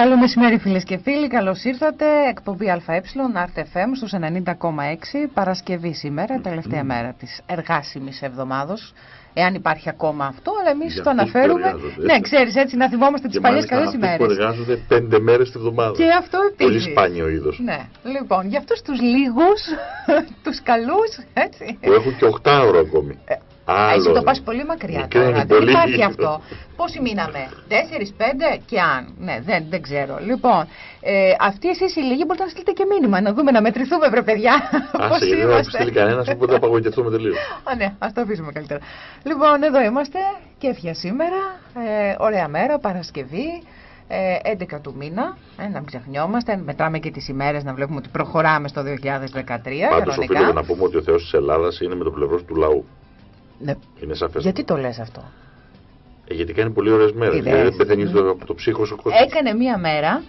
Καλό μεσημέρι φίλες και φίλοι, καλώς ήρθατε. Εκπομπή ΑΕ, RTFM στους 90,6, Παρασκευή σήμερα, τελευταία μέρα της εργάσιμης εβδομάδος. Εάν υπάρχει ακόμα αυτό, αλλά εμείς το αναφέρουμε. Ναι, ξέρεις, έτσι να θυμόμαστε τις παλιές καλές ημέρε. που εργάζονται πέντε μέρες τη εβδομάδα. Και αυτό επίσης. Πολύ σπάνιο είδος. Ναι. Λοιπόν, για αυτούς τους λίγους, τους καλούς, έτσι. Που έχουν και 8 ώρο ακόμη. Ε, Άλλο. Εσύ το πας πολύ μακριά Μικρή τώρα. Δεν υπάρχει αυτό. Πόσοι μείναμε, 4-5 και αν. Ναι, δεν, δεν ξέρω. Λοιπόν, ε, αυτοί εσείς οι λίγοι μπορείτε να στείλετε και μήνυμα. Να δούμε, να μετρηθούμε, βρε παιδιά. Πώς είμαστε. Δεν στείλει κανένας, οπότε θα απαγοητευτούμε τελείως. Α, ναι, ας το αφήσουμε καλύτερα. Λοιπόν, εδώ είμαστε. Κέφια σήμερα. Ε, ωραία μέρα, Παρασκευή. Ε, 11 του μήνα, ε, να μην ξεχνιόμαστε, μετράμε και τις ημέρες να βλέπουμε ότι προχωράμε στο 2013. Πάντως οφείλουμε να πούμε ότι ο Θεός της Ελλάδας είναι με το πλευρό του λαού. Ναι. Είναι σαφές. Γιατί το λες αυτό; Ε, γιατί κάνει πολύ ωραίες μέρες. Δηλαδή δεν πεθαίνεις το, από το ψύχος ο κόσμος. Έκανε μία μέρα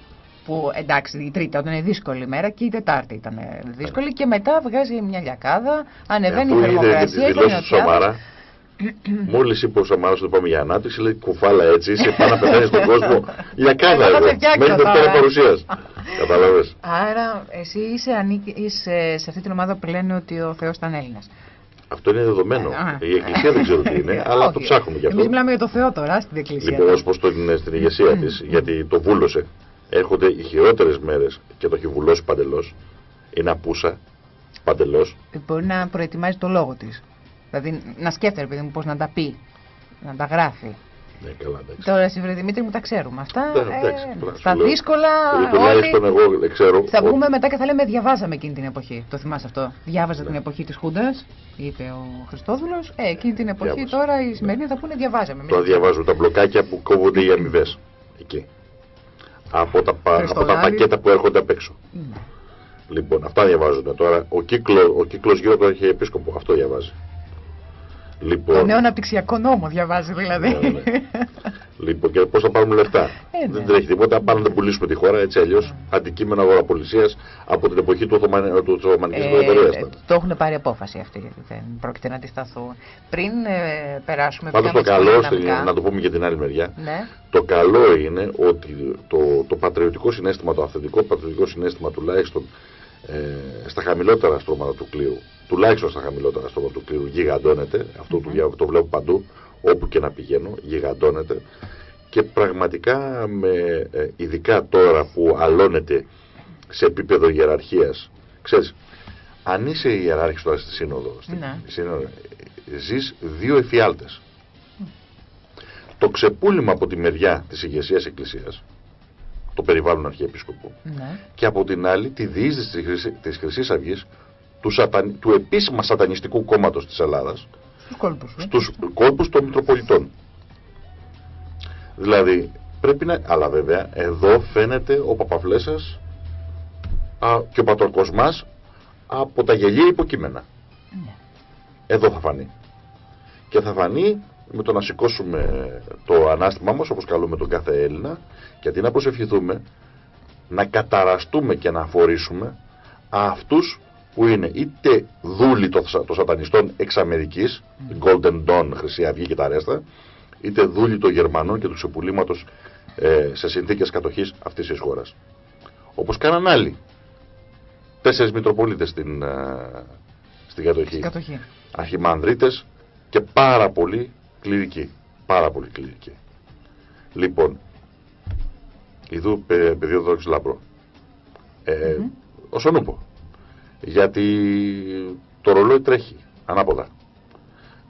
που εντάξει η τρίτη ήταν δύσκολη μέρα και η τετάρτη ήταν δύσκολη και μετά βγάζει μια λιακάδα, ανεβαίνει η θερμοκρασία και η Σαμάρα. Μόλις είπε ο Σαμάρα ότι πάμε για ανάπτυξη, λέει κουφάλα έτσι, είσαι πάνω να πεθαίνει στον κόσμο. Λιακάδα εδώ. Μέχρι Δευτέρα παρουσίας. Κατάλαβες. Άρα εσύ είσαι, είσαι σε αυτή την ομάδα που λένε ότι ο Θεός ήταν Έλληνας. Αυτό είναι δεδομένο. Η Εκκλησία δεν ξέρω τι είναι, αλλά το ψάχνουμε γι' αυτό. Εμείς μιλάμε για το Θεό τώρα στην Εκκλησία. Λοιπόν, ω προ στην ηγεσία της, γιατί το βούλωσε. Έρχονται οι χειρότερες μέρες και το έχει βουλώσει παντελώς. Είναι απούσα παντελώς. Μπορεί να προετοιμάζει το λόγο της. Δηλαδή να σκέφτεται, παιδί μου, πώς να τα πει, να τα γράφει. Ναι, καλά, εντάξει. Τώρα εσύ βρε Δημήτρη μου τα ξέρουμε αυτά. Ναι, εντάξει, ε, στα δύσκολα. Τουλάχιστον εγώ ξέρω. Θα βγούμε μετά και θα λέμε διαβάζαμε εκείνη την εποχή. Το θυμάσαι αυτό; Διάβαζα ναι. την εποχή της Χούντας, είπε ο Χριστόδουλος. Ε, εκείνη την εποχή Διάβασα. τώρα οι σημερινοί ναι. θα πούνε διαβάζαμε. Τώρα διαβάζουν τα μπλοκάκια που κόβονται οι αμοιβές. Εκεί. Από τα, από τα πακέτα που έρχονται απ' έξω. Ναι. Λοιπόν, αυτά διαβάζουν τώρα. Ο κύκλο, ο κύκλος γύρω από τον Αρχιεπίσκοπο αυτό διαβάζει. Λοιπόν, το νέο αναπτυξιακό νόμο διαβάζει δηλαδή. Ναι, ναι. λοιπόν, και πώς θα πάρουμε λεφτά; Ε, δεν ναι. τρέχει τίποτα. Πάμε να πουλήσουμε τη χώρα έτσι αλλιώς. Αντικείμενο αγοραπολισίας από την εποχή του Οθωμανικής ε, Το έχουν πάρει απόφαση αυτή. Δεν πρόκειται να αντισταθούν. Πριν ε, περάσουμε Πάντως το καλό, να το πούμε και την άλλη μεριά. Ναι. Το καλό είναι ότι το, το πατριωτικό συνέστημα, το αυθεντικό πατριωτικό συνέστημα τουλάχιστον ε, στα χαμηλότερα στρώματα του κλείου, τουλάχιστον στα χαμηλότερα στρώματα του κλείου, γιγαντώνεται. Αυτό το, το βλέπω παντού, όπου και να πηγαίνω, γιγαντώνεται. Και πραγματικά, με, ε, ειδικά τώρα που αλώνεται σε επίπεδο ιεραρχίας, ξέρεις, αν είσαι ιεράρχης τώρα στη Σύνοδο, στη, ναι. Σύνοδο ζεις δύο εφιάλτες. Το ξεπούλημα από τη μεριά της ηγεσίας Εκκλησίας, το περιβάλλον αρχιεπίσκοπου. Ναι. Και από την άλλη τη διείσδυση της Χρυσής Αυγής του, σαταν, του επίσημα σατανιστικού κόμματος της Ελλάδας στους κόλπους, ε. στους κόλπους των Μητροπολιτών. Δηλαδή πρέπει να... Αλλά βέβαια εδώ φαίνεται ο Παπαβλέσας α, και ο Πατροκοσμάς από τα γελία υποκείμενα. Ναι. Εδώ θα φανεί. Και θα φανεί με το να σηκώσουμε το ανάστημά μας όπως καλούμε τον κάθε Έλληνα γιατί να προσευχηθούμε να καταραστούμε και να αφορήσουμε αυτούς που είναι είτε δούλοι των το σατανιστών εξ Αμερικής, Golden Dawn, Χρυσή Αυγή και τα ρέστα, είτε δούλοι των Γερμανών και του ξεπουλήματος ε, σε συνθήκες κατοχής αυτής της χώρας. Όπως κάναν άλλοι. Τέσσερις Μητροπολίτες στην, ε, στην κατοχή. κατοχή. Αρχιμανδρίτες και πάρα πολύ κληρική. Πάρα πολύ κληρική. Λοιπόν, ειδού παιδί ορθόδοξο λαμπρό. Ε, mm -hmm. Όσον ούπο. Γιατί το ρολόι τρέχει ανάποδα.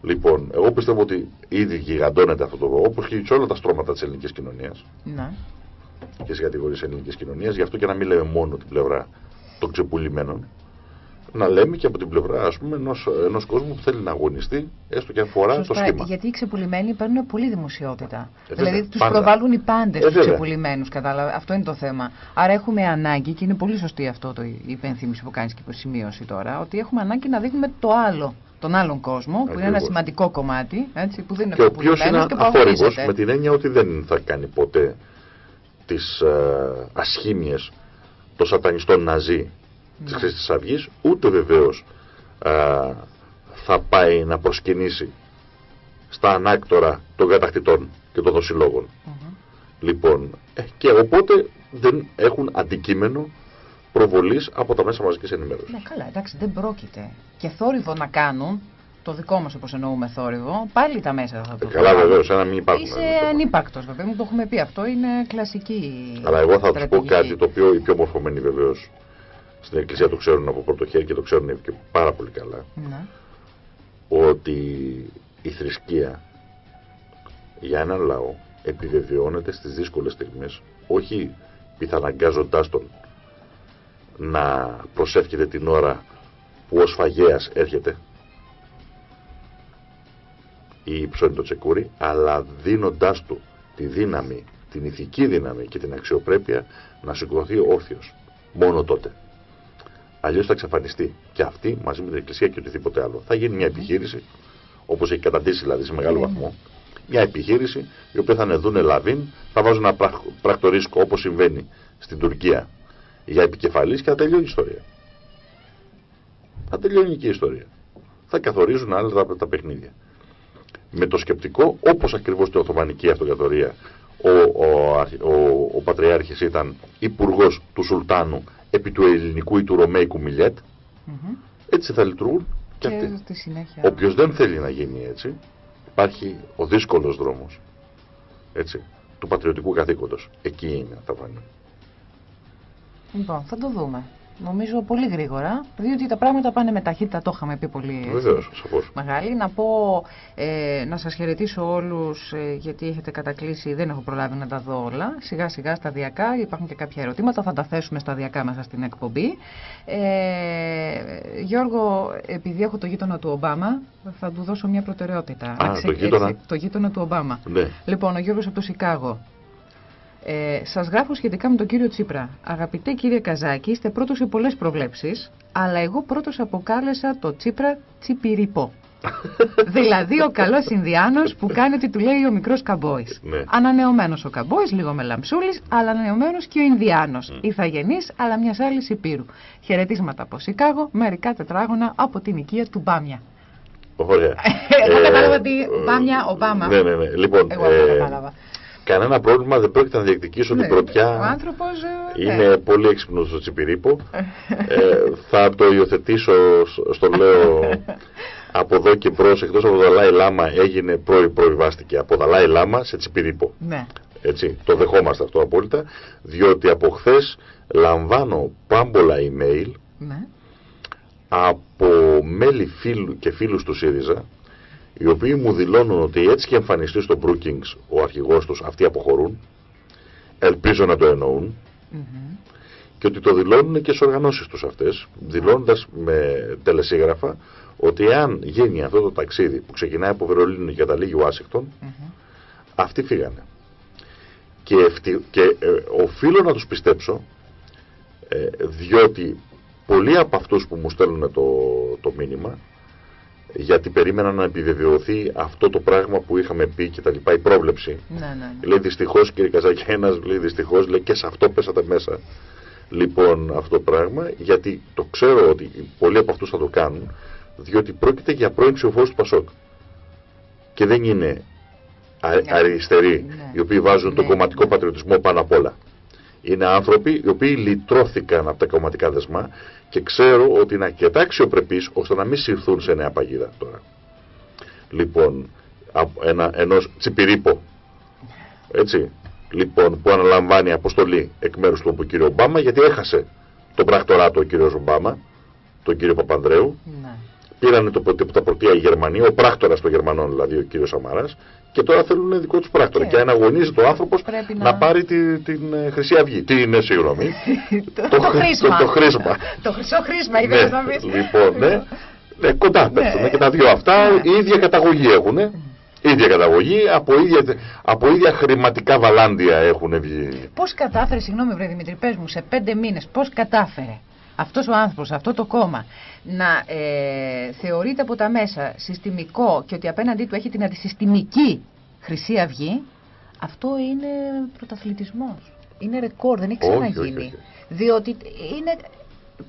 Λοιπόν, εγώ πιστεύω ότι ήδη γιγαντώνεται αυτό το όπως και σε όλα τα στρώματα της ελληνικής κοινωνίας. Ναι. Και σε κατηγορίες ελληνικής κοινωνίας. Γι' αυτό και να μην λέμε μόνο την πλευρά των ξεπουλημένων να λέμε και από την πλευρά ας πούμε, ενός, ενός κόσμου που θέλει να αγωνιστεί έστω και αφορά Σωστά, το σχήμα. Γιατί οι ξεπουλημένοι παίρνουν πολύ δημοσιότητα. Ε, δηλαδή τους προβάλλουν οι πάντες ε, τους ξεπουλημένους. Κατάλαβα. Αυτό είναι το θέμα. Άρα έχουμε ανάγκη και είναι πολύ σωστή αυτό το υπενθύμηση που κάνεις και υποσημείωση τώρα ότι έχουμε ανάγκη να δείχνουμε το άλλο τον άλλον κόσμο, Ακριβώς. που είναι ένα σημαντικό κομμάτι, έτσι, που δεν είναι και ο οποίος είναι αφόρητος με την έννοια ότι δεν θα κάνει ποτέ τις ε, ασχήμιες των σατανιστών ναζί της ναι. Χρήστης Αυγής, ούτε βεβαίως θα πάει να προσκυνήσει στα ανάκτορα των κατακτητών και των δοσιλόγων. Λοιπόν, ε, και οπότε δεν έχουν αντικείμενο προβολής από τα μέσα μαζικής ενημέρωσης. Ναι, καλά, εντάξει, δεν πρόκειται. Και θόρυβο να κάνουν, το δικό μας όπως εννοούμε θόρυβο, πάλι τα μέσα θα το ε, Καλά, βεβαίως, ένα μην υπάρχουν. Είσαι ανύπαρκτος, βέβαια, μου το έχουμε πει αυτό, είναι κλασική. Αλλά εγώ θα τους πω κάτι το οποίο οι πιο μορφωμένοι βεβαίως στην Εκκλησία το ξέρουν από πρώτο χέρι και το ξέρουν και πάρα πολύ καλά. Ναι. Ότι η θρησκεία για έναν λαό επιβεβαιώνεται στις δύσκολες στιγμές όχι πιθαναγκάζοντάς τον να προσεύχεται την ώρα που ο σφαγέας έρχεται ή ψώνει το τσεκούρι αλλά δίνοντάς του τη δύναμη, την ηθική δύναμη και την αξιοπρέπεια να σηκωθεί όρθιος μόνο τότε αλλιώς θα εξαφανιστεί και αυτή μαζί με την εκκλησία και οτιδήποτε άλλο θα γίνει μια επιχείρηση όπως έχει καταντήσει δηλαδή σε μεγάλο βαθμό μια επιχείρηση η οποία θα ανεδούν λαβίν, θα βάζουν ένα πρακτορίσκο όπως συμβαίνει στην Τουρκία για επικεφαλής και θα τελειώνει η ιστορία. Θα τελειώνει και η ιστορία. Θα καθορίζουν άλλα τα, τα παιχνίδια. Με το σκεπτικό, όπως ακριβώς στην Οθωμανική Αυτοκρατορία ο, ο, ο, ο Πατριάρχης ήταν υπουργός του Σουλτάνου επί του ελληνικού ή του ρωμαϊκού Μιλιέτ, έτσι θα λειτουργούν και, και αυτοί. Όποιος δεν θέλει να γίνει έτσι, υπάρχει ο δύσκολος δρόμος έτσι, του πατριωτικού καθήκοντος. Εκεί είναι τα βάνη. Λοιπόν, θα το δούμε. Νομίζω πολύ γρήγορα, διότι τα πράγματα πάνε με ταχύτητα, το είχαμε πει πολύ Βεβαίως, μεγάλη. Να πω, ε, να σας χαιρετήσω όλους, ε, γιατί έχετε κατακλείσει, δεν έχω προλάβει να τα δω όλα. Σιγά σιγά σταδιακά, υπάρχουν και κάποια ερωτήματα, θα τα θέσουμε σταδιακά μέσα στην εκπομπή. Ε, Γιώργο, επειδή έχω το γείτονα του Ομπάμα, θα του δώσω μια προτεραιότητα. Α, το γείτονα; το γείτονα του Ομπάμα. Ναι. Λοιπόν, ο Γιώργος από το Σικάγο. Ε, Σας γράφω σχετικά με τον κύριο Τσίπρα. Αγαπητέ κύριε Καζάκη, είστε πρώτος σε πολλές προβλέψεις, αλλά εγώ πρώτος αποκάλεσα το Τσίπρα Τσιπιρίπο. δηλαδή ο καλός Ινδιάνος που κάνει ότι του λέει ο μικρός καμπόης. Ναι. Ανανεωμένος ο καμπόης, λίγο με λαμψούλης, αλλά ανανεωμένος και ο Ινδιάνος. Mm. Ιθαγενής, αλλά μιας άλλης υπήρου. Χαιρετίσματα από Σικάγο, μερικά τετράγωνα από την οικία του Μπάμια. Ωραία. Εγώ κατάλαβα ότι Μπάμια, Ομπάμα. Ναι, ναι, ναι. Λοιπόν, Εγώ ε, κατάλαβα κανένα πρόβλημα, δεν πρόκειται να διεκδικήσω ναι, την πρωτιά. Ο άνθρωπος, ε, είναι ναι. πολύ έξυπνος στο Τσιπηρίπο. ε, θα το υιοθετήσω, στο λέω, από εδώ και μπρος, εκτός από το Δαλάη Λάμα, έγινε προ, προβιβάστηκε από Δαλάη Λάμα σε Τσιπηρίπο. Ναι. Έτσι, το δεχόμαστε αυτό απόλυτα, διότι από χθες λαμβάνω πάμπολα email ναι. από μέλη φίλου και φίλους του ΣΥΡΙΖΑ οι οποίοι μου δηλώνουν ότι έτσι και εμφανιστεί στο Brookings ο αρχηγός τους, αυτοί αποχωρούν, ελπίζω να το εννοούν, και ότι το δηλώνουν και στις οργανώσεις τους αυτές, δηλώνοντας με τελεσίγραφα ότι αν γίνει αυτό το ταξίδι που ξεκινάει από Βερολίνο και καταλήγει Ουάσιγκτον, αυτοί φύγανε. Και, και ε, οφείλω να τους πιστέψω, ε, διότι πολλοί από αυτούς που μου στέλνουν το, το μήνυμα, γιατί περίμενα να επιβεβαιωθεί αυτό το πράγμα που είχαμε πει και τα λοιπά, η πρόβλεψη. Ναι, ναι, ναι. Λέει δυστυχώς κύριε Καζάκη, ένας λέει δυστυχώς, λέει και σε αυτό πέσατε μέσα. Λοιπόν, αυτό το πράγμα, γιατί το ξέρω ότι πολλοί από αυτούς θα το κάνουν, διότι πρόκειται για πρώην ψηφοφόρου του Πασόκ. Και δεν είναι ναι. αριστεροί, ναι. οι οποίοι βάζουν τον ναι. κομματικό πατριωτισμό πάνω απ' όλα. Είναι άνθρωποι οι οποίοι λυτρώθηκαν από τα κομματικά δεσμά και ξέρω ότι είναι αρκετά αξιοπρεπείς ώστε να μην συρθούν σε νέα παγίδα τώρα. Λοιπόν, ένα, ενός τσιπηρίπο, έτσι, λοιπόν, που αναλαμβάνει αποστολή εκ μέρους του κ. Ομπάμα, γιατί έχασε τον πράκτορά του ο κ. Ομπάμα, τον κύριο Παπανδρέου, ναι. Πήραν το, τα πρωτεία οι Γερμανοί, ο πράκτορας των Γερμανών δηλαδή ο κ. Σαμαράς, και τώρα θέλουν δικό τους πράκτορα. Και, και αν αγωνίζεται ο άνθρωπος να... να... πάρει τη, την ε, Χρυσή Αυγή. Τι είναι, συγγνώμη; το, το, χρήσμα. Το, το, χρήσμα. το χρυσό χρήσμα, ήθελα ναι, να πει. Λοιπόν, ναι. ναι κοντά ναι. πέφτουν και τα δύο αυτά. Η ίδια καταγωγή έχουν. ίδια καταγωγή, από ίδια, από ίδια χρηματικά βαλάντια έχουν βγει. Πώς κατάφερε, συγγνώμη, Βρε Δημητρή, πες μου, σε πέντε μήνες, πώς κατάφερε; Αυτός ο άνθρωπος, αυτό το κόμμα να ε, θεωρείται από τα μέσα συστημικό και ότι απέναντί του έχει την αντισυστημική Χρυσή Αυγή, αυτό είναι πρωταθλητισμός. Είναι ρεκόρ, δεν έχει ξαναγίνει. Διότι είναι,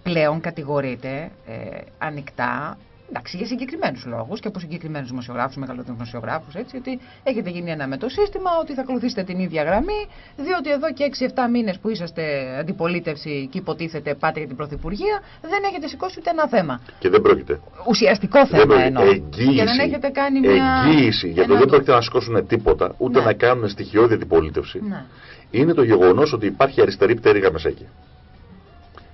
πλέον κατηγορείται ε, ανοιχτά Εντάξει, για συγκεκριμένους λόγους και από συγκεκριμένους δημοσιογράφους, μεγαλύτερους δημοσιογράφους, έτσι, ότι έχετε γίνει ένα με το σύστημα, ότι θα ακολουθήσετε την ίδια γραμμή, διότι εδώ και 6-7 μήνες που είσαστε αντιπολίτευση και υποτίθεται πάτε για την Πρωθυπουργία, δεν έχετε σηκώσει ούτε ένα θέμα. Και δεν πρόκειται. Ουσιαστικό θέμα εννοώ. Εγγύηση, και δεν έχετε κάνει μια. Εγγύηση, γιατί δεν πρόκειται να σηκώσουν τίποτα, ούτε ναι. να κάνουν στοιχειώδη αντιπολίτευση. Ναι. Είναι το γεγονός ότι υπάρχει αριστερή πτέρυγα μέσα εκεί.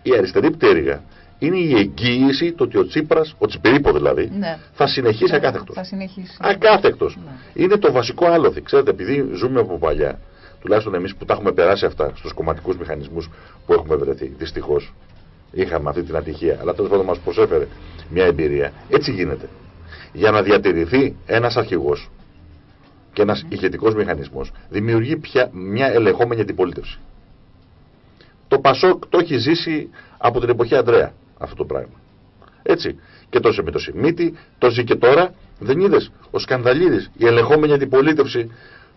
Η αριστερή πτέρυγα είναι η εγγύηση το ότι ο Τσίπρας, ο Τσιπηρίπο δηλαδή, ναι. θα συνεχίσει ναι, ακάθεκτος. Θα συνεχίσει. Ακάθεκτος. Ναι. Είναι το βασικό άλοθη. Ξέρετε, επειδή ζούμε από παλιά, τουλάχιστον εμείς που τα έχουμε περάσει αυτά στους κομματικούς μηχανισμούς που έχουμε βρεθεί, δυστυχώς είχαμε αυτή την ατυχία, αλλά τέλος πάντων μας προσέφερε μια εμπειρία. Έτσι γίνεται. Για να διατηρηθεί ένας αρχηγός και ένας ηγετικός μηχανισμός, δημιουργεί πια μια ελεγχόμενη αντιπολίτευση. Το Πασόκ το έχει ζήσει από την εποχή Αντρέα αυτό το πράγμα. Έτσι. Και τόσο με το Σιμίτη, το ζει και τώρα. Δεν είδες ο Σκανδαλίδης, η ελεγχόμενη αντιπολίτευση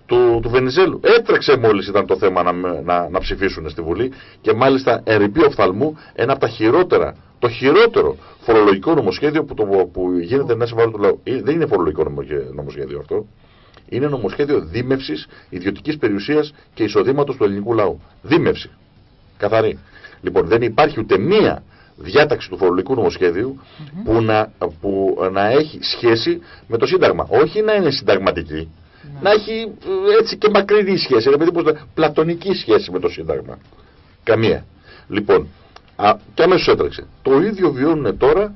του, του Βενιζέλου. Έτρεξε μόλις ήταν το θέμα να, να, να ψηφίσουν στη Βουλή και μάλιστα ερυπεί οφθαλμού ένα από τα χειρότερα, το χειρότερο φορολογικό νομοσχέδιο που, το, που γίνεται μέσα βάρο του λαού. Ε, δεν είναι φορολογικό νομοσχέδιο αυτό. Είναι νομοσχέδιο δίμευσης ιδιωτικής περιουσίας και εισοδήματος του ελληνικού λαού. Δίμευση. Καθαρή. Λοιπόν, δεν υπάρχει ούτε μία διάταξη του φορολογικού νομοσχέδιου που, να, που να έχει σχέση με το Σύνταγμα. Όχι να είναι συνταγματική, ναι. να έχει ε, έτσι και μακρινή σχέση, δηλαδή πλατωνική σχέση με το Σύνταγμα. Καμία. Λοιπόν, α, και αμέσως έτρεξε. Το ίδιο βιώνουν τώρα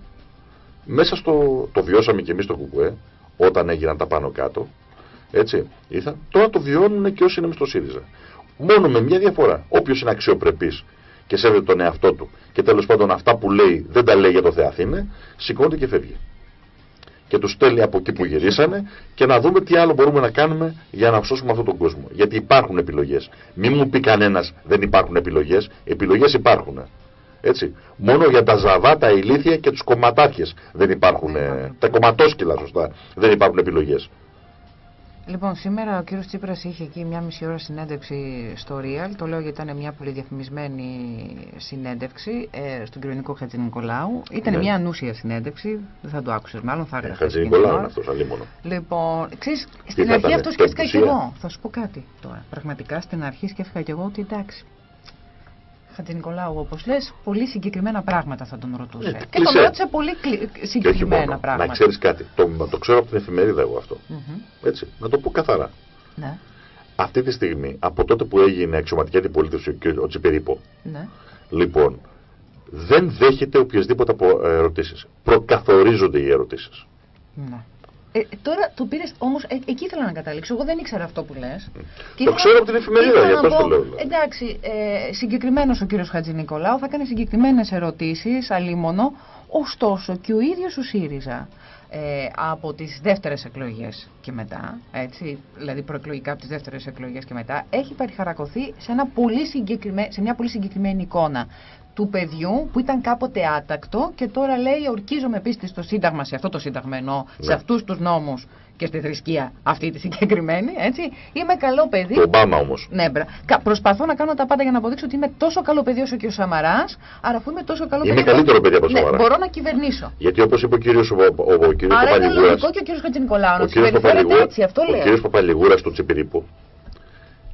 μέσα στο. Το βιώσαμε και εμείς στο ΚΚΕ, όταν έγιναν τα πάνω κάτω. Έτσι, ήρθα. Τώρα το βιώνουν και όσοι είναι μες στο ΣΥΡΙΖΑ. Μόνο με μια διαφορά. Όποιος είναι αξιοπρεπής και σέβεται τον εαυτό του και τέλος πάντων αυτά που λέει δεν τα λέει για το Θεαθήνε, σηκώνεται και φεύγει. Και τους στέλνει από εκεί που γυρίσανε και να δούμε τι άλλο μπορούμε να κάνουμε για να σώσουμε αυτόν τον κόσμο. Γιατί υπάρχουν επιλογές. Μην μου πει κανένας δεν υπάρχουν επιλογές. Επιλογές υπάρχουν. Έτσι. Μόνο για τα ζαβά, τα ηλίθια και τους κομματάρχες δεν υπάρχουν. Τα κομματόσκυλα, σωστά. Δεν υπάρχουν επιλογές. Λοιπόν, σήμερα ο κύριος Τσίπρας είχε εκεί μια μισή ώρα συνέντευξη στο Real. Το λέω γιατί ήταν μια πολύ διαφημισμένη συνέντευξη ε, στον κύριο Νικό Χατζη Νικολάου. Ήταν ναι. μια ανούσια συνέντευξη, δεν θα το άκουσες μάλλον, θα έγραφε. Χατζη Νικολάου είναι αυτός, αλλήμωνο. Λοιπόν, ξέρεις, στην αρχή αυτό σκέφτηκα και εγώ. Θα σου πω κάτι τώρα. Πραγματικά στην αρχή σκέφτηκα και εγώ ότι εντάξει, Χατζη Νικολάου, όπως λες, πολύ συγκεκριμένα πράγματα θα τον ρωτούσε. Ναι, και τον ρώτησε πολύ συγκεκριμένα πράγματα. Να ξέρεις κάτι. Το, το ξέρω από την εφημερίδα εγώ αυτό. Έτσι, να το πω καθαρά. Ναι. Αυτή τη στιγμή, από τότε που έγινε αξιωματική αντιπολίτευση ο, ο Τσιπερίπο, ναι. λοιπόν, δεν δέχεται οποιασδήποτε ερωτήσεις. Προκαθορίζονται οι ερωτήσεις. Ναι. Ε, τώρα το πήρες όμως, ε, εκεί ήθελα να καταλήξω. Εγώ δεν ήξερα αυτό που λες. Το ξέρω από την εφημερίδα, για αυτό το λέω. Δηλαδή. Εντάξει, ε, συγκεκριμένος ο κύριος Χατζη Νικολάου θα κάνει συγκεκριμένες ερωτήσεις, αλίμονο. Ωστόσο και ο ίδιος ο ΣΥΡΙΖΑ ε, από τις δεύτερες εκλογές και μετά, έτσι, δηλαδή προεκλογικά από τις δεύτερες εκλογές και μετά, έχει περιχαρακωθεί σε, ένα πολύ σε μια πολύ συγκεκριμένη εικόνα του παιδιού που ήταν κάποτε άτακτο και τώρα λέει ορκίζομαι πίστη στο Σύνταγμα, σε αυτό το Σύνταγμα εννοώ, ναι. σε αυτούς τους νόμους και στη θρησκεία αυτή τη συγκεκριμένη, έτσι. Είμαι καλό παιδί. Το Ομπάμα όμως. Ναι, μπρα. Προσπαθώ να κάνω τα πάντα για να αποδείξω ότι είμαι τόσο καλό παιδί όσο και ο Σαμαράς. Άρα, αφού είμαι τόσο καλό είμαι παιδί. Είμαι καλύτερο παιδί από τον ναι, Σαμαρά. Μπορώ να κυβερνήσω. Γιατί όπως είπε ο κύριος Παπαλιγούρα. Άρα είναι λογικό και ο κύριος Χατζηνικολάου. Ο κύριος Παπαλιγούρα του Τσιπηρίπου.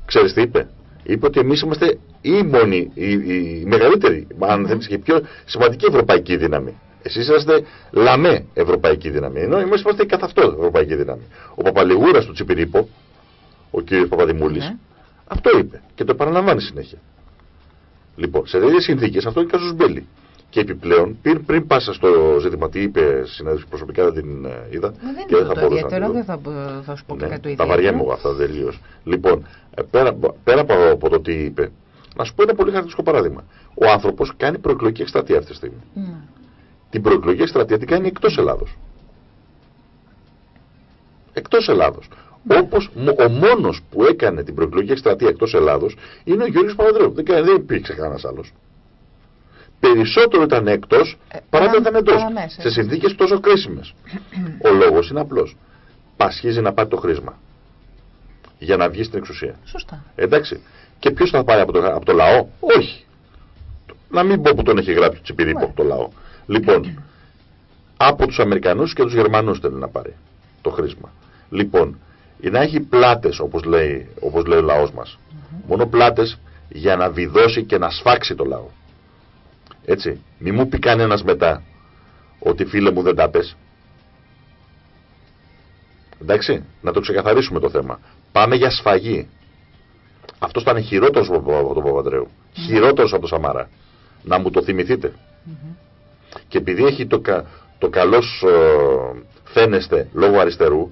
Ξέρεις τι είπε; Είπε ότι εμείς είμαστε η μόνη, η, η μεγαλύτερη, αν θέλει και πιο σημαντική ευρωπαϊκή δύναμη. Εσείς είσαστε λαμέ ευρωπαϊκή δύναμη. Ενώ εμείς είμαστε καθ' αυτό ευρωπαϊκή δύναμη. Ο Παπαλιγούρας του Τσιπηρίπο, ο κ. Παπαδημούλης, ναι. αυτό είπε και το επαναλαμβάνει συνέχεια. Λοιπόν, σε τέτοιες συνθήκες αυτό είναι καζού μπέλη. Και επιπλέον, πριν, πριν πάσα στο ζήτημα, τι είπε συνέντευξη προσωπικά, δεν την uh, είδα. Μα δεν και δεν θα το ιδιαίτερο, δεν θα, θα σου πω ναι, κάτι το ιδιαίτερο. Τα βαριά μου αυτά τελείως. Λοιπόν, ε, πέρα, πέρα από, από το τι είπε, να σου πω ένα πολύ χαρακτηριστικό παράδειγμα. Ο άνθρωπος κάνει προεκλογική εκστρατεία αυτή τη στιγμή. Mm. Την προεκλογική εκστρατεία την κάνει εκτός Ελλάδος. Εκτός Ελλάδος. Ναι. Όπως ο μόνος που έκανε την προεκλογική εκστρατεία εκτός Ελλάδος είναι ο Γιώργος Παπαδρέου. Δεν, δεν υπήρξε κανένας άλλος περισσότερο ήταν εκτό ε, παρά όταν ήταν εντός. Σε συνθήκες τόσο κρίσιμες. Ο λόγος είναι απλός. Πασχίζει να πάρει το χρήσμα. Για να βγει στην εξουσία. Σωστά. Εντάξει. Και ποιος θα πάρει από το, από το λαό, Όχι. Να μην πω που τον έχει γράψει Τσιπηρίπο από το λαό. Λοιπόν, από τους Αμερικανούς και τους Γερμανούς θέλει να πάρει το χρήσμα. Λοιπόν, να έχει πλάτες όπως λέει, όπως λέει ο λαός μας. Μόνο πλάτες για να βιδώσει και να σφάξει το λαό. Έτσι. Μη μου πει κανένας μετά ότι φίλε μου δεν τα πες. Εντάξει, να το ξεκαθαρίσουμε το θέμα. Πάμε για σφαγή. Αυτός ήταν χειρότερος από τον Παπαδρέου. Mm Χειρότερος από τον Σαμάρα. Να μου το θυμηθείτε. Και επειδή έχει το, το καλός ε, φαίνεστε λόγω αριστερού,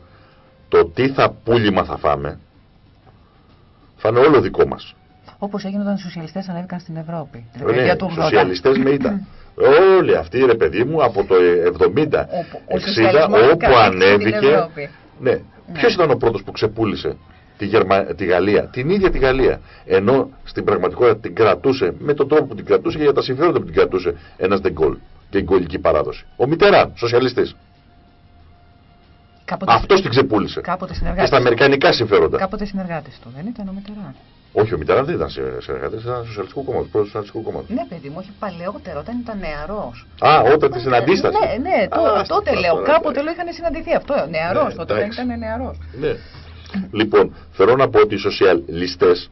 το τι θα πούλημα θα φάμε, θα είναι όλο δικό μας. Όπως έγινε όταν οι σοσιαλιστές ανέβηκαν στην Ευρώπη. Ναι, του σοσιαλιστές με ήταν. Όλοι αυτοί, ρε παιδί μου, από το 70-60, όπου ανέβηκε... Ναι. ναι. Ποιος ήταν ο πρώτος που ξεπούλησε τη, Γερμα... τη Γαλλία, την ίδια τη Γαλλία. Ενώ στην πραγματικότητα την κρατούσε με τον τρόπο που την κρατούσε και για τα συμφέροντα που την κρατούσε ένας Ντεγκόλ και η γκολική παράδοση. Ο Μιτεράν, σοσιαλιστής. Κάποτε... Αυτός την ξεπούλησε. Κάποτε και στα αμερικανικά συμφέροντα. Κάποτε συνεργάτε του, δεν ήταν ο Μιτεράν. Όχι, ο Μιτεράν δεν ήταν συνεργάτη, ήταν σοσιαλιστικό κόμμα, πρώτο σοσιαλιστικό κόμμα. Ναι, παιδί μου, όχι παλαιότερο, όταν ήταν νεαρός. Α, όταν τη συναντήσατε. Ναι, ναι, το, τότε λέω. Κάποτε λέω είχαν συναντηθεί αυτό. Νεαρός, ναι, τότε δεν ήταν νεαρός. Ναι. λοιπόν, θέλω να πω ότι οι σοσιαλιστές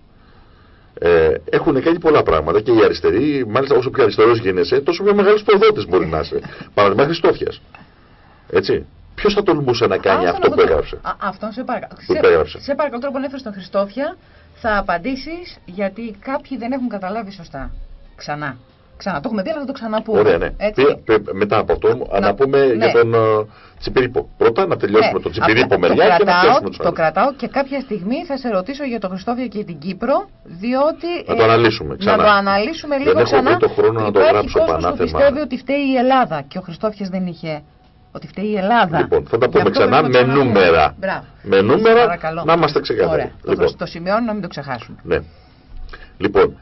ε, έχουν κάνει πολλά πράγματα και οι αριστεροί, μάλιστα όσο πιο αριστερός γίνεσαι, τόσο πιο μεγάλος προδότης μπορεί να είσαι. Παραδείγμα Χριστόφιας. Έτσι. Ποιος θα τολμούσε να κάνει αυτό που έγραψε; Αυτό σε παρακαλώ. Σε, σε παρακαλώ, τώρα που ανέφερε στον Χριστόφια, θα απαντήσεις γιατί κάποιοι δεν έχουν καταλάβει σωστά. Ξανά. Ξανά. Το έχουμε πει, αλλά θα το ξαναπούμε. Ωραία, ναι. μετά από αυτό, να, να πούμε ναι. για τον uh, Τσιπηρίπο. Πρώτα να τελειώσουμε ναι. τον Τσιπηρίπο μεριά το και κρατάω, να Το κρατάω και κάποια στιγμή θα σε ρωτήσω για τον Χριστόφια και την Κύπρο, διότι. Να το αναλύσουμε ξανά. Να το αναλύσουμε λίγο δεν ξανά. Δεν έχω το χρόνο να το γράψω πανάθεμα. που πιστεύει ότι φταίει η Ελλάδα και ο Χριστόφιας δεν είχε ότι φταίει η Ελλάδα. Λοιπόν, θα τα πούμε ξανά με νούμερα. Με νούμερα να είμαστε ξεκάθαροι. Ωραία. Λοιπόν. Το, το σημειώνω να μην το ξεχάσουμε. Ναι. Λοιπόν, ε,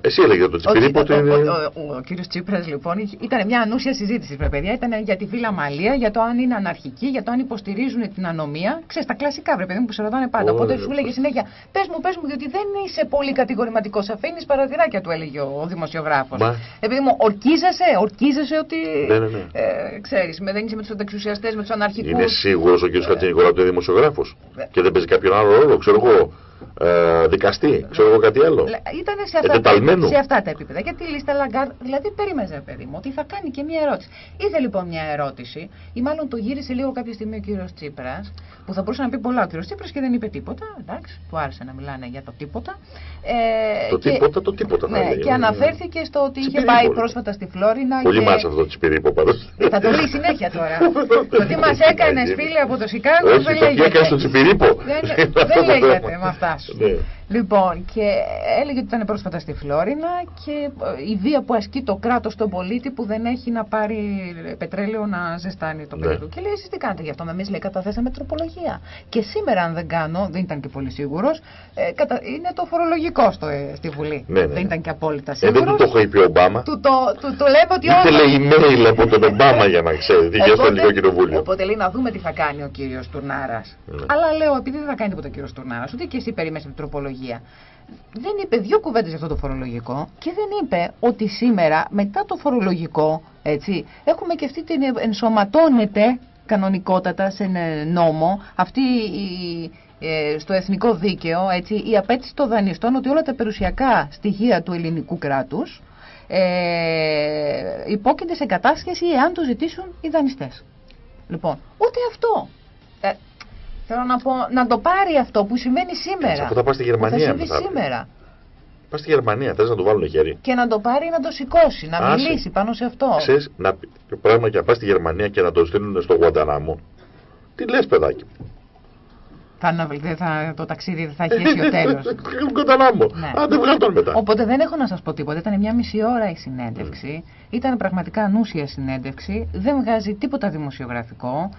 εσύ έλεγε το Τσιπηρίπο ότι. Ο, ο, ο, ο κύριος Τσίπρας, λοιπόν, ήταν μια ανούσια συζήτηση, βρε παιδιά. Ήταν για τη Βίλα Μαλία, για το αν είναι αναρχική, για το αν υποστηρίζουν την ανομία. Ξέρεις, τα κλασικά, βρε παιδί μου, που σε ρωτάνε πάντα. Οπότε σου έλεγε συνέχεια, πες μου, πες μου, γιατί δεν είσαι πολύ κατηγορηματικός. Αφήνεις παρατηράκια, του έλεγε ο, ο δημοσιογράφο. Επειδή μου, ορκίζεσαι, ορκίζεσαι ότι. Ναι, ναι, ναι. Ε, Ξέρεις, με δεν είσαι με τους αντιεξουσιαστές, με τους αναρχικούς. Είναι σίγουρος ο κύριος Χατζηνικολάου ότι είναι δημοσιογράφος. Ε. Και δεν παίζει κάποιον άλλο ρόλο, ξέρω εγώ ε, δικαστή, ξέρω εγώ κάτι άλλο. Ήταν σε αυτά, τα, σε αυτά τα επίπεδα. Γιατί η λίστα Λαγκάρντ, δηλαδή περίμενε, παιδί μου, ότι θα κάνει και μια ερώτηση. Είδε λοιπόν μια ερώτηση, ή μάλλον το γύρισε λίγο κάποια στιγμή ο κύριος Τσίπρας, που θα μπορούσε να πει πολλά ο κύριος Τσίπρας και δεν είπε τίποτα. Εντάξει, του άρεσε να μιλάνε για το τίποτα. Ε, το και, τίποτα, το τίποτα. Ναι, λέει, και ναι, αναφέρθηκε στο ότι είχε πάει πρόσφατα στη Φλόρινα. Πολύ και... μάτσα αυτό το τσιπηρίπο πάντω. Θα το λέει συνέχεια τώρα. το τι μας έκανες φίλοι από το Σικάγο δεν λέγεται. στο τσιπηρίπο. Δεν λέγεται με αυτά σου. Ναι. Λοιπόν, και έλεγε ότι ήταν πρόσφατα στη Φλόρινα και ε, η βία που ασκεί το κράτος στον πολίτη που δεν έχει να πάρει πετρέλαιο να ζεστάνει το παιδί του. Και λέει: Εσείς τι κάνετε γι' αυτό; Εμείς λέει καταθέσαμε τροπολογία. Και σήμερα, αν δεν κάνω, δεν ήταν και πολύ σίγουρος, ε, είναι το φορολογικό στο, ε, στη Βουλή. Ναι, ναι. Δεν ήταν και απόλυτα σίγουρο. Ε, δεν του το είχε πει ο Ομπάμα. Του το, του, το λέμε ότι όχι. λέει email από τον Ομπάμα για να ξέρει τι στο ελληνικό κοινοβούλιο. Οπότε λέει να δούμε τι θα κάνει ο κύριος Τουρνάρας. Ναι. Αλλά λέω, επειδή δεν θα κάνει τίποτα ο κύριος Τουρνάρας, ούτε και εσύ περιμένεις την τροπολογία. Δεν είπε δύο κουβέντες για αυτό το φορολογικό και δεν είπε ότι σήμερα μετά το φορολογικό έτσι, έχουμε και αυτή την ενσωματώνεται κανονικότατα σε νόμο αυτή η, ε, στο εθνικό δίκαιο έτσι, η απέτηση των δανειστών ότι όλα τα περιουσιακά στοιχεία του ελληνικού κράτους ε, υπόκεινται σε κατάσχεση εάν το ζητήσουν οι δανειστές. Λοιπόν, ούτε αυτό. Ε, Θέλω να πω να το πάρει αυτό που σημαίνει σήμερα. Αυτό θα πάει στη Γερμανία. Θα σήμερα. Πα στη Γερμανία, θε να το βάλουν χέρι. Και να το πάρει να το σηκώσει, να Άσε. μιλήσει πάνω σε αυτό. Ξέρεις, να, πράγμα και να πα στη Γερμανία και να το στείλουν στο Γουαντανάμο. Τι λε, παιδάκι μου. Θα, θα, το ταξίδι δεν θα έχει έτσι ο τέλο. Γουαντανάμο. Ναι. δεν βγάλω τον μετά. Οπότε δεν έχω να σα πω τίποτα. Ήταν μια μισή ώρα η συνέντευξη. Mm. Ήταν πραγματικά ανούσια συνέντευξη. Δεν βγάζει τίποτα δημοσιογραφικό.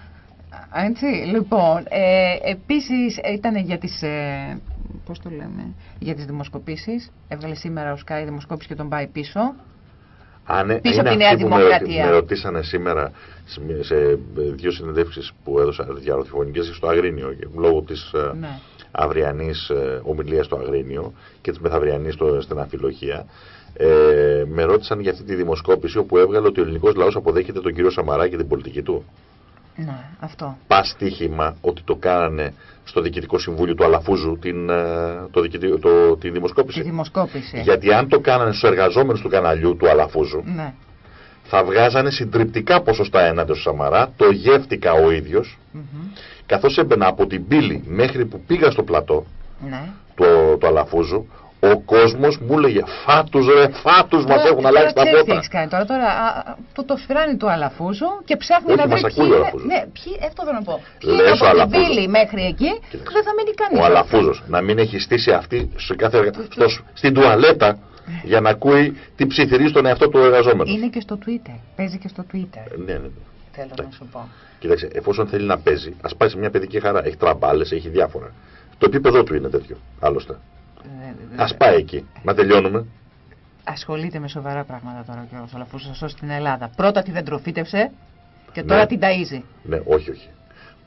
Έτσι, λοιπόν, ε, επίσης ήταν για τις, ε, πώς το λέμε, για τις δημοσκοπήσεις. Έβγαλε σήμερα ο Σκάι δημοσκόπηση και τον πάει πίσω. Α, ναι, πίσω από τη Νέα Δημοκρατία. Με, ρωτήσανε σήμερα σε δύο συνεντεύξεις που έδωσα διαροθυφωνικές στο Αγρίνιο λόγω της ε, ναι. αυριανής ε, ομιλίας στο Αγρίνιο και της μεθαυριανής στην Αφιλοχία. Ε, με ρώτησαν για αυτή τη δημοσκόπηση όπου έβγαλε ότι ο ελληνικός λαός αποδέχεται τον κύριο Σαμαρά και την πολιτική του. Ναι, αυτό. Πα στοίχημα ότι το κάνανε στο Διοικητικό Συμβούλιο του Αλαφούζου την, ε, το, το, τη δημοσκόπηση; Τη δημοσκόπηση. Γιατί αν το κάνανε στους εργαζόμενους του καναλιού του Αλαφούζου, ναι. θα βγάζανε συντριπτικά ποσοστά έναντι του Σαμαρά, το γεύτηκα ο ίδιος, mm -hmm. καθώς έμπαινα από την πύλη μέχρι που πήγα στο πλατό ναι. του, του Αλαφούζου, ο κόσμος μου έλεγε Φάτου ρε, φάτου μας έχουν αλλάξει τα πότα. Τι κάνει τώρα, τώρα το, το σφυράνει του Αλαφούζου και ψάχνει να βρει ποιοι είναι. Ναι, ποιοι, αυτό θέλω να πω. Ποιοι είναι από την πύλη μέχρι εκεί που δεν θα μείνει κανείς. Ο Αλαφούζος να μην έχει στήσει αυτή σε κάθε, στο, στην τουαλέτα για να ακούει τι ψιθυρίζει στον εαυτό του εργαζόμενου. Είναι και στο Twitter. Παίζει και στο Twitter. Ναι, ναι. ναι. Θέλω να σου πω. Κοίταξε, εφόσον θέλει να παίζει, ας πάει σε μια παιδική χαρά. Έχει τραμπάλε, έχει διάφορα. Το επίπεδο του είναι τέτοιο. Άλλωστε. Α πάει εκεί. Μα τελειώνουμε. Ασχολείται με σοβαρά πράγματα τώρα και ο Σαλαφούσο στην Ελλάδα. Πρώτα τη δεν τροφίτευσε και τώρα ναι. την ταΐζει. Ναι, όχι, όχι.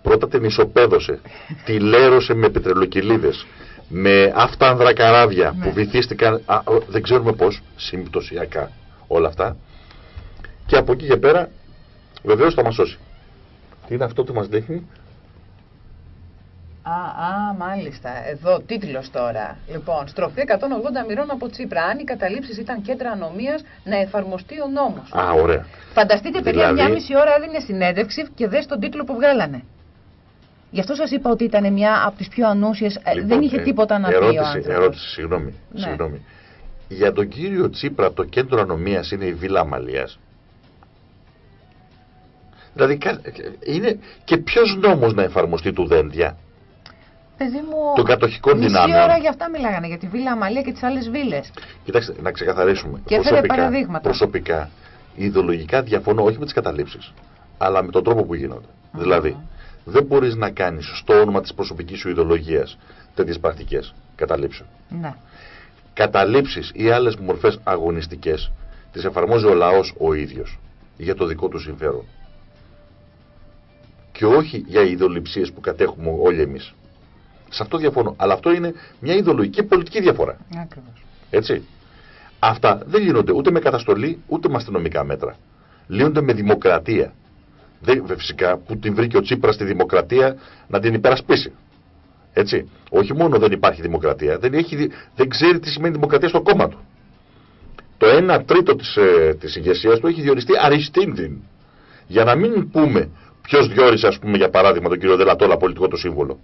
Πρώτα την ισοπαίδωσε. τη λέρωσε με πετρελοκυλίδες. Με αυτά ανδρακαράβια ναι. που βυθίστηκαν, α, δεν ξέρουμε πώς, συμπτωσιακά όλα αυτά. Και από εκεί και πέρα βεβαίως θα μας σώσει. Τι είναι αυτό που μας δείχνει; Α, α, μάλιστα. Εδώ, τίτλος τώρα. Λοιπόν, στροφή 180 μοιρών από Τσίπρα. Αν οι καταλήψεις ήταν κέντρα ανομίας, να εφαρμοστεί ο νόμος. Α, ωραία. Φανταστείτε, παιδιά, δηλαδή... μια μισή ώρα έδινε συνέντευξη και δες τον τίτλο που βγάλανε. Γι' αυτό σας είπα ότι ήταν μια από τις πιο ανούσιες. Ε, λοιπόν, δεν είχε ε, τίποτα να ερώτηση, πει ο Ερώτηση, συγγνώμη. Ναι. συγγνώμη. Για τον κύριο Τσίπρα το κέντρο ανομίας είναι η Βίλα Αμαλίας; Δηλαδή, είναι και ποιος νόμος να εφαρμοστεί του Δέντια παιδί μου. Των κατοχικών δυνάμεων. Μισή ώρα για αυτά μιλάγανε, για τη Βίλα Αμαλία και τις άλλες βίλες. Κοιτάξτε, να ξεκαθαρίσουμε. Και προσωπικά, παραδείγματα. Προσωπικά, ιδεολογικά διαφωνώ όχι με τις καταλήψεις, αλλά με τον τρόπο που γίνονται. Δηλαδή, δεν μπορείς να κάνεις στο όνομα της προσωπικής σου ιδεολογίας τέτοιες πρακτικές καταλήψεων. Ναι. Καταλήψεις ή άλλες μορφές αγωνιστικές τις εφαρμόζει ο λαός ο ίδιος για το δικό του συμφέρον. Και όχι για ιδεολειψίες που κατέχουμε όλοι εμείς. Σε αυτό διαφωνώ. Αλλά αυτό είναι μια ιδεολογική πολιτική διαφορά. Ακριβώς. Έτσι. Αυτά δεν λύνονται ούτε με καταστολή ούτε με αστυνομικά μέτρα. Λύνονται με δημοκρατία. Δεν, φυσικά που την βρήκε ο Τσίπρας στη δημοκρατία να την υπερασπίσει. Έτσι. Όχι μόνο δεν υπάρχει δημοκρατία, δεν, έχει, δεν ξέρει τι σημαίνει δημοκρατία στο κόμμα του. Το 1 τρίτο της, ε, της ηγεσίας του έχει διοριστεί αριστίνδυν. Για να μην πούμε ποιος διόρισε, ας πούμε, για παράδειγμα, τον κύριο Δελατόλα πολιτικό του σύμβολο.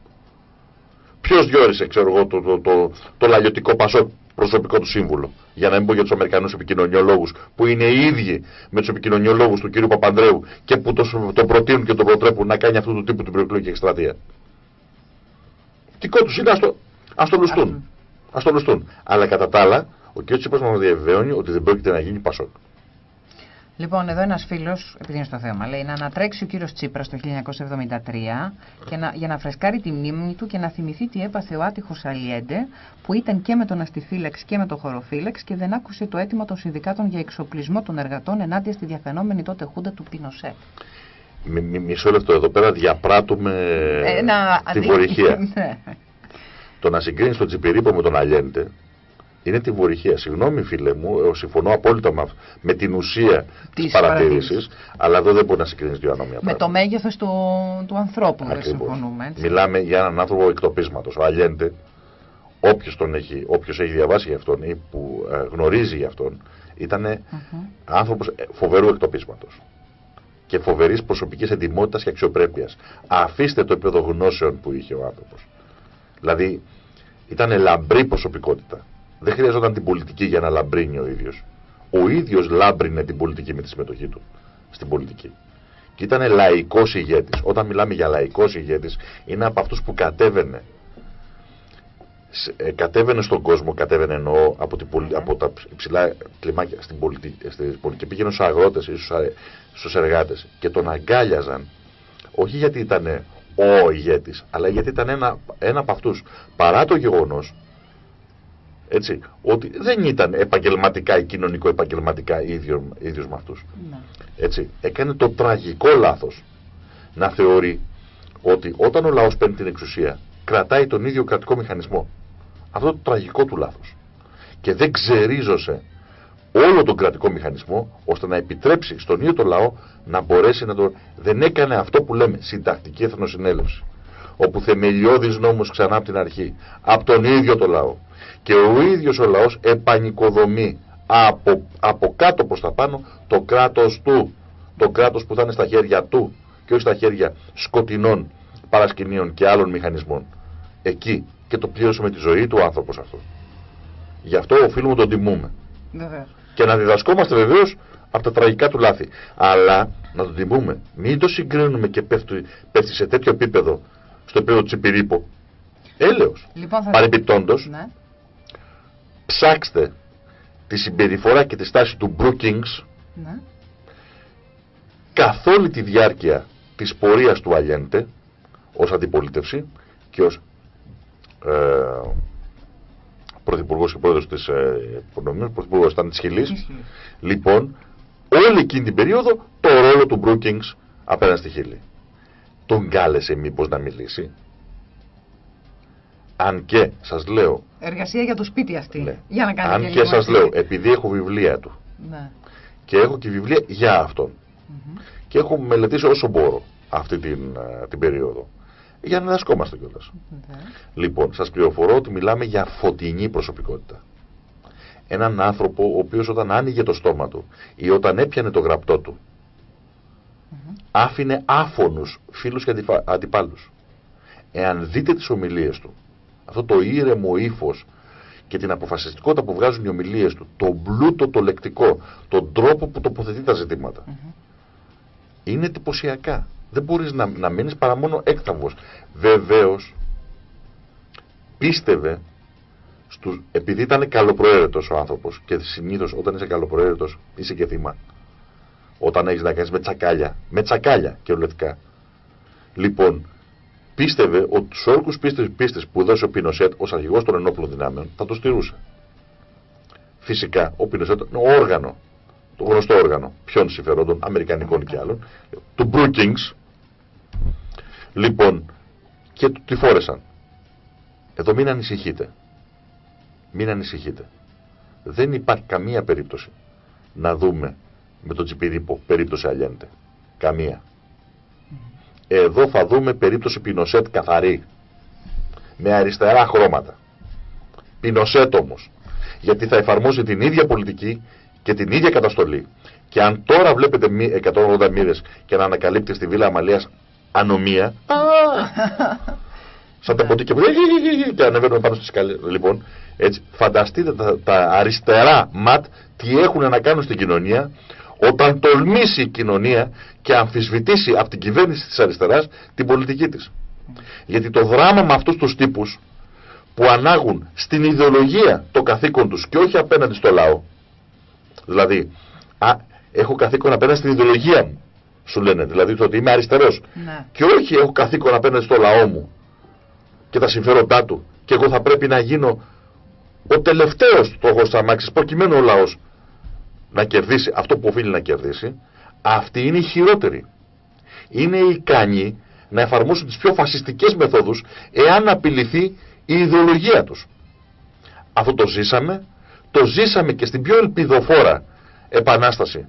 Ποιος διόρισε, ξέρω εγώ, το, το, το, το λαλιωτικό πασό προσωπικό του σύμβουλο; Για να μην πω για τους Αμερικανούς επικοινωνιολόγους, που είναι οι ίδιοι με τους επικοινωνιολόγους του κ. Παπανδρέου και που το, το προτείνουν και το προτρέπουν να κάνει αυτού του τύπου την προεκλογική εκστρατεία. Δικό τους είναι, ας το, λουστούν. Ας το λουστούν. Αλλά κατά τα άλλα, ο κ. Τσίπρας μας διαβεβαιώνει ότι δεν πρόκειται να γίνει πασόκ. Λοιπόν, εδώ ένας φίλος, επειδή είναι στο θέμα, λέει να ανατρέξει ο κύριος Τσίπρας το 1973 και να, για να φρεσκάρει τη μνήμη του και να θυμηθεί τι έπαθε ο άτυχος Αλιέντε, που ήταν και με τον αστιφύλαξ και με τον χωροφύλαξ και δεν άκουσε το αίτημα των συνδικάτων για εξοπλισμό των εργατών ενάντια στη διαφαινόμενη τότε χούντα του Πινοσέ. μισό λεπτό εδώ πέρα διαπράττουμε Ένα τη βορυχία. Ναι. Το να συγκρίνεις τον Τσιπηρίπο με τον Αλιέντε είναι τη βορυχία. Συγγνώμη φίλε μου, ε, συμφωνώ απόλυτα με, με την ουσία της παρατήρησης, αλλά εδώ δεν μπορεί να συγκρίνεις δύο ανώμια Με το μέγεθος του, του ανθρώπου δεν συμφωνούμε. Έτσι. Μιλάμε για έναν άνθρωπο εκτοπίσματος. Ο Αλιέντε, όποιος έχει, όποιος έχει διαβάσει για αυτόν ή που ε, γνωρίζει για αυτόν, ήταν mm -hmm. άνθρωπος ε, φοβερού εκτοπίσματος και φοβερής προσωπικής εντυμότητα και αξιοπρέπειας. Αφήστε το επίπεδο γνώσεων που είχε ο άνθρωπος. Δηλαδή, ήταν λαμπρή προσωπικότητα. Δεν χρειαζόταν την πολιτική για να λαμπρύνει ο ίδιος. Ο ίδιος λάμπρινε την πολιτική με τη συμμετοχή του στην πολιτική. Και ήταν λαϊκός ηγέτης. Όταν μιλάμε για λαϊκός ηγέτης, είναι από αυτούς που κατέβαινε. Ε, κατέβαινε στον κόσμο, κατέβαινε εννοώ από, την, από τα υψηλά κλιμάκια στην πολιτική, στην πολιτική. Πήγαινε στους αγρότες ή στους εργάτες και τον αγκάλιαζαν. Όχι γιατί ήταν ο ηγέτης, αλλά γιατί ήταν ένα, ένα από αυτούς. Παρά το γεγονός έτσι, ότι δεν ήταν επαγγελματικά ή κοινωνικό-επαγγελματικά ίδιο, ίδιος με αυτούς. Ναι. Έτσι, έκανε το τραγικό λάθος να θεωρεί ότι όταν ο λαός παίρνει την εξουσία κρατάει τον ίδιο κρατικό μηχανισμό. Αυτό το τραγικό του λάθος. Και δεν ξερίζωσε όλο τον κρατικό μηχανισμό ώστε να επιτρέψει στον ίδιο το λαό να μπορέσει να το... Δεν έκανε αυτό που λέμε συντακτική εθνοσυνέλευση. Όπου θεμελιώδης νόμος ξανά από την αρχή. Από τον ίδιο το λαό. Και ο ίδιος ο λαός επανικοδομεί από, από κάτω προς τα πάνω το κράτος του. Το κράτος που θα είναι στα χέρια του και όχι στα χέρια σκοτεινών παρασκηνίων και άλλων μηχανισμών. Εκεί και το πλήρωσε με τη ζωή του άνθρωπος αυτός. Γι' αυτό οφείλουμε τον τιμούμε. Και να διδασκόμαστε βεβαίως από τα τραγικά του λάθη. Αλλά να τον τιμούμε. Μην το συγκρίνουμε και πέφτει, πέφτει σε τέτοιο επίπεδο, στο επίπεδο Τσιπηρίπο. Έλεος. Λοιπόν, Παρεμπιπτόντως, ναι. Ψάξτε τη συμπεριφορά και τη στάση του Brookings ναι. καθ' όλη τη διάρκεια της πορείας του Αλιέντε ως αντιπολίτευση και ως ε, πρωθυπουργός και πρόεδρος της ε, πρωθυπουργός ήταν της Χιλής. Λοιπόν, όλη εκείνη την περίοδο το ρόλο του Brookings απέναντι στη Χιλή. Τον κάλεσε μήπως να μιλήσει. Αν και σας λέω... Εργασία για το σπίτι αυτή. Ναι. Για να κάνει Αν και, και σας λέω, επειδή έχω βιβλία του ναι. και έχω και βιβλία για αυτόν και έχω μελετήσει όσο μπορώ αυτή την, ε, την περίοδο για να διδασκόμαστε κιόλας. Ναι. Λοιπόν, σας πληροφορώ ότι μιλάμε για φωτεινή προσωπικότητα. Έναν άνθρωπο ο οποίος όταν άνοιγε το στόμα του ή όταν έπιανε το γραπτό του, άφηνε άφωνους φίλους και αντιπάλους. Εάν δείτε τις ομιλίες του, αυτό το ήρεμο ύφος και την αποφασιστικότητα που βγάζουν οι ομιλίες του, το πλούτο το λεκτικό, τον τρόπο που τοποθετεί τα ζητήματα, είναι εντυπωσιακά δεν μπορείς να, να μείνεις παρά μόνο έκταμβος. Βεβαίως, πίστευε, στους, επειδή ήταν καλοπροαίρετος ο άνθρωπος και συνήθως όταν είσαι καλοπροαίρετος είσαι και θύμα. Όταν έχεις να κάνεις με τσακάλια, με τσακάλια και ορλετικά. Λοιπόν, πίστευε ότι τους όρκους πίστες, πίστες που δώσε ο Πινοσέτ ως αρχηγός των ενόπλων δυνάμεων θα το στηρούσε. Φυσικά, ο Πινοσέτ είναι όργανο το γνωστό όργανο ποιων συμφερόντων, Αμερικανικών και άλλων, του Brookings, Λοιπόν, και τη φόρεσαν. Εδώ μην ανησυχείτε. Μην ανησυχείτε. Δεν υπάρχει καμία περίπτωση να δούμε με τον Τσιπηρίπο περίπτωση Αλιέντε. Καμία. Εδώ θα δούμε περίπτωση Πινοσέτ καθαρή. Με αριστερά χρώματα. Πινοσέτ όμως. Γιατί θα εφαρμόσει την ίδια πολιτική και την ίδια καταστολή. Και αν τώρα βλέπετε 180 μοίρες και να ανακαλύπτει στη Βίλα Αμαλίας ανομία. Σαν τα ποτίκια που και ανεβαίνουν πάνω στις σκάλες. Λοιπόν, έτσι, φανταστείτε τα, τα αριστερά ματ τι έχουν να κάνουν στην κοινωνία όταν τολμήσει η κοινωνία και αμφισβητήσει από την κυβέρνηση της αριστεράς την πολιτική της. Γιατί το δράμα με αυτούς τους τύπους που ανάγουν στην ιδεολογία το καθήκον τους και όχι απέναντι στο λαό. Δηλαδή, α, έχω καθήκον απέναντι στην ιδεολογία μου σου λένε. Δηλαδή το ότι είμαι αριστερός. Ναι. Και όχι έχω καθήκον απέναντι στο λαό μου και τα συμφέροντά του. Και εγώ θα πρέπει να γίνω ο τελευταίος τροχό της αμάξης προκειμένου ο λαός να κερδίσει αυτό που οφείλει να κερδίσει. Αυτή είναι η χειρότερη. Είναι ικανοί να εφαρμόσουν τις πιο φασιστικές μεθόδους εάν απειληθεί η ιδεολογία τους. Αυτό το ζήσαμε, το ζήσαμε και στην πιο ελπιδοφόρα επανάσταση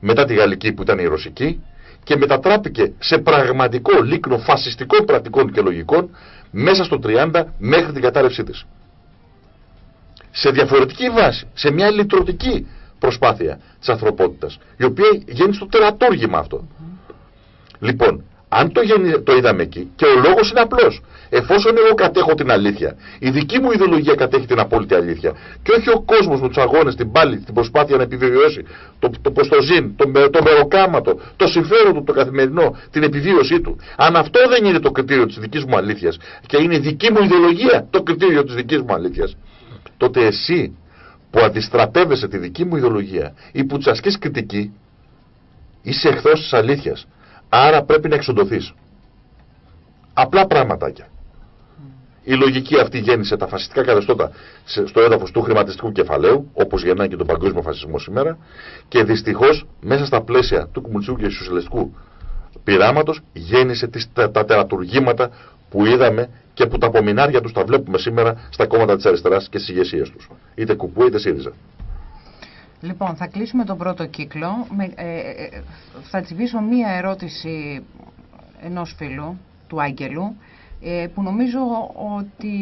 μετά τη Γαλλική που ήταν η Ρωσική και μετατράπηκε σε πραγματικό λίκνο φασιστικών πρακτικών και λογικών μέσα στο 30 μέχρι την κατάρρευσή της. Σε διαφορετική βάση, σε μια λυτρωτική προσπάθεια της ανθρωπότητας, η οποία γίνει στο τερατούργημα αυτό. Λοιπόν, αν το, το είδαμε εκεί, και ο λόγος είναι απλός. Εφόσον εγώ κατέχω την αλήθεια, η δική μου ιδεολογία κατέχει την απόλυτη αλήθεια, και όχι ο κόσμος με τους αγώνες, την πάλη, την προσπάθεια να επιβεβαιώσει το, το προστοζήν, το, το μεροκάματο, το συμφέρον του, το καθημερινό, την επιβίωσή του. Αν αυτό δεν είναι το κριτήριο της δικής μου αλήθειας και είναι η δική μου ιδεολογία το κριτήριο της δικής μου αλήθειας, τότε εσύ που αντιστρατεύεσαι τη δική μου ιδεολογία ή που της κριτική, είσαι εχθρός της αλήθειας. Άρα πρέπει να εξοντωθείς. Απλά πραγματάκια. Η λογική αυτή γέννησε τα φασιστικά καθεστώτα στο έδαφος του χρηματιστικού κεφαλαίου, όπως γεννάει και τον παγκόσμιο φασισμό σήμερα, και δυστυχώς μέσα στα πλαίσια του κομμουνιστικού και σοσιαλιστικού πειράματος γέννησε τις, τα, τα τερατουργήματα που είδαμε και που τα απομεινάρια τους τα βλέπουμε σήμερα στα κόμματα της αριστεράς και στις ηγεσίες τους. Είτε κουπού είτε ΣΥΡΙΖΑ. Λοιπόν, θα κλείσουμε τον πρώτο κύκλο. Με, ε, ε, ε θα τσιβήσω μία ερώτηση ενός φίλου, του Άγγελου, ε, που νομίζω ότι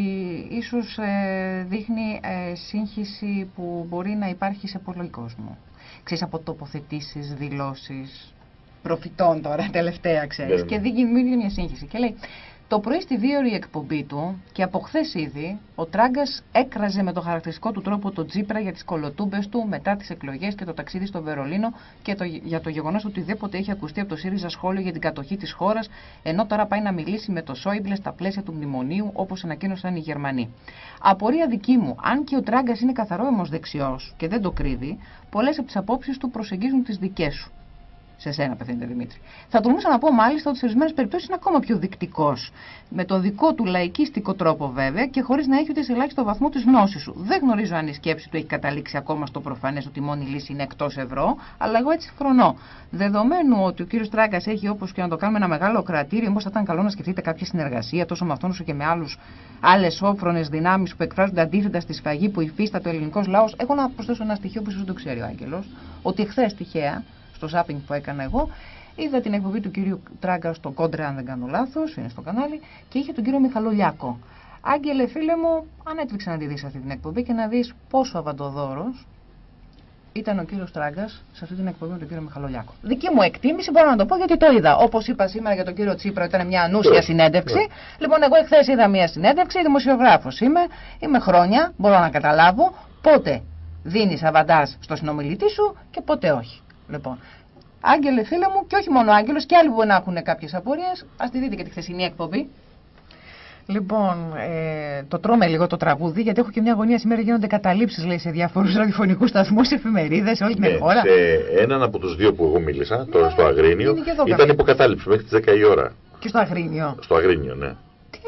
ίσως ε, δείχνει σύγχυση που μπορεί να υπάρχει σε πολλοί κόσμο. Ξέρεις, από τοποθετήσεις, δηλώσεις, προφητών τώρα, τελευταία ξέρεις, ναι, και ναι. δημιουργεί μια σύγχυση. Και λέει, το πρωί στη η εκπομπή του και από χθες ήδη, ο Τράγκας έκραζε με το χαρακτηριστικό του τρόπο το Τζίπρα για τις κολοτούμπες του μετά τις εκλογές και το ταξίδι στο Βερολίνο και το, για το γεγονός ότι οτιδήποτε είχε ακουστεί από το ΣΥΡΙΖΑ σχόλιο για την κατοχή της χώρας, ενώ τώρα πάει να μιλήσει με το Σόιμπλε στα πλαίσια του μνημονίου, όπως ανακοίνωσαν οι Γερμανοί. Απορία δική μου, αν και ο Τράγκας είναι καθαρό δεξιό και δεν το κρύβει, πολλές από τις απόψεις του προσεγγίζουν τις δικές σου σε σένα απευθύνεται Δημήτρη. Θα τολμούσα να πω μάλιστα ότι σε ορισμένες περιπτώσεις είναι ακόμα πιο δεικτικός. Με το δικό του λαϊκίστικο τρόπο βέβαια και χωρίς να έχει ούτε σε ελάχιστο βαθμό τη γνώση σου. Δεν γνωρίζω αν η σκέψη του έχει καταλήξει ακόμα στο προφανές ότι η μόνη λύση είναι εκτός ευρώ, αλλά εγώ έτσι φρονώ. Δεδομένου ότι ο κύριος Τράγκας έχει όπως και να το κάνουμε ένα μεγάλο κρατήριο, μήπως θα ήταν καλό να σκεφτείτε κάποια συνεργασία τόσο με αυτόν όσο και με άλλους άλλες όφρονες δυνάμεις που εκφράζονται αντίθετα στη σφαγή που υφίσταται ο ελληνικός λαός. Έχω να προσθέσω ένα στοιχείο που ίσως το ξέρει ο Άγγελος, ότι χθε τυχαία στο ζάπινγκ που έκανα εγώ, είδα την εκπομπή του κυρίου Τράγκα στο Κόντρε, αν δεν κάνω λάθος, είναι στο κανάλι, και είχε τον κύριο Μιχαλολιάκο. Άγγελε, φίλε μου, αν έτρεξε να τη δεις αυτή την εκπομπή και να δεις πόσο αβαντοδόρος ήταν ο κύριος Τράγκας σε αυτή την εκπομπή με τον κύριο Μιχαλολιάκο. Δική μου εκτίμηση μπορώ να το πω γιατί το είδα. Όπως είπα σήμερα για τον κύριο Τσίπρα, ήταν μια ανούσια ναι. συνέντευξη. Ναι. Λοιπόν, εγώ εχθές είδα μια συνέντευξη, δημοσιογράφος είμαι, είμαι χρόνια, μπορώ να καταλάβω πότε δίνεις αβαντάζ στο συνομιλητή σου και πότε όχι. Λοιπόν, Άγγελε, φίλε μου, και όχι μόνο Άγγελος, και άλλοι που να έχουν κάποιες απορίες, ας τη δείτε και τη χθεσινή εκπομπή. Λοιπόν, ε, το τρώμε λίγο το τραγούδι, γιατί έχω και μια γωνία σήμερα γίνονται καταλήψεις λέει, σε διάφορους ραδιοφωνικούς σταθμούς, εφημερίδες, σε όλη την ναι, χώρα. Σε έναν από τους δύο που εγώ μίλησα, τώρα στο Αγρίνιο, ήταν υποκατάληψη μέχρι τις 10 η ώρα. Και στο Αγρίνιο. Στο Αγρίνιο, ναι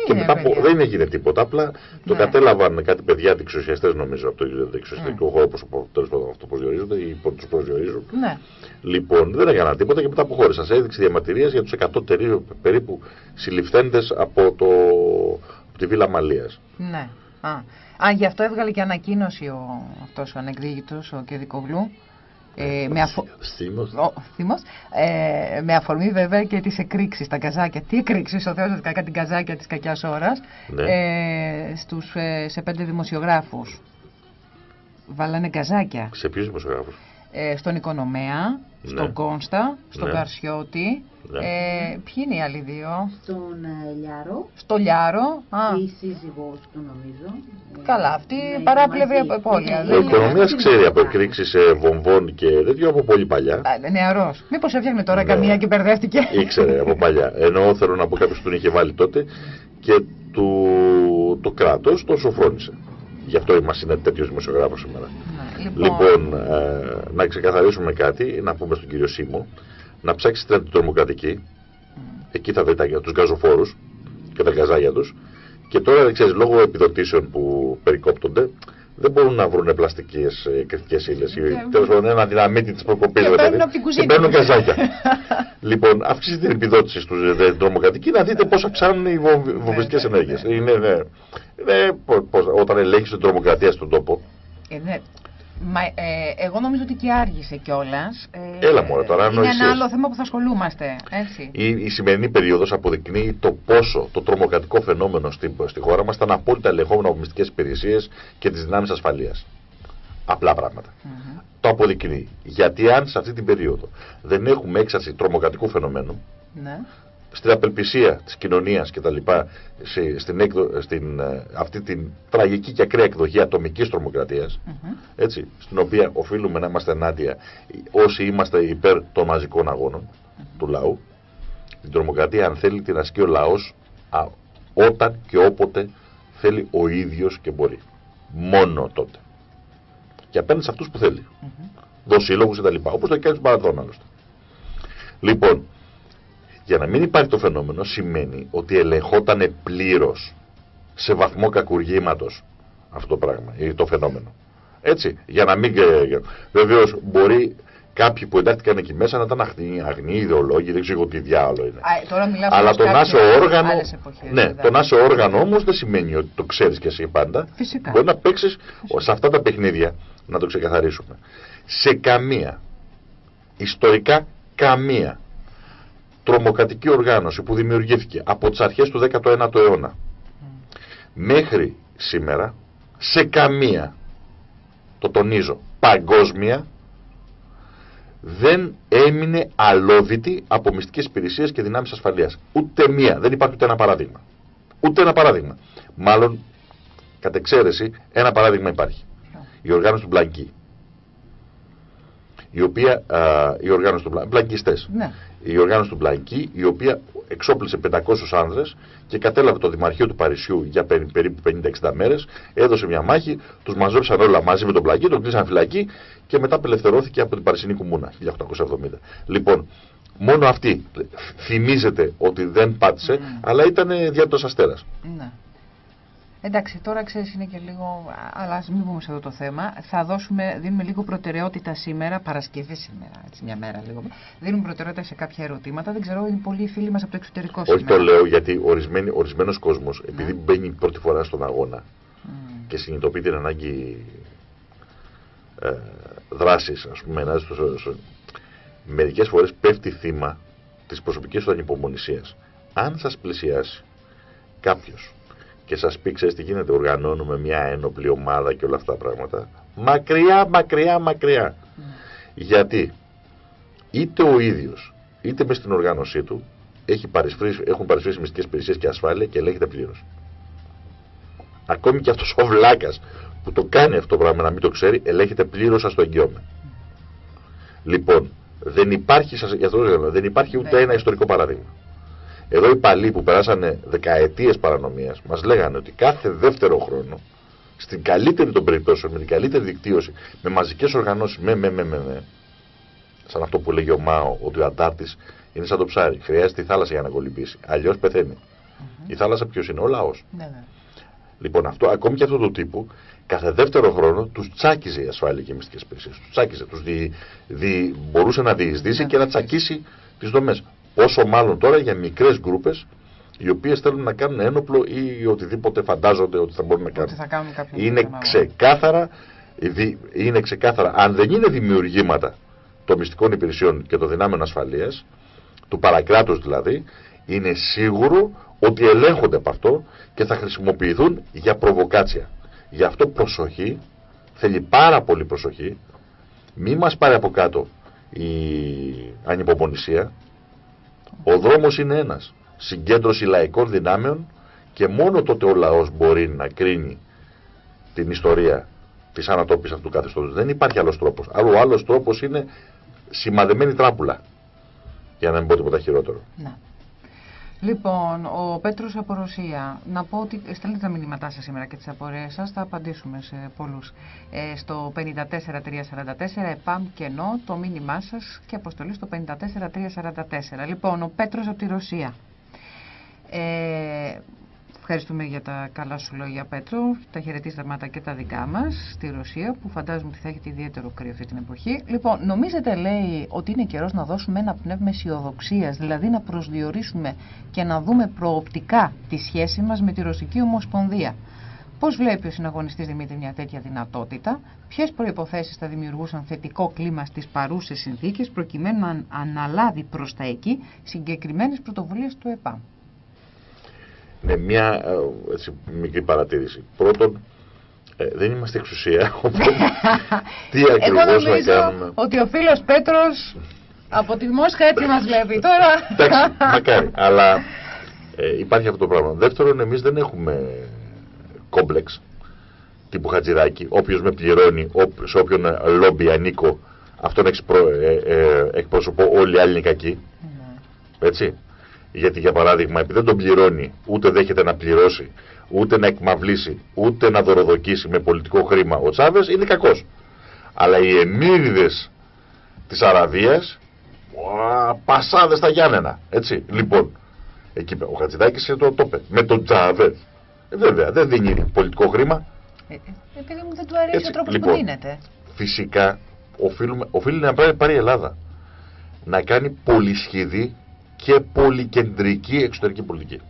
και μετά από, δεν έγινε τίποτα. Απλά το ναι. κατέλαβαν κάτι παιδιά αντιξουσιαστέ, νομίζω, από το εξουσιαστικό ναι. χώρο, όπως τέλος πάντων αυτό προσδιορίζονται ή του προσδιορίζουν. Ναι. Λοιπόν, δεν έκαναν τίποτα και μετά αποχώρησαν. Σε έδειξη διαμαρτυρίας για τους 100 περίπου συλληφθέντες από, το, από τη Βίλα Μαλίας. Ναι. Α. Α, γι' αυτό έβγαλε και ανακοίνωση ο, αυτός ο ανεκδίκητος, ο Κεδικογλου, ε, με, αφο... ε, με αφορμή βέβαια και τις εκρήξεις, τα καζάκια. Τι εκρήξεις, ο Θεός κακά την καζάκια της κακιάς ώρας, ναι. ε, στους, ε, σε πέντε δημοσιογράφους. Βάλανε καζάκια. Σε ποιους δημοσιογράφους; Ε, στον Οικονομέα, στον ναι. Κόνστα, στον ναι. Καρσιώτη. Ναι. Ε, ποιοι είναι οι άλλοι δύο; Στον ε, Λιάρο. Στο Λιάρο. Α. Η σύζυγός του νομίζω. Καλά, αυτή ναι, παράπλευρη από πόλια. Ο Οικονομίας ξέρει από εκρήξεις ε, βομβών και τέτοιο από πολύ παλιά. Α, νεαρός. Μήπως έφτιαχνε τώρα ναι. καμία και μπερδεύτηκε. Ήξερε από παλιά. Ενώ θέλω να πω κάποιος τον είχε βάλει τότε και του, το κράτος τον σοφρόνησε. Γι' αυτό είμαστε είναι τέτοιος δημοσιογράφος σήμερα. Λοιπόν, λοιπόν ε, να ξεκαθαρίσουμε κάτι, να πούμε στον κύριο Σίμω, να ψάξει την τρομοκρατική. Εκεί θα δείτε τους γκαζοφόρου και τα γκαζάγια τους. Και τώρα, ξέρεις, λόγω επιδοτήσεων που περικόπτονται, δεν μπορούν να βρουν πλαστικές ε, κριτικές ύλες. Τέλος πάντων, ένα δυναμίτι της προκοπής. Και παίρνουν γκαζάκια. λοιπόν, αυξήστε την επιδότηση στους ε, τρομοκρατικοί να δείτε πώ αυξάνουν οι βομβιστικές ναι, ενέργειες. Ναι. Είναι, ναι. ναι όταν ελέγχεις την τρομοκρατία στον τόπο. Ε, ναι. Μα, ε, εγώ νομίζω ότι και άργησε κιόλας. Ε, Έλα μόνο τώρα. Είναι ένα άλλο θέμα που θα ασχολούμαστε. Έτσι. Η, η σημερινή περίοδος αποδεικνύει το πόσο το τρομοκρατικό φαινόμενο στη, στη χώρα μας ήταν απόλυτα ελεγχόμενο από μυστικές υπηρεσίες και τις δυνάμεις ασφαλείας. Απλά πράγματα. Mm Το αποδεικνύει. Γιατί αν σε αυτή την περίοδο δεν έχουμε έξαρση τρομοκρατικού φαινομένου, ναι στην απελπισία της κοινωνίας και τα λοιπά στην, στην, ε, αυτή την τραγική και ακραία εκδοχή ατομικής τρομοκρατίας έτσι, στην οποία οφείλουμε να είμαστε ενάντια όσοι είμαστε υπέρ των μαζικών αγώνων του λαού την τρομοκρατία αν θέλει την ασκεί ο λαός όταν και όποτε θέλει ο ίδιος και μπορεί. Μόνο τότε. Και απέναντι σε αυτούς που θέλει. Mm -hmm. δοσύλλογους και τα λοιπά όπως το κάνει στον άλλωστε. Λοιπόν για να μην υπάρχει το φαινόμενο σημαίνει ότι ελεγχόταν πλήρως σε βαθμό κακουργήματος αυτό το πράγμα, ή το φαινόμενο. Έτσι, για να μην. Βεβαίως μπορεί κάποιοι που εντάχθηκαν εκεί μέσα να ήταν αγνοί, αγνοί ιδεολόγοι, δεν ξέρω τι διάλογο είναι. Α, τώρα Αλλά το να σε όργανο. ναι, το να σε όργανο όμως δεν σημαίνει ότι το ξέρεις και εσύ πάντα. Φυσικά. Μπορεί να παίξεις σε αυτά τα παιχνίδια, να το ξεκαθαρίσουμε. Σε καμία, ιστορικά καμία τρομοκρατική οργάνωση που δημιουργήθηκε από τις αρχές του 19ου αιώνα μέχρι σήμερα σε καμία, το τονίζω, παγκόσμια δεν έμεινε αλόβητη από μυστικές υπηρεσίες και δυνάμεις ασφαλείας. Ούτε μία. Δεν υπάρχει ούτε ένα παράδειγμα. Ούτε ένα παράδειγμα. Μάλλον, κατ' εξαίρεση, ένα παράδειγμα υπάρχει. Η οργάνωση του Μπλανκή. Η οποία, α, η οργάνωση του Μπλανκή, μπλανκιστές. Ναι η οργάνωση του Μπλανκή, η οποία εξόπλησε 500 άνδρες και κατέλαβε το Δημαρχείο του Παρισιού για περίπου 50-60 μέρες, έδωσε μια μάχη, τους μαζέψαν όλα μαζί με τον Μπλανκή, τον κλείσαν φυλακή και μετά απελευθερώθηκε από την Παρισινή Κουμούνα 1870. Λοιπόν, μόνο αυτή θυμίζεται ότι δεν πάτησε, mm. αλλά ήταν διάτος αστέρας. Ναι. Εντάξει, τώρα ξέρεις είναι και λίγο. Αλλά ας μην πούμε σε αυτό το θέμα. Θα δώσουμε, δίνουμε λίγο προτεραιότητα σήμερα, Παρασκευή σήμερα, έτσι μια μέρα λίγο. Δίνουμε προτεραιότητα σε κάποια ερωτήματα. Δεν ξέρω, είναι πολλοί φίλοι μας από το εξωτερικό Όχι το λέω γιατί ορισμένος κόσμος, επειδή ναι. μπαίνει πρώτη φορά στον αγώνα mm. και συνειδητοποιεί την ανάγκη ε, δράσης, ας πούμε, να μερικές φορές πέφτει θύμα της προσωπικής του ανυπομονησίας. Αν σας πλησιάσει κάποιος και σας πει ξέρεις τι γίνεται οργανώνουμε μια ένοπλη ομάδα και όλα αυτά τα πράγματα μακριά μακριά μακριά mm. γιατί είτε ο ίδιος είτε μες στην οργάνωσή του έχει έχουν παρισφρήσει μυστικές υπηρεσίες και ασφάλεια και ελέγχεται πλήρως ακόμη και αυτός ο βλάκας που το κάνει αυτό το πράγμα να μην το ξέρει ελέγχεται πλήρως ας το εγγυώμαι λοιπόν δεν υπάρχει, σας, δεν υπάρχει ούτε ναι. ένα ιστορικό παράδειγμα εδώ οι παλιοί που περάσανε δεκαετίες παρανομίας μας λέγανε ότι κάθε δεύτερο χρόνο, στην καλύτερη των περιπτώσεων, με την καλύτερη δικτύωση, με μαζικές οργανώσεις, με, με, με, με, με, σαν αυτό που λέγει ο Μάο, ότι ο αντάρτης είναι σαν το ψάρι. Χρειάζεται η θάλασσα για να κολυμπήσει. Αλλιώς πεθαίνει. Η θάλασσα ποιος είναι, ο λαός. Ναι, ναι. Λοιπόν, αυτό, ακόμη και αυτό το τύπο, κάθε δεύτερο χρόνο τους τσάκιζε η ασφάλεια και οι μυστικές υπηρεσίες. Τους τσάκιζε. Τους δι, δι, μπορούσε να διεισδύσει ναι, και να τσακίσει τις δομές. Όσο μάλλον τώρα για μικρές γκρούπες οι οποίες θέλουν να κάνουν ένοπλο ή οτιδήποτε φαντάζονται ότι θα μπορούν να κάνουν. Θα κάνουν είναι ξεκάθαρα, είναι ξεκάθαρα, αν δεν είναι δημιουργήματα των μυστικών υπηρεσιών και των δυνάμεων ασφαλείας, του παρακράτους δηλαδή, είναι σίγουρο ότι ελέγχονται από αυτό και θα χρησιμοποιηθούν για προβοκάτσια. Γι' αυτό προσοχή, θέλει πάρα πολύ προσοχή, μη μας πάρει από κάτω η ανυπομονησία, ο δρόμος είναι ένας. Συγκέντρωση λαϊκών δυνάμεων και μόνο τότε ο λαός μπορεί να κρίνει την ιστορία της ανατόπισης αυτού του καθεστώτος. Δεν υπάρχει άλλος τρόπος. Άλλο ο άλλος τρόπος είναι σημαδεμένη τράπουλα. Για να μην πω τίποτα χειρότερο. Να. Λοιπόν, ο Πέτρος από Ρωσία. Να πω ότι στέλνετε τα μηνύματά σας σήμερα και τις απορίες σας. Θα απαντήσουμε σε πολλούς. Ε, στο 54344 ΕΠΑΜ κενό το μήνυμά σας και αποστολή στο 54344. Λοιπόν, ο Πέτρος από τη Ρωσία. Ε, Ευχαριστούμε για τα καλά σου λόγια, Πέτρο, τα χαιρετίσματα και τα δικά μας στη Ρωσία, που φαντάζομαι ότι θα έχετε ιδιαίτερο κρύο αυτή την εποχή. Λοιπόν, νομίζετε, λέει, ότι είναι καιρός να δώσουμε ένα πνεύμα αισιοδοξίας, δηλαδή να προσδιορίσουμε και να δούμε προοπτικά τη σχέση μας με τη Ρωσική Ομοσπονδία. Πώς βλέπει ο συναγωνιστής Δημήτρη μια τέτοια δυνατότητα, ποιες προποθέσει θα δημιουργούσαν θετικό κλίμα στις παρούσες συνθήκες, προκειμένου να αναλάβει προς τα εκεί συγκεκριμένες πρωτοβουλίες του ΕΠΑ; Ναι, μια ε, έτσι, μικρή παρατήρηση. Πρώτον, ε, δεν είμαστε εξουσία, οπότε τι ακριβώς να κάνουμε; ότι ο φίλος Πέτρος από τη Μόσχα έτσι μας βλέπει τώρα. Εντάξει, μακάρι, αλλά ε, υπάρχει αυτό το πράγμα. Δεύτερον, εμείς δεν έχουμε κόμπλεξ τύπου Χατζηδάκη. Όποιος με πληρώνει, σε όποιον λόμπι ανήκω, αυτόν εξπρο, ε, ε, εκπροσωπώ όλοι οι άλλοι είναι κακοί. Ναι. Έτσι. Γιατί για παράδειγμα, επειδή δεν τον πληρώνει, ούτε δέχεται να πληρώσει, ούτε να εκμαυλήσει, ούτε να δωροδοκίσει με πολιτικό χρήμα ο Τσάβες, είναι κακός. Αλλά οι εμμύριδε της Αραβίας, πασάδες στα Γιάννενα. Έτσι. Λοιπόν, εκεί ο Χατζηδάκης το, το Με τον Τσάβες. Ε, βέβαια, δεν δίνει πολιτικό χρήμα. Ε, ε, επειδή μου δεν του αρέσει ο τρόπος λοιπόν, που δίνεται. Φυσικά οφείλουμε, οφείλει να πάρει, πάρει η Ελλάδα να κάνει πολυσχηδή και πολυκεντρική εξωτερική πολιτική.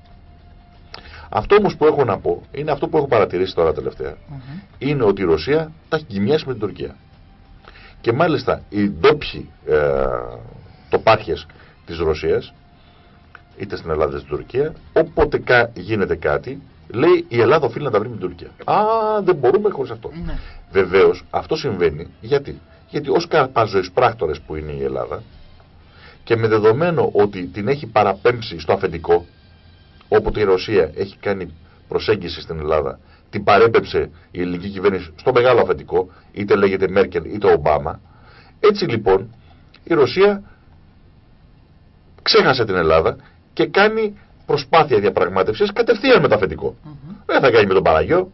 Αυτό όμως που έχω να πω είναι αυτό που έχω παρατηρήσει τώρα τελευταία. Είναι ότι η Ρωσία τα έχει κοιμιάσει με την Τουρκία. Και μάλιστα οι ντόπιοι ε, τοπάρχες της Ρωσίας είτε στην Ελλάδα είτε στην Τουρκία όποτε γίνεται κάτι λέει η Ελλάδα οφείλει να τα βρει με την Τουρκία. Α, δεν μπορούμε χωρίς αυτό. Ναι. Βεβαίως αυτό συμβαίνει γιατί; Γιατί ως καρπαζοεισπράκτορες που είναι η Ελλάδα και με δεδομένο ότι την έχει παραπέμψει στο αφεντικό όποτε η Ρωσία έχει κάνει προσέγγιση στην Ελλάδα την παρέπεψε η ελληνική κυβέρνηση στο μεγάλο αφεντικό είτε λέγεται Μέρκελ είτε Ομπάμα έτσι λοιπόν η Ρωσία ξέχασε την Ελλάδα και κάνει προσπάθεια διαπραγμάτευσης κατευθείαν με το αφεντικό. Δεν θα κάνει με τον Παραγιώ,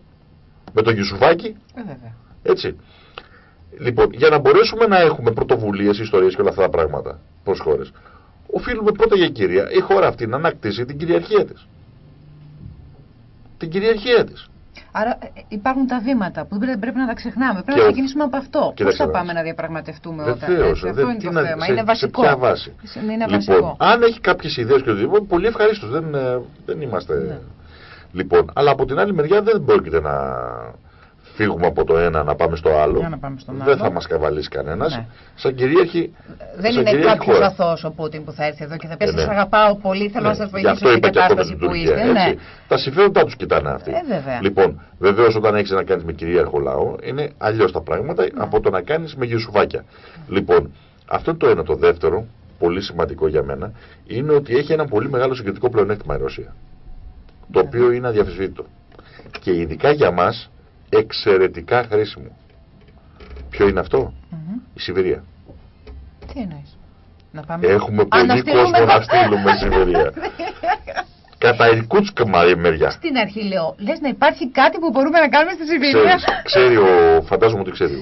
με τον Γιουσουφάκη. Ε, έτσι. Λοιπόν, για να μπορέσουμε να έχουμε πρωτοβουλίες, ιστορίες και όλα αυτά τα πράγματα προς χώρες, οφείλουμε πρώτα για κυρία η χώρα αυτή να ανακτήσει την κυριαρχία της. Την κυριαρχία της. Άρα ε, υπάρχουν τα βήματα που δεν πρέπει να τα ξεχνάμε. Πρέπει και να ξεκινήσουμε από αυτό. Πώς θα πάμε να διαπραγματευτούμε όταν έτσι, Αυτό είναι το θέμα. είναι βασικό. Σε ποια βάση; Είναι λοιπόν, βασικό. αν έχει κάποιες ιδέες και οτιδήποτε, πολύ ευχαρίστως. Δεν, ε, δεν είμαστε. Ναι. Λοιπόν, αλλά από την άλλη μεριά δεν πρόκειται να φύγουμε από το ένα να πάμε στο άλλο. να πάμε στον δεν θα μας καβαλήσει κανένας. Ναι. Σαν κυρίαρχη. Δεν είναι κάποιος αθώο ο Πούτιν που θα έρθει εδώ και θα πει: ε, ναι. Σα αγαπάω πολύ, θέλω ναι. να σα βοηθήσω στην κατάσταση που είστε. Ναι. Τα συμφέροντά τους κοιτάνε αυτοί. Ε, βέβαια. Λοιπόν, βεβαίως όταν έχεις να κάνεις με κυρίαρχο λαό, είναι αλλιώς τα πράγματα ναι. από το να κάνεις με γεσουβάκια. Λοιπόν, αυτό είναι το ένα. Το δεύτερο, πολύ σημαντικό για μένα, είναι ότι έχει ένα πολύ μεγάλο συγκριτικό πλεονέκτημα η Ρωσία. Το οποίο είναι αδιαφεσβήτητο. Και ειδικά για μας εξαιρετικά χρήσιμο. Ποιο είναι αυτό; Η Σιβηρία. Τι εννοείς; Να πάμε... Έχουμε πολύ κόσμο να στείλουμε Σιβηρία. Κατά Ιρκούτσκα μεριά. Στην αρχή λέω, λες να υπάρχει κάτι που μπορούμε να κάνουμε στη Σιβηρία. ξέρεις ο, φαντάζομαι ότι ξέρει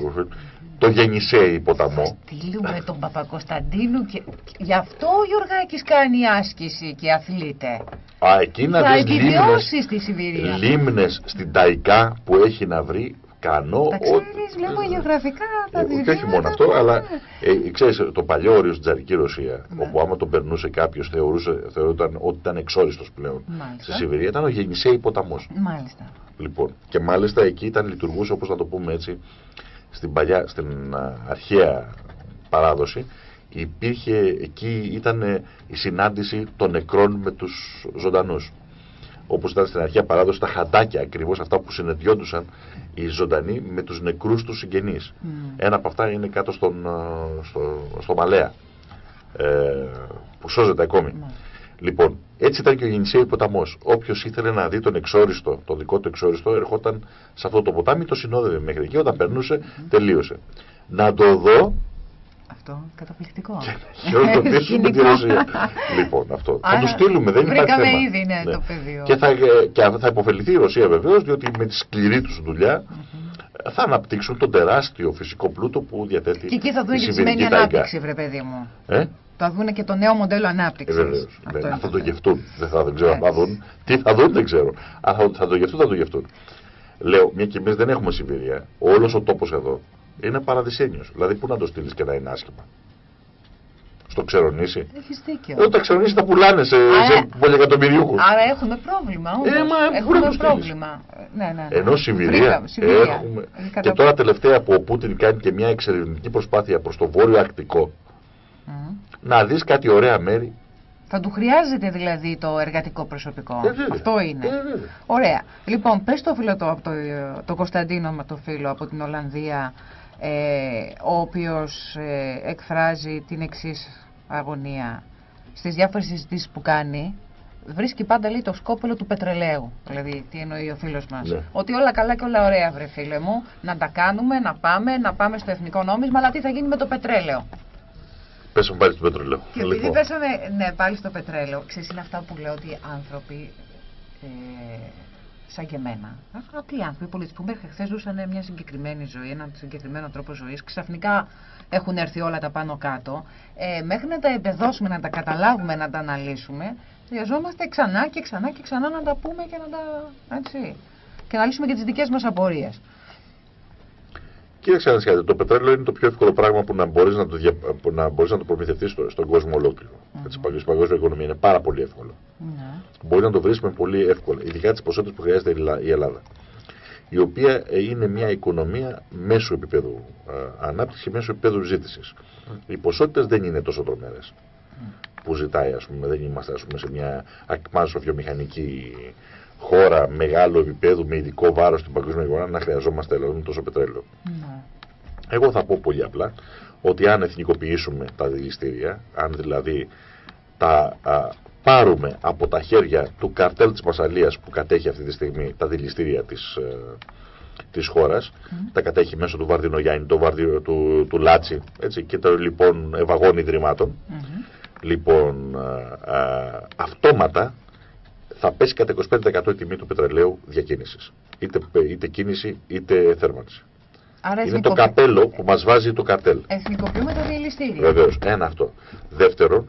το Γεννησέη ποταμό. Θα στείλουμε τον Παπακοσταντίνου και γι' αυτό ο Γιωργάκης κάνει άσκηση και αθλείται. Α, εκείνα θα επιβιώσεις στη Σιβηρία. Λίμνες στην Ταϊκά που έχει να βρει κανό. Τα ξέρεις, βλέπω γεωγραφικά τα ε, Και όχι μόνο αυτό, αλλά ε, ξέρεις, το παλιό όριο στην Τζαρική Ρωσία, ναι. όπου άμα τον περνούσε κάποιος θεωρούσε, θεωρούταν ότι ήταν εξόριστος πλέον μάλιστα. στη Σιβηρία, ήταν ο Γεννησέη ποταμό. Μάλιστα. Λοιπόν, και μάλιστα εκεί ήταν λειτουργούσε, όπως να το πούμε έτσι, στην, παλιά, στην αρχαία παράδοση υπήρχε εκεί ήταν η συνάντηση των νεκρών με τους ζωντανούς όπως ήταν στην αρχαία παράδοση τα χαντάκια ακριβώς αυτά που συνεδριόντουσαν οι ζωντανοί με τους νεκρούς τους συγγενείς mm. ένα από αυτά είναι κάτω στον, στο, στο Μαλέα ε, που σώζεται ακόμη mm. Λοιπόν, έτσι ήταν και ο Γεννησέη ποταμός. Όποιος ήθελε να δει τον εξόριστο, το δικό του εξόριστο, ερχόταν σε αυτό το ποτάμι, το συνόδευε μέχρι εκεί. Όταν περνούσε, τελείωσε. Να το δω. Αυτό καταπληκτικό. Και να χειροκροτήσουμε τη Ρωσία. λοιπόν, αυτό. θα τους στείλουμε, δεν υπάρχει θέμα. ήδη, ναι, ναι. το πεδίο. Και θα, και θα υποφεληθεί η Ρωσία βεβαίως, διότι με τη σκληρή τους δουλειά θα αναπτύξουν τον τεράστιο φυσικό πλούτο που διαθέτει Και εκεί θα δουν και τη σημαίνει ανάπτυξη, βρε παιδί μου. Ε; Θα δουν και το νέο μοντέλο ανάπτυξης. Ε, θα το γευτούν. Δεν θα, δεν ξέρω θα δουν. Τι θα δουν δεν ξέρω. Αν θα, θα το γευτούν, θα το γευτούν. Λέω, μια και εμείς δεν έχουμε Σιβηρία, όλος ο τόπος εδώ είναι παραδεισένιος. Δηλαδή, πού να το στείλεις και να είναι άσχημα; Στο ξερονήσι; Έχεις δίκιο. Εδώ τα ξερονήσι τα πουλάνε σε, σε πολυεκατομμυριούχου. Άρα έχουμε πρόβλημα. Όμως. Ε, μα, έχουμε πρόβλημα. Ναι, ναι, ναι. Ενώ Σιβηρία, έχουμε. Και τώρα τελευταία που ο Πούτιν κάνει και μια εξερευνητική προσπάθεια προς το βόρειο Αρκτικό να δεις κάτι ωραία μέρη. Θα του χρειάζεται δηλαδή το εργατικό προσωπικό. Ε, Αυτό είναι. Ε, ωραία. Λοιπόν, πες το φίλο το, το, το Κωνσταντίνο με το φίλο από την Ολλανδία, ε, ο οποίος ε, εκφράζει την εξής αγωνία στις διάφορες συζητήσεις που κάνει, βρίσκει πάντα λέει το σκόπελο του πετρελαίου. Δηλαδή, τι εννοεί ο φίλος μας. Ναι. Ότι όλα καλά και όλα ωραία, βρε φίλε μου, να τα κάνουμε, να πάμε, να πάμε στο εθνικό νόμισμα, αλλά τι θα γίνει με το πετρέλαιο. Πέσαμε πάλι στο πετρέλαιο. Και επειδή λοιπόν. πέσαμε ναι, πάλι στο πετρέλαιο, ξέρεις είναι αυτά που λέω ότι οι άνθρωποι ε, σαν και εμένα, απλοί άνθρωποι, οι πολίτες που μέχρι χθες ζούσαν μια συγκεκριμένη ζωή, έναν συγκεκριμένο τρόπο ζωής, ξαφνικά έχουν έρθει όλα τα πάνω κάτω, ε, μέχρι να τα εμπεδώσουμε, να τα καταλάβουμε, να τα αναλύσουμε, χρειαζόμαστε ξανά και ξανά και ξανά να τα πούμε και να τα, έτσι, και να λύσουμε και τις δικές μας απορίες. Κοίταξε να σκάτε, το πετρέλαιο είναι το πιο εύκολο πράγμα που να μπορείς να το, δια... να μπορείς να το προμηθευτείς στο, στον κόσμο ολόκληρο. Mm -hmm. Έτσι, παγκόσμια οικονομία είναι πάρα πολύ εύκολο. Mm -hmm. Μπορεί να το βρεις με πολύ εύκολα, ειδικά τις ποσότητες που χρειάζεται η Ελλάδα. Η οποία ε, είναι μια οικονομία μέσω επίπεδου ε, ανάπτυξη, μέσω επίπεδου ζήτησης. Mm -hmm. Οι ποσότητες δεν είναι τόσο τρομερές που ζητάει, ας πούμε. Δεν είμαστε ας πούμε, σε μια ακμάζω βιομηχανική χώρα μεγάλου επίπεδου με ειδικό βάρος στην παγκόσμια αγορά να χρειαζόμαστε δηλαδή, τόσο πετρέλαιο. Ναι. Εγώ θα πω πολύ απλά ότι αν εθνικοποιήσουμε τα δηληστήρια, αν δηλαδή τα α, πάρουμε από τα χέρια του καρτέλ της Μασαλίας που κατέχει αυτή τη στιγμή τα δηληστήρια της, ε, της χώρας, τα κατέχει μέσω του Βαρδινογιάννη, του, Βαρδι, του, του Λάτσι έτσι, και των λοιπόν ευαγών ιδρυμάτων. Λοιπόν, α, αυτόματα θα πέσει κατά 25% η τιμή του πετρελαίου διακίνησης. Είτε, είτε κίνηση είτε θέρμανση. Άρα είναι το καπέλο που μας βάζει το καρτέλ. Εθνικοποιούμε το διελιστήριο. Βεβαίως. Ένα αυτό. Δεύτερον,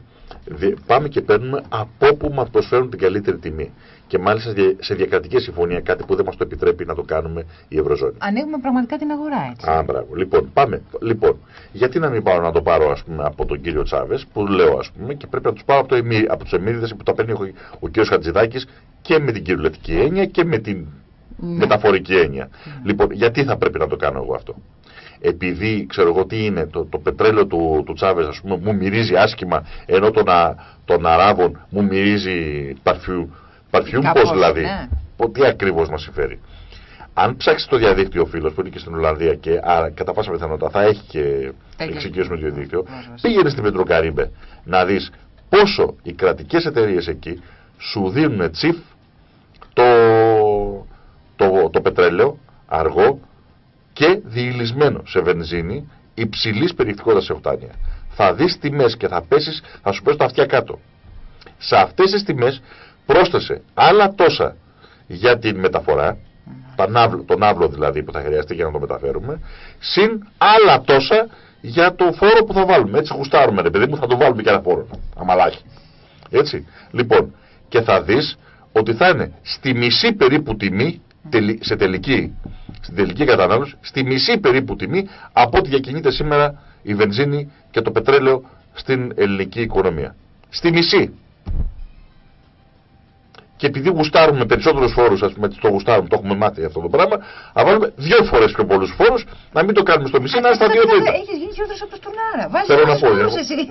πάμε και παίρνουμε από όπου μας προσφέρουν την καλύτερη τιμή. Και μάλιστα σε διακρατική συμφωνία, κάτι που δεν μας το επιτρέπει να το κάνουμε η Ευρωζώνη. Ανοίγουμε πραγματικά την αγορά, έτσι. Α, μπράβο. Λοιπόν, πάμε. Λοιπόν, γιατί να μην πάω να το πάρω ας πούμε, από τον κύριο Τσάβες, που λέω ας πούμε, και πρέπει να τους πάρω από, το εμί, από τους Εμμύριδε που τα παίρνει ο, ο κύριος Χατζηδάκης και με την κυριολεκτική έννοια και με την ναι. μεταφορική έννοια. Λοιπόν, γιατί θα πρέπει να το κάνω εγώ αυτό. Επειδή ξέρω εγώ τι είναι, το, το πετρέλαιο του, του Τσάβες, ας πούμε, μου μυρίζει άσχημα, ενώ των, των Αράβων μου μυρίζει παρφιού. Παρφιού πώ δηλαδή. Ναι. Τι ακριβώς μας συμφέρει. Αν ψάξεις το διαδίκτυο φίλος που είναι και στην Ολλανδία και άρα, κατά πάσα πιθανότητα θα έχει και εξοικείωση με το διαδίκτυο, πήγαινε στην Πετροκαρίμπε να δεις πόσο οι κρατικές εταιρείες εκεί σου δίνουν CIF το, το, το πετρέλαιο αργό και διυλισμένο σε βενζίνη υψηλής περιεκτικότητας σε οχτάνια. Θα δεις τιμές και θα πέσεις, θα σου πέσει τα αυτιά κάτω. Σε αυτές τις τιμές πρόσθεσε άλλα τόσα για την μεταφορά, τον ναύλο δηλαδή που θα χρειαστεί για να το μεταφέρουμε, συν άλλα τόσα για το φόρο που θα βάλουμε. Έτσι γουστάρουμε, ρε παιδί μου, θα το βάλουμε και ένα φόρο. Αμαλάχη. Έτσι. Λοιπόν, και θα δεις ότι θα είναι στη μισή περίπου τιμή σε τελική, στην τελική κατανάλωση, στη μισή περίπου τιμή από ό,τι διακινείται σήμερα η βενζίνη και το πετρέλαιο στην ελληνική οικονομία. Στη μισή. Και επειδή γουστάρουμε περισσότερους φόρους, ας πούμε, το γουστάρουμε, το έχουμε μάθει αυτό το πράγμα, να βάλουμε δύο φορές πιο πολλούς φόρους, να μην το κάνουμε στο μισή, να είναι στα δύο τρίτα. Έχει γίνει χειρότερο από τον Άρα. Θέλω να πω,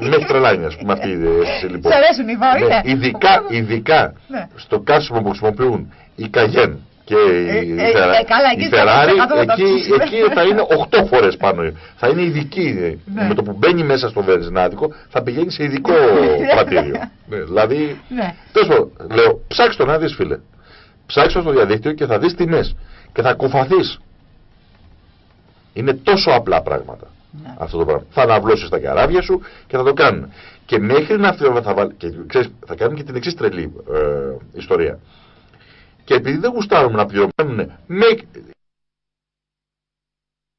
με έχει τρελάνει, ας πούμε, αυτή η αίσθηση λοιπόν. Σ' αρέσουν οι φόροι, ναι, Ειδικά, ειδικά ναι. στο κάσιμο που χρησιμοποιούν οι Καγέν και ε, η, ε, ε, Ferrari εκεί, εκεί θα είναι 8 φορές πάνω. Θα είναι ειδική. Ναι. Με το που μπαίνει μέσα στο βενζινάδικο θα πηγαίνει σε ειδικό πρατήριο. ναι, δηλαδή, ναι. τέλος λέω, ψάξτε το να δεις φίλε. Ψάξτε στο διαδίκτυο και θα δεις τιμές. Και θα κουφαθείς. Είναι τόσο απλά πράγματα. Ναι. Αυτό το πράγμα. Θα αναβλώσεις τα καράβια σου και θα το κάνουν. Και μέχρι να θα, βάλει, και, ξέρεις, θα κάνουν και την εξής τρελή ε, ιστορία. Και επειδή δεν γουστάρουμε να πληρωμένουν με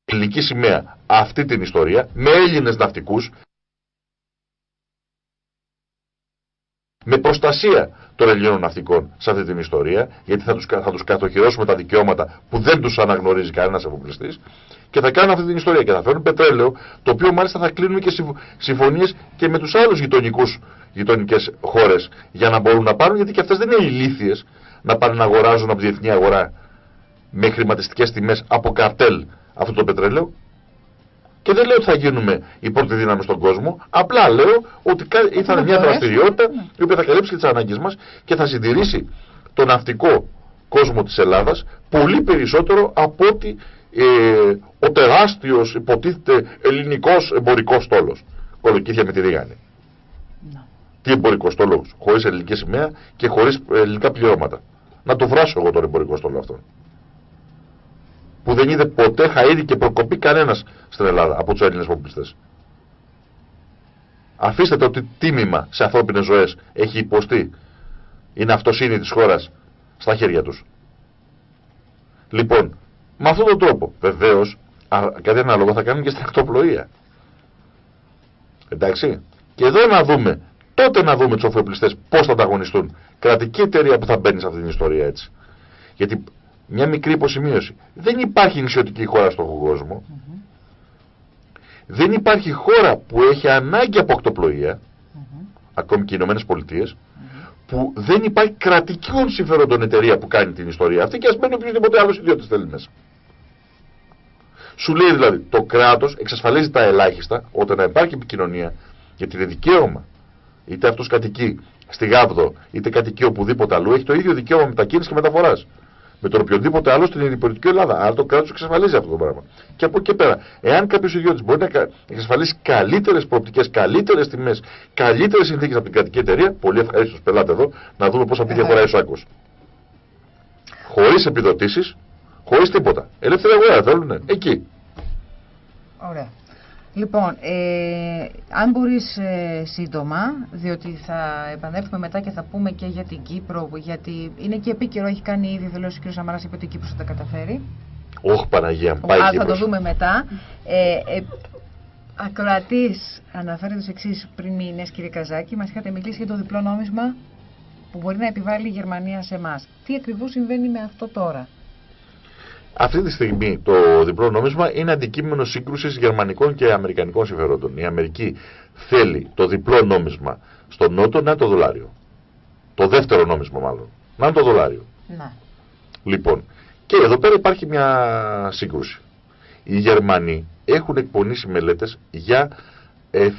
ελληνική σημαία αυτή την ιστορία, με Έλληνες ναυτικούς, με προστασία των Ελλήνων ναυτικών σε αυτή την ιστορία, γιατί θα τους, θα τους κατοχυρώσουμε τα δικαιώματα που δεν τους αναγνωρίζει κανένας αφοπλιστής, και θα κάνουν αυτή την ιστορία και θα φέρουν πετρέλαιο, το οποίο μάλιστα θα κλείνουν και συμφωνίες και με τους άλλους γειτονικούς γειτονικές χώρες για να μπορούν να πάρουν, γιατί και αυτές δεν είναι ηλίθιες να πάνε να αγοράζουν από τη διεθνή αγορά με χρηματιστικές τιμές από καρτέλ αυτό το πετρέλαιο. Και δεν λέω ότι θα γίνουμε η πρώτη δύναμη στον κόσμο. Απλά λέω ότι θα είναι μια δραστηριότητα η οποία θα καλύψει τις ανάγκες μας και θα συντηρήσει τον ναυτικό κόσμο της Ελλάδας πολύ περισσότερο από ότι ε, ο τεράστιος υποτίθεται ελληνικός εμπορικός στόλος. Κολοκύθια με τη Ρίγανη. Τι εμπορικός στόλος, χωρίς ελληνική σημαία και χωρίς ελληνικά πληρώματα. Να το βράσω εγώ τον εμπορικό στόλο αυτό. Που δεν είδε ποτέ χαΐρι και προκοπή κανένας στην Ελλάδα από τους Έλληνες αποπλιστέ. Αφήστε το ότι τίμημα σε ανθρώπινες ζωές έχει υποστεί η ναυτοσύνη της χώρας στα χέρια τους. Λοιπόν, με αυτόν τον τρόπο, βεβαίως, κάτι ανάλογο θα κάνουμε και στην ακτοπλοεία. Εντάξει. Και εδώ να δούμε τότε να δούμε τους αφοπλιστές πώς θα ανταγωνιστούν. Κρατική εταιρεία που θα μπαίνει σε αυτή την ιστορία έτσι. Γιατί μια μικρή υποσημείωση. Δεν υπάρχει νησιωτική χώρα στον κόσμο. Δεν υπάρχει χώρα που έχει ανάγκη από ακτοπλοεία, ακόμη και οι Ηνωμένες Πολιτείες, που δεν υπάρχει κρατικών συμφερόντων εταιρεία που κάνει την ιστορία αυτή και ας μένει οποιοδήποτε άλλος ιδιώτης θέλει μέσα. Σου λέει δηλαδή το κράτος εξασφαλίζει τα ελάχιστα όταν να υπάρχει επικοινωνία γιατί είναι δικαίωμα. Είτε αυτός κατοικεί στη Γάβδο, είτε κατοικεί οπουδήποτε αλλού, έχει το ίδιο δικαίωμα μετακίνησης και μεταφοράς. Με τον οποιοδήποτε άλλο στην υπηρετική Ελλάδα. Αλλά το κράτος εξασφαλίζει αυτό το πράγμα. Και από εκεί πέρα, εάν κάποιος ιδιώτης μπορεί να εξασφαλίσει καλύτερες προοπτικές, καλύτερες τιμές, καλύτερες συνθήκες από την κρατική εταιρεία, πολύ ευχαρίστως πελάτε εδώ να δούμε πώ θα πει διαφορά Ισάκο. Χωρίς επιδοτήσεις, χωρίς τίποτα. Ελεύθερη αγορά θέλουν. Εκεί. Ωραία. Λοιπόν, ε, αν μπορείς ε, σύντομα, διότι θα επανέλθουμε μετά και θα πούμε και για την Κύπρο, γιατί είναι και επίκαιρο, έχει κάνει ήδη δηλώσεις ο κ. Σαμαράς, είπε ότι η Κύπρος θα τα καταφέρει. Όχι Παναγία, πάει Α, θα το δούμε μετά. Ε, ε, ακροατής αναφέρεται το εξής πριν μήνες, κύριε Καζάκη, μας είχατε μιλήσει για το διπλό νόμισμα που μπορεί να επιβάλλει η Γερμανία σε εμάς. Τι ακριβώς συμβαίνει με αυτό τώρα; Αυτή τη στιγμή το διπλό νόμισμα είναι αντικείμενο σύγκρουσης γερμανικών και αμερικανικών συμφερόντων. Η Αμερική θέλει το διπλό νόμισμα στο Νότο να είναι το δολάριο. Το δεύτερο νόμισμα μάλλον. Να είναι το δολάριο. Να. Λοιπόν, και εδώ πέρα υπάρχει μια σύγκρουση. Οι Γερμανοί έχουν εκπονήσει μελέτες για ε,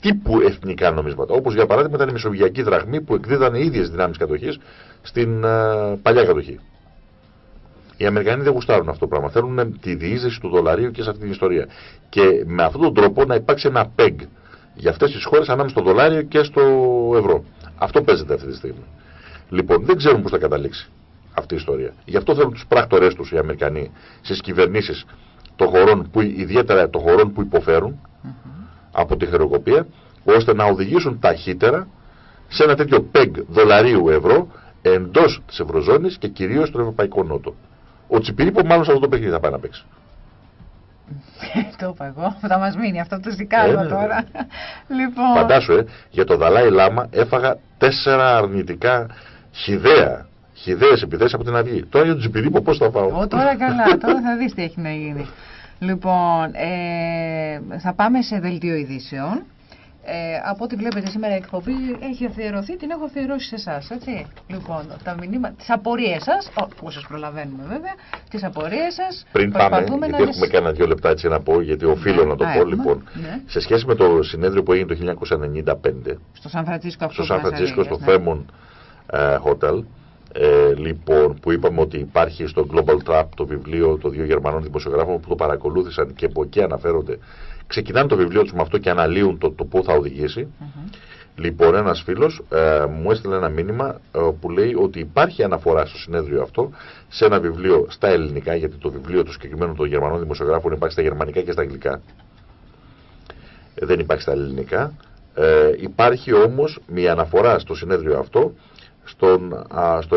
τύπου εθνικά νομίσματα. Όπως για παράδειγμα ήταν η Μεσογειακή Δραχμή που εκδίδαν οι ίδιες δυνάμεις κατοχής στην ε, παλιά κατοχή. Οι Αμερικανοί δεν γουστάρουν αυτό το πράγμα. Θέλουν τη διείσδυση του δολαρίου και σε αυτή την ιστορία. Και με αυτόν τον τρόπο να υπάρξει ένα PEG για αυτές τις χώρες ανάμεσα στο δολάριο και στο ευρώ. Αυτό παίζεται αυτή τη στιγμή. Λοιπόν, δεν ξέρουν πώς θα καταλήξει αυτή η ιστορία. Γι' αυτό θέλουν τους πράκτορές τους οι Αμερικανοί στις κυβερνήσεις των χωρών που, ιδιαίτερα των χωρών που υποφέρουν από τη χρεοκοπία, ώστε να οδηγήσουν ταχύτερα σε ένα τέτοιο PEG δολαρίου ευρώ εντός της Ευρωζώνης και κυρίως στον Ευρωπαϊκό Νότο. Ο Τσιπηρίπο μάλλον σε αυτό το παιχνίδι θα πάει να παίξει. το είπα εγώ, θα μας μείνει αυτό το ζικάλμα ε, ναι, ναι. τώρα. λοιπόν... Φαντάσου, ε, για το Δαλάη Λάμα έφαγα τέσσερα αρνητικά χιδέα. Χιδαίε επιθέσεις από την Αυγή. Τώρα για τον Τσιπηρίπο πώς θα φάω; Ο, τώρα καλά, τώρα θα δεις τι έχει να γίνει. Λοιπόν, ε, θα πάμε σε δελτίο ειδήσεων. Ε, από ό,τι βλέπετε σήμερα η εκπομπή έχει αφιερωθεί, την έχω αφιερώσει σε εσάς. Λοιπόν, τα μηνύματα, τις απορίες σας, που σας προλαβαίνουμε βέβαια, τις απορίες σας. Πριν πάμε, γιατί έχουμε και ένα δύο λεπτά έτσι να πω, γιατί οφείλω ναι, να το πω. Λοιπόν, ναι. σε σχέση με το συνέδριο που έγινε το 1995 στο Σαν Φρανσίσκο, στο, Σαν Φρανσίσκο, στο ναι. Fairmont uh, Hotel, ε, λοιπόν, που είπαμε ότι υπάρχει στο Global Trap το βιβλίο των δύο Γερμανών δημοσιογράφων που το παρακολούθησαν και από εκεί αναφέρονται ξεκινάνε το βιβλίο τους με αυτό και αναλύουν το, το πού θα οδηγήσει. Λοιπόν, ένας φίλος ε, μου έστειλε ένα μήνυμα ε, που λέει ότι υπάρχει αναφορά στο συνέδριο αυτό σε ένα βιβλίο στα ελληνικά, γιατί το βιβλίο του συγκεκριμένου των Γερμανών δημοσιογράφων υπάρχει στα γερμανικά και στα αγγλικά. Ε, δεν υπάρχει στα ελληνικά. Ε, υπάρχει όμως μια αναφορά στο συνέδριο αυτό στον, στο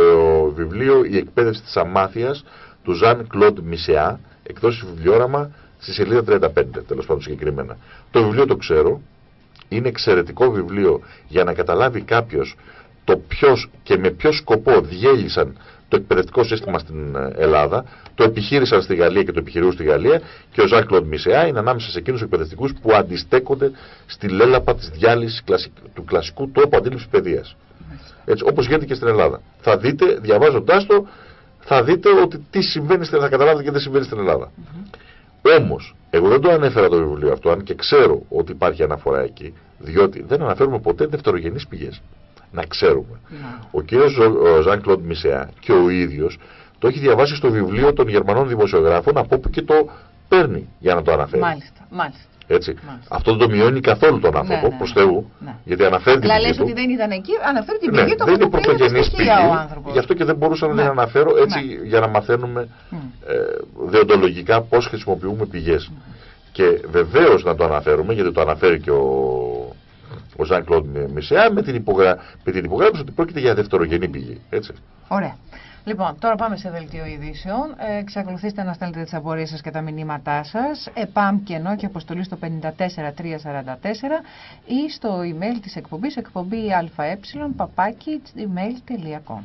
βιβλίο «Η εκπαίδευση της αμάθειας» του Ζαν Κλοντ Μισεά, εκδόσει βιβλιόραμα στη σελίδα 35, τέλος πάντων συγκεκριμένα. Το βιβλίο το ξέρω, είναι εξαιρετικό βιβλίο για να καταλάβει κάποιος το ποιος και με ποιο σκοπό διέλυσαν το εκπαιδευτικό σύστημα στην ε, Ελλάδα, το επιχείρησαν στη Γαλλία και το επιχειρούν στη Γαλλία και ο Ζακ Κλοντ Μισεά είναι ανάμεσα σε εκείνους εκπαιδευτικούς που αντιστέκονται στη λέλαπα της διάλυσης του κλασικού τρόπου αντίληψης παιδείας. Έτσι, όπως γίνεται και στην Ελλάδα. Θα δείτε, διαβάζοντάς το, θα δείτε ότι τι συμβαίνει, θα καταλάβετε και τι συμβαίνει στην Ελλάδα. Όμως, εγώ δεν το ανέφερα το βιβλίο αυτό, αν και ξέρω ότι υπάρχει αναφορά εκεί, διότι δεν αναφέρουμε ποτέ δευτερογενείς πηγές. Να ξέρουμε. Ναι. Ο κύριος Ζαν Κλοντ Μισεά και ο ίδιος το έχει διαβάσει στο βιβλίο των Γερμανών δημοσιογράφων από όπου και το παίρνει για να το αναφέρει. Μάλιστα, μάλιστα. Έτσι. Αυτό δεν το μειώνει καθόλου τον άνθρωπο, ναι, ναι, προς Θεού, ναι. γιατί αναφέρει την πηγή. Αλλά ότι δεν ήταν εκεί, αναφέρει την ναι, πηγή του. Δεν είναι πρωτογενής πηγή. Γι' αυτό και δεν μπορούσα να την αναφέρω έτσι για να μαθαίνουμε ε, δεοντολογικά πώς χρησιμοποιούμε πηγές. Και βεβαίως να το αναφέρουμε, γιατί το αναφέρει και ο, ο Ζαν Κλοντ Μισεά με την, υπογρα... με την υπογράφηση ότι πρόκειται για δευτερογενή πηγή. Έτσι. Ωραία. Λοιπόν, τώρα πάμε σε δελτίο ειδήσεων. Ε, εξακολουθήστε να στέλνετε τις απορίες σας και τα μηνύματά σας. ΕΠΑΜ και ενώ και αποστολή στο 54344 ή στο email της εκπομπής εκπομπή αε παπάκι gmail.com.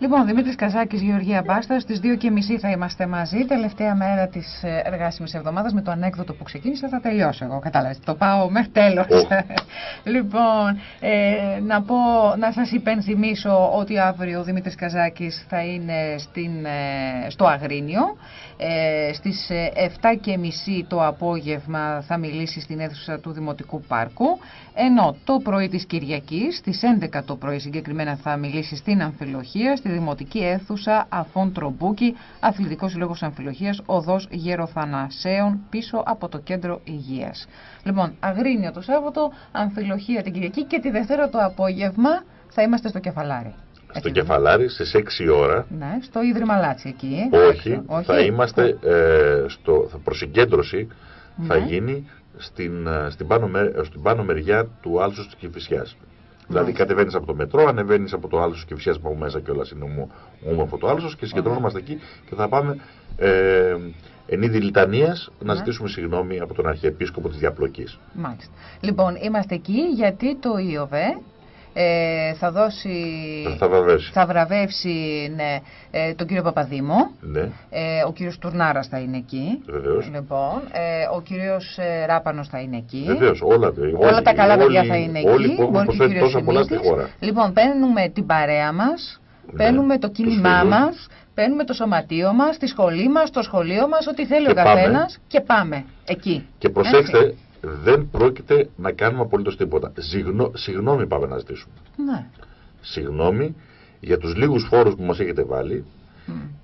Λοιπόν, Δημήτρης Καζάκης, Γεωργία Μπάστα, στις 2.30 θα είμαστε μαζί. Τελευταία μέρα της ε, εργάσιμης εβδομάδας με το ανέκδοτο που ξεκίνησα θα τελειώσω εγώ. Κατάλαβες. Το πάω μέχρι τέλος. λοιπόν, ε, να, πω, να σας υπενθυμίσω ότι αύριο ο Δημήτρης Καζάκης θα είναι στην, ε, στο Αγρίνιο. Ε, στις 7.30 ε, το απόγευμα θα μιλήσει στην αίθουσα του Δημοτικού Πάρκου, ενώ το πρωί της Κυριακής, στις 11 το πρωί συγκεκριμένα θα μιλήσει στην Αμφιλοχία, στη Δημοτική Αίθουσα Αφών Τρομπούκη, Αθλητικός Συλλόγος Αμφιλοχίας, Οδός Γεροθανασέων, πίσω από το Κέντρο Υγείας. Λοιπόν, Αγρίνιο το Σάββατο, Αμφιλοχία την Κυριακή και τη Δευτέρα το απόγευμα θα είμαστε στο Κεφαλάρι στο Κεφαλάρι στις 6 ώρα. Ναι, στο Ίδρυμα Λάτσι εκεί. Όχι, Όχι, θα είμαστε ε, στο, θα προσυγκέντρωση ναι. θα γίνει στην, ε, στην, πάνω, στην πάνω μεριά του Άλσους της Κηφισιάς. Δηλαδή κατεβαίνεις από το μετρό, ανεβαίνεις από το Άλσος και φυσικά από μέσα και όλα είναι όμορφο το Άλσος και συγκεντρωνόμαστε εκεί και θα πάμε ε, εν είδει λιτανείας να ναι. ζητήσουμε συγγνώμη από τον Αρχιεπίσκοπο της Διαπλοκής. Μάλιστα. Λοιπόν, είμαστε εκεί γιατί το ΙΟΒΕ ε, θα δώσει. Θα βραβεύσει. Θα βραβεύσει ναι, ε, τον κύριο Παπαδήμο. Ναι. Ε, ο κύριος Τουρνάρας θα είναι εκεί. Βεβαίως. Λοιπόν, ε, ο κύριος ε, Ράπανος θα είναι εκεί. Βεβαίως, όλα, όλα τα καλά παιδιά θα είναι όλοι εκεί. Όλοι που έχουν τόσα πολλά στη χώρα. Λοιπόν, παίρνουμε την παρέα μας. Ναι. Παίρνουμε το κίνημά μας, παίρνουμε το σωματείο μας, τη σχολή μας, το σχολείο μας, ό,τι θέλει και ο καθένας και πάμε εκεί. Και προσέξτε, δεν πρόκειται να κάνουμε απολύτως τίποτα. Συγνώ, συγγνώμη πάμε να ζητήσουμε. Ναι. Συγγνώμη για τους λίγους φόρους που μας έχετε βάλει,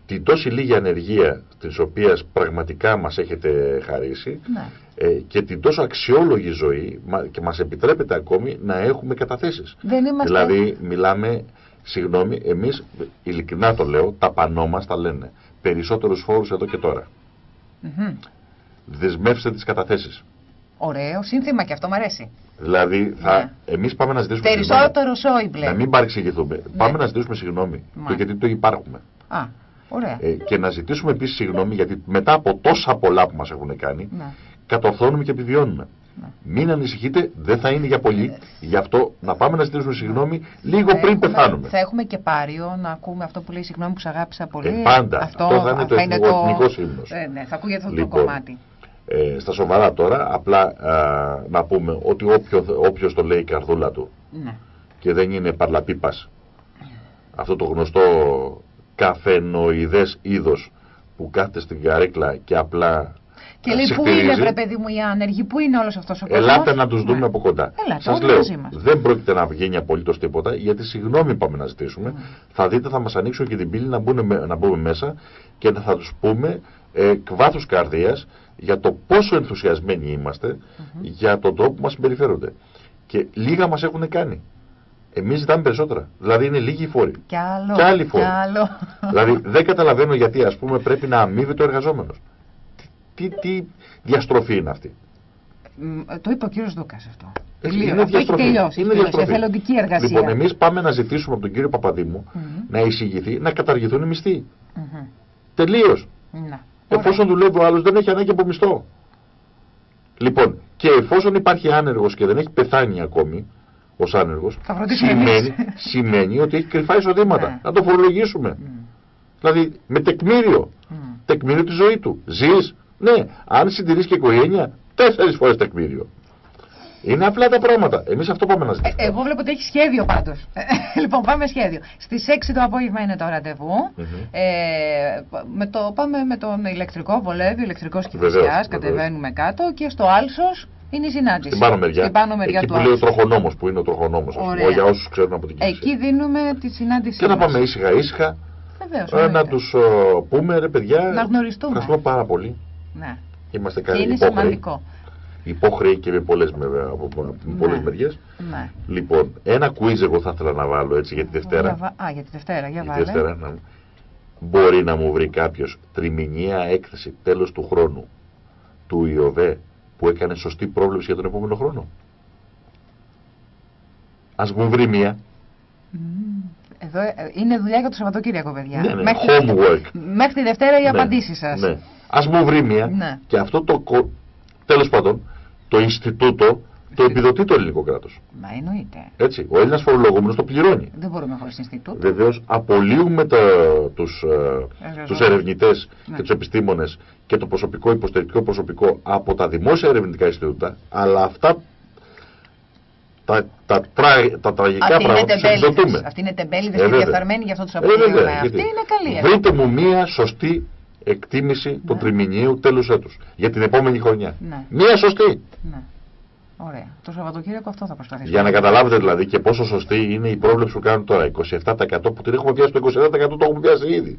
την τόση λίγη ανεργία της οποίας πραγματικά μας έχετε χαρίσει ναι. ε, και την τόσο αξιόλογη ζωή και μας επιτρέπετε ακόμη να έχουμε καταθέσεις. Δεν είμαστε... Δηλαδή μιλάμε, συγγνώμη, εμείς ειλικρινά το λέω, τα πανό μας τα λένε. Περισσότερους φόρους εδώ και τώρα. Mm Δεσμεύστε τις καταθέσεις. Ωραίο σύνθημα και αυτό μου αρέσει. Δηλαδή, θα... ναι. εμείς πάμε να ζητήσουμε Περισσότερο Σόιμπλε. Να μην παρεξηγηθούμε. Ναι. Πάμε να ζητήσουμε συγγνώμη. Το γιατί το υπάρχουμε. Α, ωραία. Ε, και να ζητήσουμε επίσης συγγνώμη γιατί μετά από τόσα πολλά που μας έχουν κάνει, ναι. κατορθώνουμε και επιβιώνουμε. Ναι. Μην ανησυχείτε, δεν θα είναι για πολύ. Ε, Γι' αυτό να πάμε να ζητήσουμε συγγνώμη λίγο θα πριν έχουμε, πεθάνουμε. Θα έχουμε και πάριο να ακούμε αυτό που λέει συγγνώμη που σε αγάπησα πολύ. Ε, πάντα. Αυτό, αυτό θα είναι το εθνικό, το... εθνικός Ε, ναι, θα ακούγεται αυτό λοιπόν, το κομμάτι. Ε, στα σοβαρά τώρα, απλά να πούμε ότι όποιο, όποιος το λέει η καρδούλα του ναι. και δεν είναι παρλαπίπας αυτό το γνωστό καφενοειδές είδος που κάθεται στην καρέκλα και απλά και λέει πού είναι βρε παιδί μου οι άνεργοι, πού είναι όλος αυτός ο κόσμος; Ελάτε να τους δούμε ναι. από κοντά. Ελάτε, Σας λέω, δεν πρόκειται να βγαίνει απολύτως τίποτα, γιατί συγγνώμη πάμε να ζητήσουμε. Ναι. Θα δείτε θα μας ανοίξουν και την πύλη να, να μπούμε μέσα και θα τους πούμε ε, εκ βάθους καρδίας για το πόσο ενθουσιασμένοι είμαστε για τον τρόπο που μας συμπεριφέρονται. Και λίγα μας έχουν κάνει. Εμείς ζητάμε περισσότερα. Δηλαδή είναι λίγοι φόροι. Κι άλλο. Και άλλοι φόροι. άλλο. Δηλαδή δεν καταλαβαίνω γιατί ας πούμε πρέπει να αμείβεται ο εργαζόμενος. Τι, τι διαστροφή είναι αυτή; Το είπε ο κύριος Δούκας αυτό. Είναι αυτό έχει τελειώσει. Είναι διαστροφή. Εθελοντική εργασία. Λοιπόν, εμείς πάμε να ζητήσουμε από τον κύριο Παπαδήμου να εισηγηθεί να καταργηθούν οι μισθοί. Mm Τελείως. Ναι. Εφόσον δουλεύει ο άλλος, δεν έχει ανάγκη από μισθό. Λοιπόν, και εφόσον υπάρχει άνεργος και δεν έχει πεθάνει ακόμη ως άνεργος, σημαίνει, σημαίνει ότι έχει κρυφά εισοδήματα. Ναι. Να το φορολογήσουμε. Δηλαδή με τεκμήριο. Τεκμήριο της ζωή του. Ζεις, ναι. Αν συντηρείς και οικογένεια, τέσσερις φορές τεκμήριο. Είναι απλά τα πράγματα. Εμείς αυτό πάμε να ε, ζητήσουμε. εγώ βλέπω ότι έχει σχέδιο πάντως. λοιπόν, πάμε σχέδιο. Στις 6 το απόγευμα είναι το ραντεβού. ε, με το, πάμε με τον ηλεκτρικό βολεύει, ηλεκτρικός κυβερνησιά. Κατεβαίνουμε κάτω και στο άλσος είναι η συνάντηση. Στην πάνω μεριά. Στην πάνω μεριά Εκεί που λέει ο τροχονόμος, που είναι ο τροχονόμος. Για όσους ξέρουν από την κυβέρνηση. Εκεί δίνουμε τη συνάντηση. Και να πάμε ήσυχα ήσυχα. ε, να τους πούμε, ρε παιδιά. Να γνωριστούμε. Ευχαριστούμε πάρα πολύ. Ναι. Είμαστε καλοί. Και είναι σημαντικό υπόχρεοι και με πολλές, με, από πολλές ναι. μεριές. Ναι. Λοιπόν, ένα quiz εγώ θα ήθελα να βάλω έτσι για τη Δευτέρα. Για, α, για τη Δευτέρα, για, για Δευτέρα, να... Μπορεί να μου βρει κάποιος τριμηνιαία έκθεση τέλος του χρόνου του ΙΟΒΕ που έκανε σωστή πρόβλεψη για τον επόμενο χρόνο. Ας μου βρει μία. Εδώ ε, είναι δουλειά για το Σαββατοκύριακο, παιδιά. Ναι, ναι, μέχρι, homework. Μέχρι τη Δευτέρα οι ναι, απαντήσεις σας. Ναι. Ας μου βρει μία ναι. και αυτό το, τέλος πάντων, το Ινστιτούτο Το επιδοτεί το ελληνικό κράτος. Μα εννοείται. Έτσι. Ο Έλληνας φορολογούμενος το πληρώνει. Δεν μπορούμε χωρίς Ινστιτούτο. Βεβαίως, απολύουμε του τους ε, ερευνητές ναι. και τους επιστήμονες και το προσωπικό, υποστηρικτικό προσωπικό από τα δημόσια ερευνητικά Ινστιτούτα, αλλά αυτά τα, τα, τρα, τα τραγικά Αυτή πράγματα τους εξοδοτούμε. Αυτή είναι τεμπέληδες ε, και διεφθαρμένοι για αυτό τους ε, απολύουμε. Αυτή είναι καλή. Βρείτε μου μία σωστή εκτίμηση ναι. του τριμηνίου τέλους έτους για την επόμενη χρονιά. Ναι. Μία σωστή. Ναι. Ωραία. Το Σαββατοκύριακο αυτό θα προσπαθήσω. Για να καταλάβετε δηλαδή και πόσο σωστή είναι η πρόβλεψη που κάνουν τώρα. 27% που την έχουμε πιάσει το 27% το έχουμε πιάσει ήδη.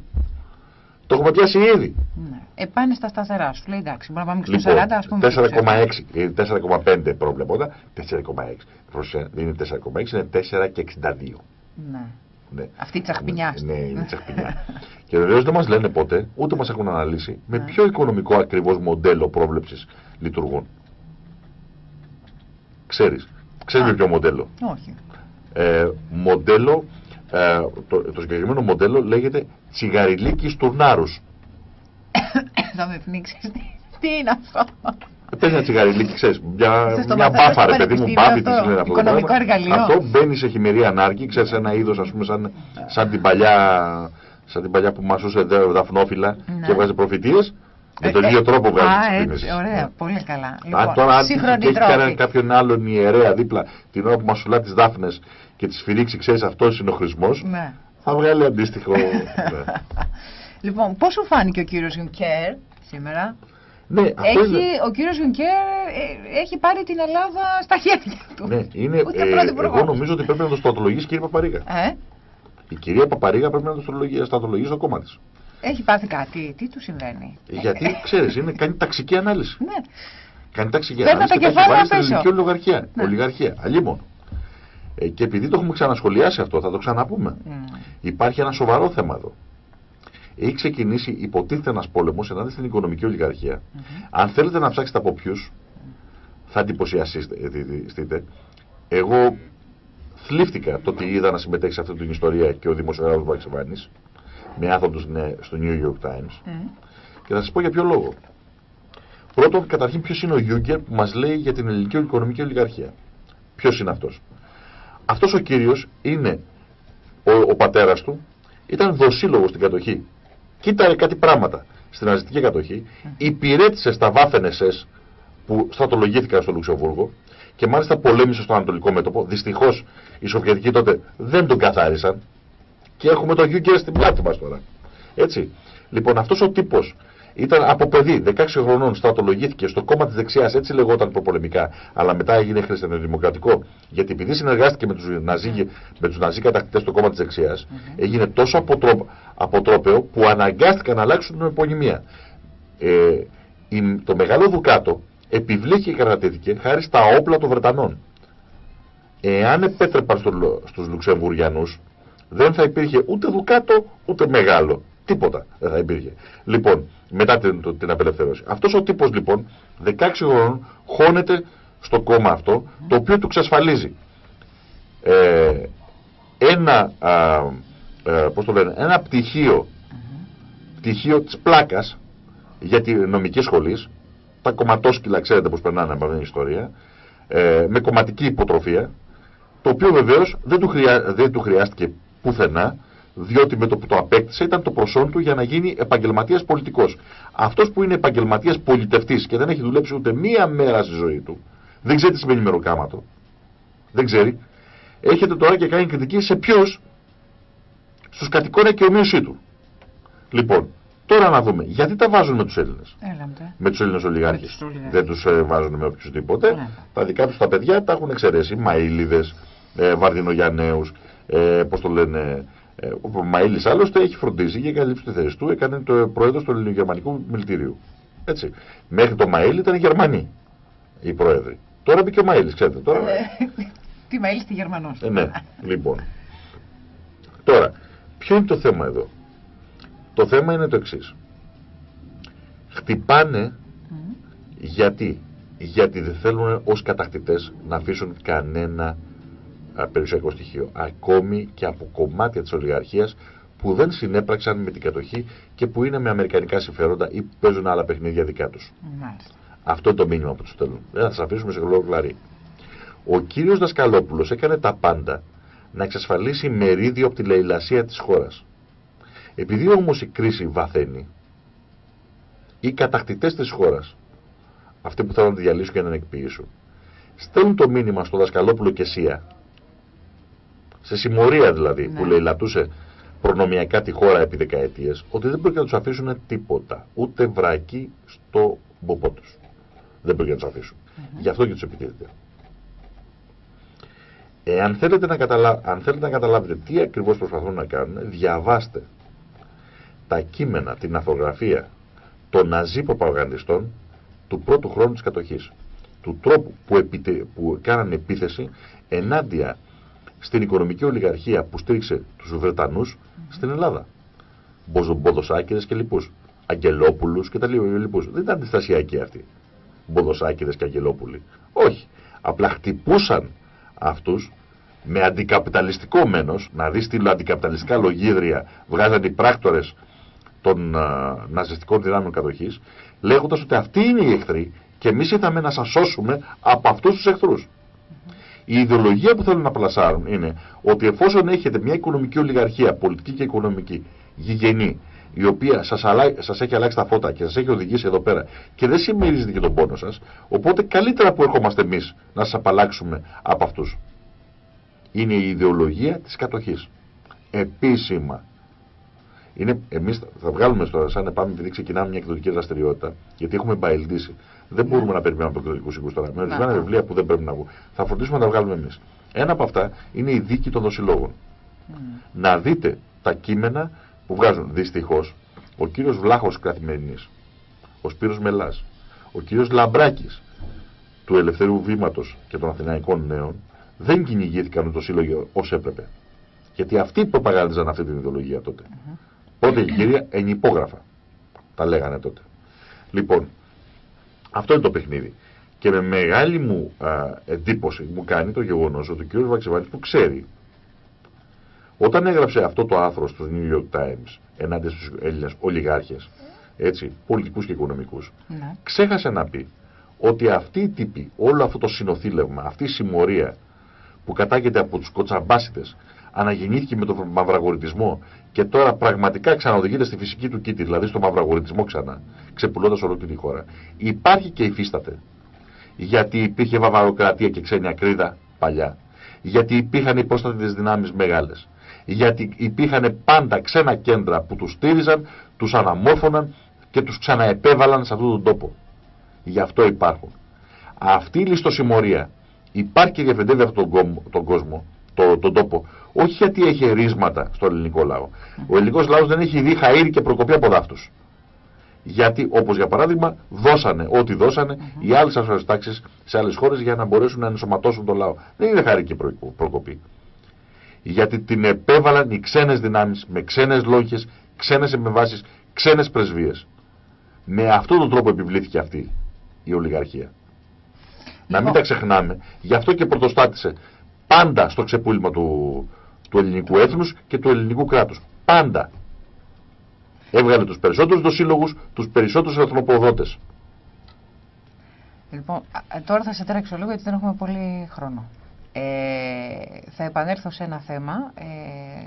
Το έχουμε πιάσει ήδη. Ναι. Ε, πάνε στα σταθερά σου. Λέει εντάξει, μπορούμε να πάμε και στο λοιπόν, 40, ας πούμε. 4,6, 4,5 προβλεπόταν. 4,6. Δεν είναι 4,6, είναι 4 και 62. Ναι. Ναι. Αυτή η τσαχπινιά. Ναι, ναι, είναι τσαχπινιά. και βεβαίως δεν μας λένε ποτέ, ούτε μας έχουν αναλύσει, με ναι. ποιο οικονομικό ακριβώς μοντέλο πρόβλεψης λειτουργούν. Ξέρεις. Ξέρεις με ποιο μοντέλο. Όχι. Ε, μοντέλο, ε, το, το συγκεκριμένο μοντέλο λέγεται τσιγαριλίκης τουρνάρου. Θα με πνίξεις. Τι είναι αυτό; Πες ένα τσιγαριλίκι, ξέρεις, μια, μια μπάφα ρε παιδί μου, μπάφη της λένε αυτό. Οικονομικό εργαλείο. Αυτό μπαίνει σε χειμερή ανάρκη, ξέρεις ένα είδος ας πούμε σαν, σαν την παλιά, σαν την παλιά που μασούσε δαφνόφυλλα ναι. και έβγαζε προφητείες. Με τον ε, ίδιο τρόπο βγάζει Α, έτσι, ωραία, πολύ καλά. Λοιπόν, τώρα αν έχει κανένα κάποιον άλλον ιερέα δίπλα την ώρα που μασουλά τις δάφνες και τις φυρίξει, ξέρεις αυτός είναι ο χρησμός, ναι. θα βγάλει αντίστοιχο. ναι. Λοιπόν, πώς σου φάνηκε ο κύριος Γιουνκέρ σήμερα; Ναι, έχει, είναι... Ο κύριος Γιουνκέρ ε, έχει πάρει την Ελλάδα στα χέρια του. Ναι, είναι, ε, εγώ νομίζω ότι πρέπει να το στρατολογήσει η κυρία Παπαρίγα. Ε; Η κυρία Παπαρίγα πρέπει να το στρατολογήσει στο κόμμα της. Έχει πάθει κάτι, τι του συμβαίνει; Γιατί ξέρεις, είναι, κάνει ταξική ανάλυση. Ναι. Κάνει ταξική ανάλυση και τα έχει βάλει στην ελληνική ολιγαρχία. Ναι. Ολιγαρχία, αλλήμον. Ε, και επειδή το έχουμε ξανασχολιάσει αυτό, θα το ξαναπούμε. Mm. Υπάρχει ένα σοβαρό θέμα εδώ έχει ξεκινήσει υποτίθεται ένας πόλεμος ενάντια στην οικονομική ολιγαρχία. Mm -hmm. Αν θέλετε να ψάξετε από ποιους, θα εντυπωσιαστείτε. Εγώ θλίφτηκα το ότι είδα να συμμετέχει σε αυτή την ιστορία και ο δημοσιογράφος Βαξεβάνη με άνθρωπο στο New York Times. Mm -hmm. Και θα σας πω για ποιο λόγο. Πρώτον, καταρχήν, ποιος είναι ο Γιούγκερ που μας λέει για την ελληνική οικονομική ολιγαρχία. Ποιος είναι αυτός. Αυτός ο κύριος είναι ο, ο πατέρας του, ήταν δοσύλλογος στην κατοχή κοίταρε κάτι πράγματα στην ναζιστική κατοχή, υπηρέτησε στα Waffen SS που στρατολογήθηκαν στο Λουξεμβούργο και μάλιστα πολέμησε στο Ανατολικό μέτωπο. Δυστυχώς οι Σοβιετικοί τότε δεν τον καθάρισαν και έχουμε τον Γιούγκερ στην πλάτη μας τώρα. Έτσι. Λοιπόν, αυτός ο τύπος ήταν από παιδί, 16 χρονών, στρατολογήθηκε στο κόμμα της δεξιάς, έτσι λεγόταν προπολεμικά, αλλά μετά έγινε χριστιανοδημοκρατικό. Γιατί επειδή συνεργάστηκε με τους Ναζί, με τους Ναζί κατακτητές στο κόμμα της δεξιάς, έγινε τόσο αποτρόπαιο που αναγκάστηκαν να αλλάξουν την επωνυμία. Ε, το μεγάλο Δουκάτο επιβλήθηκε και κρατήθηκε χάρη στα όπλα των Βρετανών. Εάν επέτρεπαν στους Λουξεμβουριανού, δεν θα υπήρχε ούτε Δουκάτο ούτε μεγάλο. Τίποτα δεν θα υπήρχε. Λοιπόν, μετά την, την απελευθέρωση. Αυτός ο τύπος λοιπόν, 16 χρόνων, χώνεται στο κόμμα αυτό, το οποίο του εξασφαλίζει ε, ένα, α, ε, πώς το λένε, ένα πτυχίο, πτυχίο της πλάκας για τη νομική σχολή, τα κομματόσκυλα ξέρετε πώς περνάνε από αυτήν την ιστορία, ε, με κομματική υποτροφία, το οποίο βεβαίως δεν του, χρειά, δεν του χρειάστηκε πουθενά, διότι με το που το απέκτησε ήταν το προσόν του για να γίνει επαγγελματίας πολιτικός. Αυτός που είναι επαγγελματίας πολιτευτής και δεν έχει δουλέψει ούτε μία μέρα στη ζωή του, δεν ξέρει τι σημαίνει μεροκάματο. Δεν ξέρει. Έχετε τώρα και κάνει κριτική σε ποιου, στους κατοικόνια και ομοίωσή του. Λοιπόν, τώρα να δούμε, γιατί τα βάζουν με τους Έλληνες; Με τους Έλληνες ολιγάρχες. Δεν τους ε, βάζουν με οποιουσδήποτε. Τα δικά τους τα παιδιά τα έχουν εξαιρέσει. Μαΐλιδες, ε, Βαρδινογιανναίους, ε, πώς το λένε, ε, ο Μαΐλη άλλωστε έχει φροντίσει και καλύψει τη θέση του, έκανε το πρόεδρος του Ελληνογερμανικού Μιλτήριου. Έτσι. Μέχρι το Μαΐλη ήταν Γερμανοί οι πρόεδροι. Τώρα μπήκε ο Μαΐλης, ξέρετε. Τώρα... Ε, τι Μαΐλης στη Γερμανός. Ε, ναι, λοιπόν. Τώρα, ποιο είναι το θέμα εδώ; Το θέμα είναι το εξής. Χτυπάνε γιατί. Γιατί δεν θέλουν ως κατακτητές να αφήσουν κανένα περιουσιακό στοιχείο. Ακόμη και από κομμάτια της ολιγαρχίας που δεν συνέπραξαν με την κατοχή και που είναι με αμερικανικά συμφέροντα ή που παίζουν άλλα παιχνίδια δικά τους. Αυτό είναι το μήνυμα που τους στέλνουν. Δεν θα σας αφήσουμε σε γλώρο κλαρί. Ο κύριος Δασκαλόπουλος έκανε τα πάντα να εξασφαλίσει μερίδιο από τη λαιλασία της χώρας. Επειδή όμως η κρίση βαθαίνει, οι κατακτητές της χώρας, αυτοί που θέλουν να τη διαλύσουν και να την εκποιήσουν, στέλνουν το μήνυμα στο Δασκαλόπουλο και Σία, σε συμμορία δηλαδή, ναι. που λαιλατούσε προνομιακά τη χώρα επί δεκαετίες, ότι δεν πρόκειται να τους αφήσουν τίποτα, ούτε βρακή στο μποπό τους. Δεν πρόκειται να τους αφήσουν. Γι' αυτό και τους επιτίθεται. Εάν θέλετε να, καταλα... Αν θέλετε να καταλάβετε τι ακριβώς προσπαθούν να κάνουν, διαβάστε τα κείμενα, την αφογραφία των ναζί προπαγανδιστών του πρώτου χρόνου της κατοχής. Του τρόπου που, επιτε... που κάνανε επίθεση ενάντια στην οικονομική ολιγαρχία που στήριξε τους Βρετανούς στην Ελλάδα. Μποδοσάκηδες και λοιπούς. Αγγελόπουλους και τα λοιπούς. Δεν ήταν αντιστασιακοί αυτοί. Μποδοσάκηδες και Αγγελόπουλοι. Όχι. Απλά χτυπούσαν αυτούς με αντικαπιταλιστικό μένος, να δεις τι αντικαπιταλιστικά λογίδρια βγάζαν οι πράκτορες των α, ναζιστικών δυνάμεων κατοχής, λέγοντας ότι αυτοί είναι οι εχθροί και εμείς ήρθαμε να σας σώσουμε από αυτούς τους εχθρούς. Η ιδεολογία που θέλουν να πλασάρουν είναι ότι εφόσον έχετε μια οικονομική ολιγαρχία, πολιτική και οικονομική, γηγενή, η οποία σας, σας έχει αλλάξει τα φώτα και σας έχει οδηγήσει εδώ πέρα και δεν συμμερίζεται και τον πόνο σας, οπότε καλύτερα που ερχόμαστε εμείς να σας απαλλάξουμε από αυτούς. Είναι η ιδεολογία της κατοχής. Επίσημα. Είναι, εμείς θα βγάλουμε στο σαν να πάμε επειδή ξεκινάμε μια εκδοτική δραστηριότητα, γιατί έχουμε μπαιλντήσει. Δεν μπορούμε να περιμένουμε από εκδοτικούς οίκου τώρα. Με ορισμένα βιβλία που δεν πρέπει να βγουν. Θα φροντίσουμε να τα βγάλουμε εμείς. Ένα από αυτά είναι η δίκη των δοσιλόγων. Να δείτε τα κείμενα που βγάζουν. Δυστυχώς, ο κύριος Βλάχος Καθημερινής, ο Σπύρος Μελάς, ο κύριος Λαμπράκης του Ελευθερού Βήματος και των Αθηναϊκών Νέων δεν κυνηγήθηκαν το σύλλογο όσο έπρεπε. Γιατί αυτοί προπαγάνδιζαν αυτή την ιδεολογία τότε. Mm Πότε η κυρία ενυπόγραφα. Τα λέγανε τότε. Λοιπόν, αυτό είναι το παιχνίδι. Και με μεγάλη μου α, εντύπωση μου κάνει το γεγονός ότι ο κ. Βαξεβάνη που ξέρει, όταν έγραψε αυτό το άθρο στο New York Times ενάντια στους Έλληνες ολιγάρχες, έτσι, πολιτικούς και οικονομικούς, ναι. ξέχασε να πει ότι αυτή η τύπη, όλο αυτό το συνοθήλευμα, αυτή η συμμορία που κατάγεται από τους κοτσαμπάσιτες, αναγεννήθηκε με τον μαυραγορητισμό και τώρα πραγματικά ξαναοδηγείται στη φυσική του κήτη, δηλαδή στο μαυραγορητισμό ξανά, ξεπουλώντας ολόκληρη τη χώρα. Υπάρχει και υφίσταται. Γιατί υπήρχε βαβαροκρατία και ξένη ακρίδα παλιά. Γιατί υπήρχαν υπόστατες δυνάμεις μεγάλες. Γιατί υπήρχαν πάντα ξένα κέντρα που τους στήριζαν, τους αναμόρφωναν και τους ξαναεπέβαλαν σε αυτόν τον τόπο. Γι' αυτό υπάρχουν. Αυτή η ληστοσημωρία υπάρχει και διαφεντεύει αυτόν τον κόσμο το, τον τόπο. Όχι γιατί έχει ρίσματα στον ελληνικό λαό. Ο ελληνικός λαός δεν έχει δει χαΐρι και προκοπή από δάφτου. Γιατί, όπως για παράδειγμα, δώσανε ό,τι δώσανε οι άλλες ασφαλιστικέ τάξεις σε άλλες χώρες για να μπορέσουν να ενσωματώσουν τον λαό. Δεν είναι χάρη και προκοπή. Γιατί την επέβαλαν οι ξένες δυνάμεις με ξένες λόγχες, ξένες επεμβάσεις, ξένες πρεσβείες. Με αυτόν τον τρόπο επιβλήθηκε αυτή η ολιγαρχία. Να μην λοιπόν. τα ξεχνάμε. Γι' αυτό και πρωτοστάτησε πάντα στο ξεπούλημα του, του ελληνικού έθνους και του ελληνικού κράτους. Πάντα. Έβγαλε τους περισσότερους δοσύλλογους, τους περισσότερους εθνοποδότες. Λοιπόν, τώρα θα σε τρέξω λίγο γιατί δεν έχουμε πολύ χρόνο. Ε, θα επανέλθω σε ένα θέμα. Ε,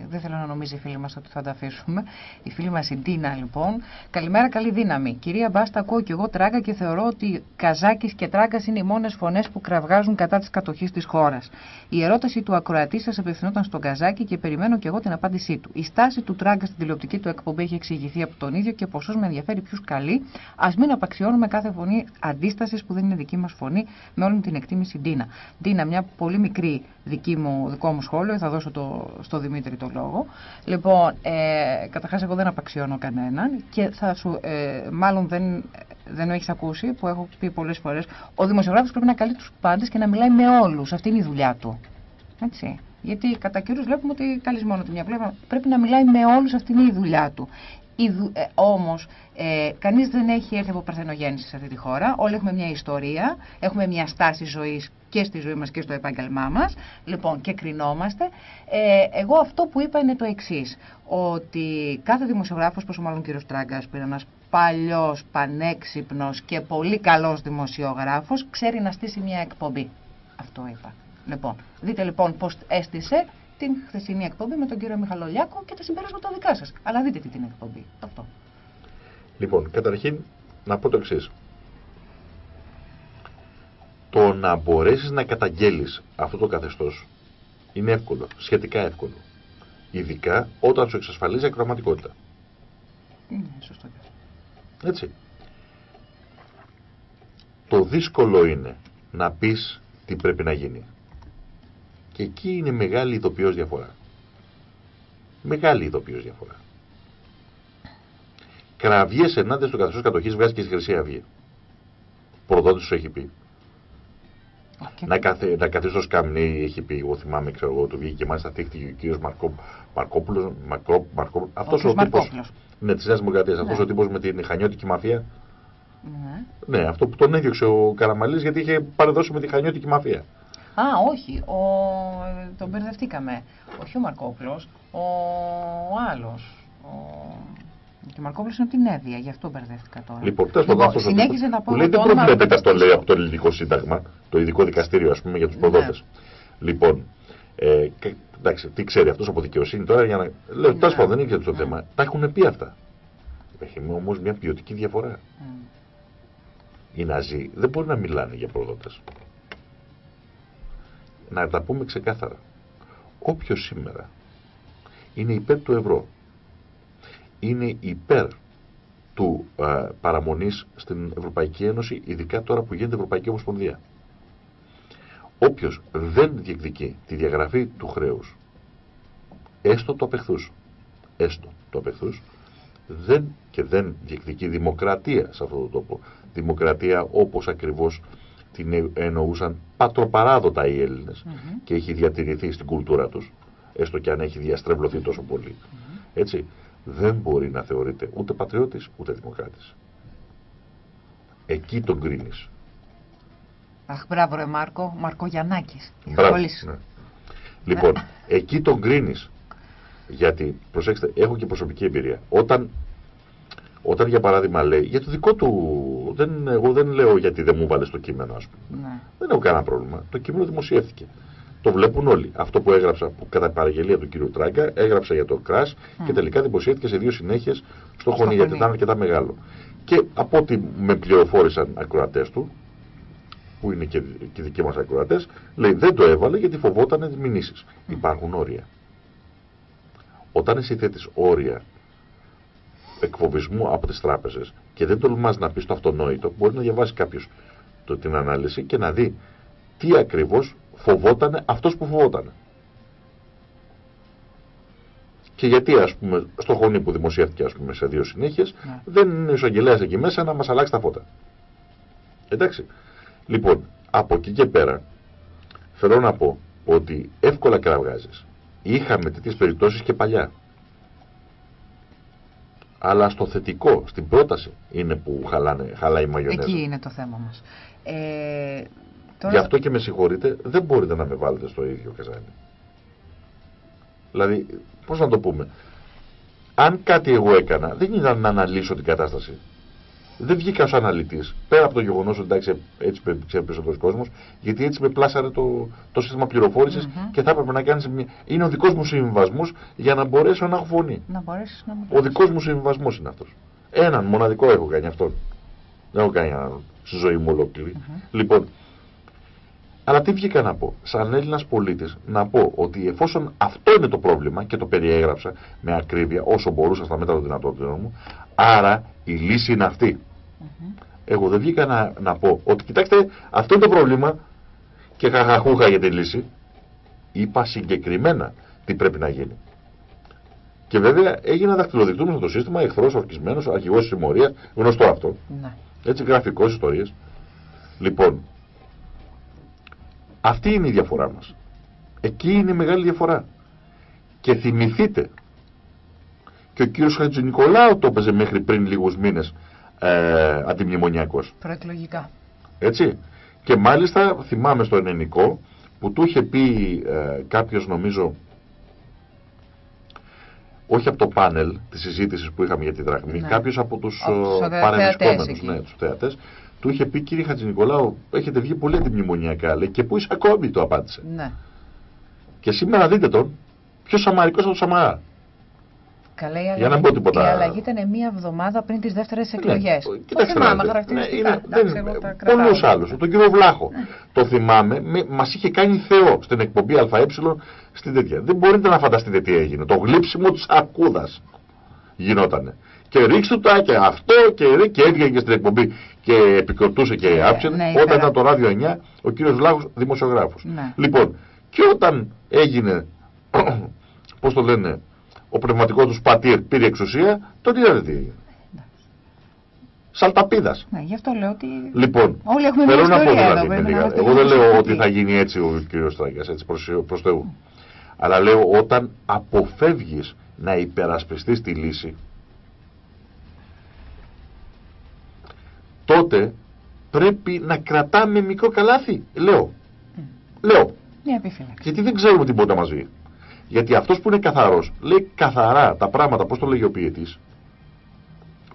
δεν θέλω να νομίζει η φίλη μας ότι θα τα αφήσουμε. Η φίλη μας η Ντίνα, λοιπόν. Καλημέρα, καλή δύναμη. Κυρία Μπάστα, ακούω και εγώ τράγκα και θεωρώ ότι Καζάκης και Τράγκας είναι οι μόνες φωνές που κραυγάζουν κατά της κατοχής της χώρας. Η ερώτηση του ακροατή σας απευθυνόταν στον Καζάκη και περιμένω και εγώ την απάντησή του. Η στάση του Τράγκα στην τηλεοπτική του εκπομπή έχει εξηγηθεί από τον ίδιο και ποσός με ενδιαφέρει ποιους καλεί. Α μην απαξιώνουμε κάθε φωνή αντίστασης που δεν είναι δική μας φωνή με όλη την εκτίμηση Ντίνα. Ντίνα, μια πολύ μικρή μικρή δική μου, δικό μου σχόλιο, θα δώσω το, στο Δημήτρη το λόγο. Λοιπόν, ε, καταρχάς εγώ δεν απαξιώνω κανέναν και θα σου, ε, μάλλον δεν, δεν με έχεις ακούσει, που έχω πει πολλές φορές, ο δημοσιογράφος πρέπει να καλεί τους πάντες και να μιλάει με όλους. Αυτή είναι η δουλειά του. Έτσι. Γιατί κατά κύριου βλέπουμε ότι καλείς μόνο τη μια πλευρά. Πρέπει να μιλάει με όλους, αυτή είναι η δουλειά του. Ε, Όμως, ε, κανείς δεν έχει έρθει από παρθενογέννηση σε αυτή τη χώρα. Όλοι έχουμε μια ιστορία, έχουμε μια στάση ζωής και στη ζωή μας και στο επάγγελμά μας. Λοιπόν, και κρινόμαστε. Ε, εγώ αυτό που είπα είναι το εξής. Ότι κάθε δημοσιογράφος, πόσο μάλλον ο κύριος Τράγκας, που είναι ένας παλιός, πανέξυπνος και πολύ καλός δημοσιογράφος, ξέρει να στήσει μια εκπομπή. Αυτό είπα. Λοιπόν, δείτε λοιπόν πώς έστησε την χθεσινή εκπομπή με τον κύριο Μιχαλολιάκο και τα συμπέρασματα δικά σας. Αλλά δείτε τι την εκπομπή. Αυτό. Λοιπόν, καταρχήν να πω το εξής. Το να μπορέσεις να καταγγέλεις αυτό το καθεστώς είναι εύκολο, σχετικά εύκολο. Ειδικά όταν σου εξασφαλίζει ακροματικότητα. Ναι, σωστό. Έτσι. Το δύσκολο είναι να πεις τι πρέπει να γίνει. Και εκεί είναι μεγάλη ηθοποιός διαφορά. Μεγάλη ηθοποιός διαφορά. Κραυγές ενάντια στο καθεστώς κατοχής βγάζει και στη Χρυσή Αυγή. Προδότης σου έχει πει. Να, καθ, να καθίσει στο σκαμνί, έχει πει, εγώ θυμάμαι, ξέρω εγώ, του βγήκε και μάλιστα θύχτηκε ο κύριος Μαρκό, Μαρκόπουλος. Μαρκό, αυτός ο, ο τύπο. Ναι, της Νέας Δημοκρατίας. Ναι. Αυτός ο τύπος με την χανιώτικη μαφία. Ναι. ναι, αυτό που τον έδιωξε ο Καραμαλής γιατί είχε παρεδώσει με τη χανιώτικη μαφία. Α, όχι. Ο... Τον μπερδευτήκαμε. Όχι ο Μαρκόπουλος, ο, ο άλλος. Ο... Και ο Μαρκόπουλος είναι από την Εύβοια, γι' αυτό μπερδεύτηκα τώρα. Λοιπόν, τέλο πάντων, αυτό συνέχιζε να πω. Λέει δεν προβλέπεται αυτό λέει από το ελληνικό σύνταγμα, το ειδικό δικαστήριο, ας πούμε, για τους προδότες. Ναι. Λοιπόν, ε, εντάξει, τι ξέρει αυτός από δικαιοσύνη τώρα για να. Λέω, τέλος πάντων, δεν είναι το θέμα. Τα έχουν πει αυτά. Έχει όμως μια ποιοτική διαφορά. Mm. Οι Ναζί δεν μπορεί να μιλάνε για προδότες. Να τα πούμε ξεκάθαρα. Όποιος σήμερα είναι υπέρ του ευρώ είναι υπέρ του α, παραμονής στην Ευρωπαϊκή Ένωση, ειδικά τώρα που γίνεται Ευρωπαϊκή Ομοσπονδία. Όποιος δεν διεκδικεί τη διαγραφή του χρέους, έστω το απεχθούς, έστω το απεχθούς, δεν και δεν διεκδικεί δημοκρατία σε αυτόν τον τόπο. Δημοκρατία όπως ακριβώς την εννοούσαν πατροπαράδοτα οι Έλληνες και έχει διατηρηθεί στην κουλτούρα τους, έστω και αν έχει διαστρεβλωθεί τόσο πολύ. Έτσι, δεν μπορεί να θεωρείται ούτε πατριώτης ούτε δημοκράτης. Εκεί τον κρίνεις. Αχ, μπράβο ρε Μάρκο, Μάρκο Γιαννάκης. Μπράβο, ναι. Λοιπόν, εκεί τον κρίνεις. Γιατί, προσέξτε, έχω και προσωπική εμπειρία. Όταν, όταν για παράδειγμα λέει, για το δικό του, δεν, εγώ δεν λέω γιατί δεν μου βάλε το κείμενο, ας πούμε. Ναι. Δεν έχω κανένα πρόβλημα. Το κείμενο δημοσιεύτηκε. Το βλέπουν όλοι. Αυτό που έγραψα που κατά παραγγελία του κύριου Τράγκα, έγραψα για το κράσ και τελικά δημοσιεύτηκε σε δύο συνέχειες στο χωνί γιατί ήταν αρκετά μεγάλο. Και από ό,τι με πληροφόρησαν ακροατές του, που είναι και, οι δικοί μας ακροατές, λέει δεν το έβαλε γιατί φοβόταν τι μηνύσει. Υπάρχουν όρια. Όταν εσύ θέτεις όρια εκφοβισμού από τις τράπεζες και δεν τολμάς να πεις το αυτονόητο, μπορεί να διαβάσει κάποιος την ανάλυση και να δει τι ακριβώς φοβόταν αυτός που φοβόταν. Και γιατί, ας πούμε, στο χωνί που δημοσιεύτηκε, ας πούμε, σε δύο συνέχειες, ναι. δεν είναι ο εισαγγελέας εκεί μέσα να μας αλλάξει τα φώτα. Εντάξει. Λοιπόν, από εκεί και πέρα, θέλω να πω ότι εύκολα κραυγάζεις. Είχαμε τέτοιες περιπτώσεις και παλιά. Αλλά στο θετικό, στην πρόταση, είναι που χαλάνε, χαλάει η μαγιονέζα. Εκεί είναι το θέμα μας. Ε, Τώρα... Γι' αυτό και με συγχωρείτε, δεν μπορείτε να με βάλετε στο ίδιο καζάνι. Δηλαδή, πώς να το πούμε; Αν κάτι εγώ έκανα, δεν ήταν να αναλύσω την κατάσταση. Δεν βγήκα ως αναλυτής. Πέρα από το γεγονός ότι εντάξει, έτσι ξέρει περισσότερο κόσμος, γιατί έτσι με πλάσαρε το, το σύστημα πληροφόρησης mm -hmm. και θα έπρεπε να κάνεις. Είναι ο δικός μου συμβιβασμός για να μπορέσω να έχω φωνή. Να μπορέσεις να Ο δικός μου συμβιβασμός είναι αυτός. Έναν μοναδικό έχω κάνει αυτό. Δεν έχω κάνει έναν στη ζωή μου ολόκληρη. Mm -hmm. Λοιπόν, αλλά τι βγήκα να πω, σαν Έλληνας πολίτης, να πω ότι εφόσον αυτό είναι το πρόβλημα και το περιέγραψα με ακρίβεια όσο μπορούσα στα μέτρα των δυνατότητων μου, άρα η λύση είναι αυτή. Εγώ δεν βγήκα να, να πω ότι κοιτάξτε, αυτό είναι το πρόβλημα και χαχαχούχα για τη λύση. Είπα συγκεκριμένα τι πρέπει να γίνει. Και βέβαια έγινα δαχτυλοδεικτούμενο στο σύστημα, εχθρός, ορκισμένος, αρχηγός της συμμορίας, γνωστό αυτό. Ναι. Έτσι, γραφικός ιστορίες. Λοιπόν, αυτή είναι η διαφορά μας. Εκεί είναι η μεγάλη διαφορά. Και θυμηθείτε, και ο κύριος Χατζηνικολάου το έπαιζε μέχρι πριν λίγους μήνες ε, αντιμνημονιακός. Προεκλογικά. Έτσι. Και μάλιστα θυμάμαι στο ενενικό που του είχε πει ε, κάποιος νομίζω όχι από το πάνελ της συζήτησης που είχαμε για τη δραχμή, ναι. κάποιος από τους ε, παρεμβισκόμενου, ναι, τους θεατές, του είχε πει κύριε Χατζηνικολάου, έχετε βγει πολύ αντιμνημονιακά. Λέει και πού είσαι ακόμη, του απάντησε. Ναι. Και σήμερα δείτε τον, πιο σαμαρικός από τον Σαμαρά. Καλά, η αλλαγή, Για να πω τίποτα. Η αλλαγή ήταν μία εβδομάδα πριν τις δεύτερες εκλογές. Ναι, κοιτάξτε, το θυμάμαι χαρακτηριστικά. Ναι, είναι, Πολλούς άλλους. Τον κύριο Βλάχο. Ναι. Το θυμάμαι, μας είχε κάνει Θεό στην εκπομπή ΑΕ στην τέτοια. Δεν μπορείτε να φανταστείτε τι έγινε. Το γλύψιμο της αρκούδας γινότανε. Και ρίξτε τα και αυτό και, και έβγαινε και στην εκπομπή και επικροτούσε και ναι, άψε ναι, όταν ήταν το ράδιο 9 ο κύριος Βλάχος δημοσιογράφος. Ναι. Λοιπόν, και όταν έγινε, πώς το λένε, ο πνευματικός τους πατήρ πήρε εξουσία, τότε είδατε τι έγινε. Σαλταπίδας. Ναι, γι' αυτό λέω ότι. Λοιπόν, Όλοι έχουμε θέλω να πω δηλαδή. Εγώ δεν λέω ότι θα γίνει έτσι ο κ. Στράγκα, έτσι προς Θεού. Αλλά λέω όταν αποφεύγεις να υπερασπιστείς τη λύση, τότε πρέπει να κρατάμε μικρό καλάθι. Λέω. Mm. Λέω. Μια επιφύλαξη. Γιατί δεν ξέρουμε τι μπορεί να μας βγει. Γιατί αυτός που είναι καθαρός λέει καθαρά τα πράγματα, πώς το λέγει ο ποιητής.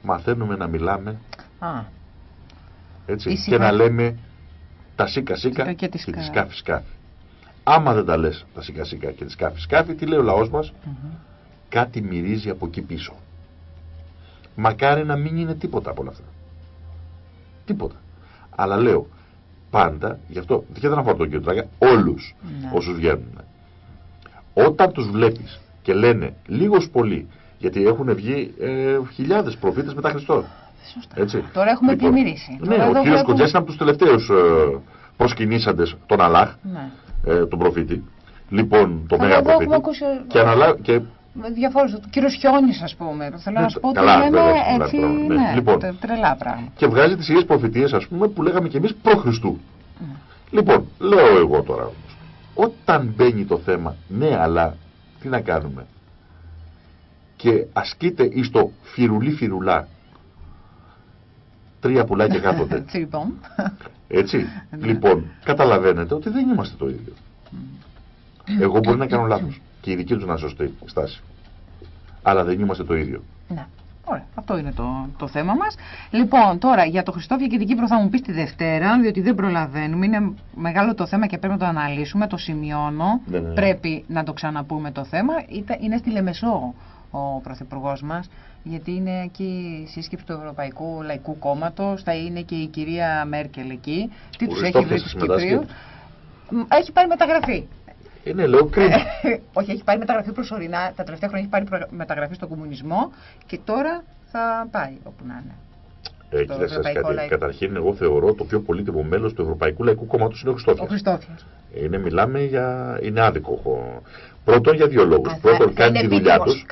Μαθαίνουμε να μιλάμε. Α. Έτσι, και να λέμε τα σίκα σίκα και, τη σκάφη σκάφη. Άμα δεν τα λες τα σίκα σίκα και τη σκάφη σκάφη, τι λέει ο λαός μας, κάτι μυρίζει από εκεί πίσω. Μακάρι να μην είναι τίποτα από όλα αυτά. Τίποτα. Αλλά λέω πάντα, γι' αυτό δεν να αφορά τον κύριο Τράγκα, όλους ναι. όσους βγαίνουν. Όταν τους βλέπεις και λένε λίγος πολύ, γιατί έχουν βγει ε, χιλιάδες προφήτες μετά Χριστό. Έτσι. Τώρα έχουμε λοιπόν, πλημμυρίσει. Ναι, ο κύριος βλέπουμε... Κοντζέ είναι από τους τελευταίους ε, προσκυνήσαντε τον Αλάχ, ναι. ε, τον προφήτη. Λοιπόν, τον Μέγα Προφήτη. Και, αναλά... και διαφόρους. Ο κύριος Χιόνι, ας πούμε. Θέλω να σου πω ότι λέμε έτσι. Ναι, ναι, λοιπόν, τρελά πράγματα. Και βγάζει τις ίδιε προφητείες, ας πούμε, που λέγαμε κι εμείς προ Χριστού. Ναι. Λοιπόν, λέω εγώ τώρα όμω. Όταν μπαίνει το θέμα, ναι, αλλά τι να κάνουμε; Και ασκείται εις το φιρουλί φιρουλά. Τρία πουλάκια κάθονται. Έτσι. Ναι. λοιπόν, καταλαβαίνετε ότι δεν είμαστε το ίδιο. Εγώ μπορεί να κάνω λάθος και η δική τους να είναι σωστή στάση. Αλλά δεν είμαστε το ίδιο. Ναι. Ωραία. Αυτό είναι το, το θέμα μας. Λοιπόν, τώρα για το Χριστόφια και την Κύπρο θα μου πεις τη Δευτέρα, διότι δεν προλαβαίνουμε. Είναι μεγάλο το θέμα και πρέπει να το αναλύσουμε. Το σημειώνω. Ναι, ναι. Πρέπει να το ξαναπούμε το θέμα. Είναι στη Λεμεσό ο Πρωθυπουργός μας, γιατί είναι εκεί η σύσκεψη του Ευρωπαϊκού Λαϊκού Κόμματος. Θα είναι και η κυρία Μέρκελ εκεί. Τι τους έχει βρει τους Κυπρίους. Έχει πάρει μεταγραφή. Είναι λέω κρίμα. Όχι, έχει πάρει μεταγραφή προσωρινά. Τα τελευταία χρόνια έχει πάρει μεταγραφή στον κομμουνισμό και τώρα θα πάει όπου να είναι. Ε, κοιτάξτε κάτι. Καταρχήν, εγώ θεωρώ το πιο πολύτιμο μέλος του Ευρωπαϊκού Λαϊκού Κόμματος είναι ο Χριστόφιας. Ο Χριστόφιας. Είναι, μιλάμε για. είναι άδικο. Πρώτον για δύο λόγους. Πρώτον, κάνει τη δουλειά τους.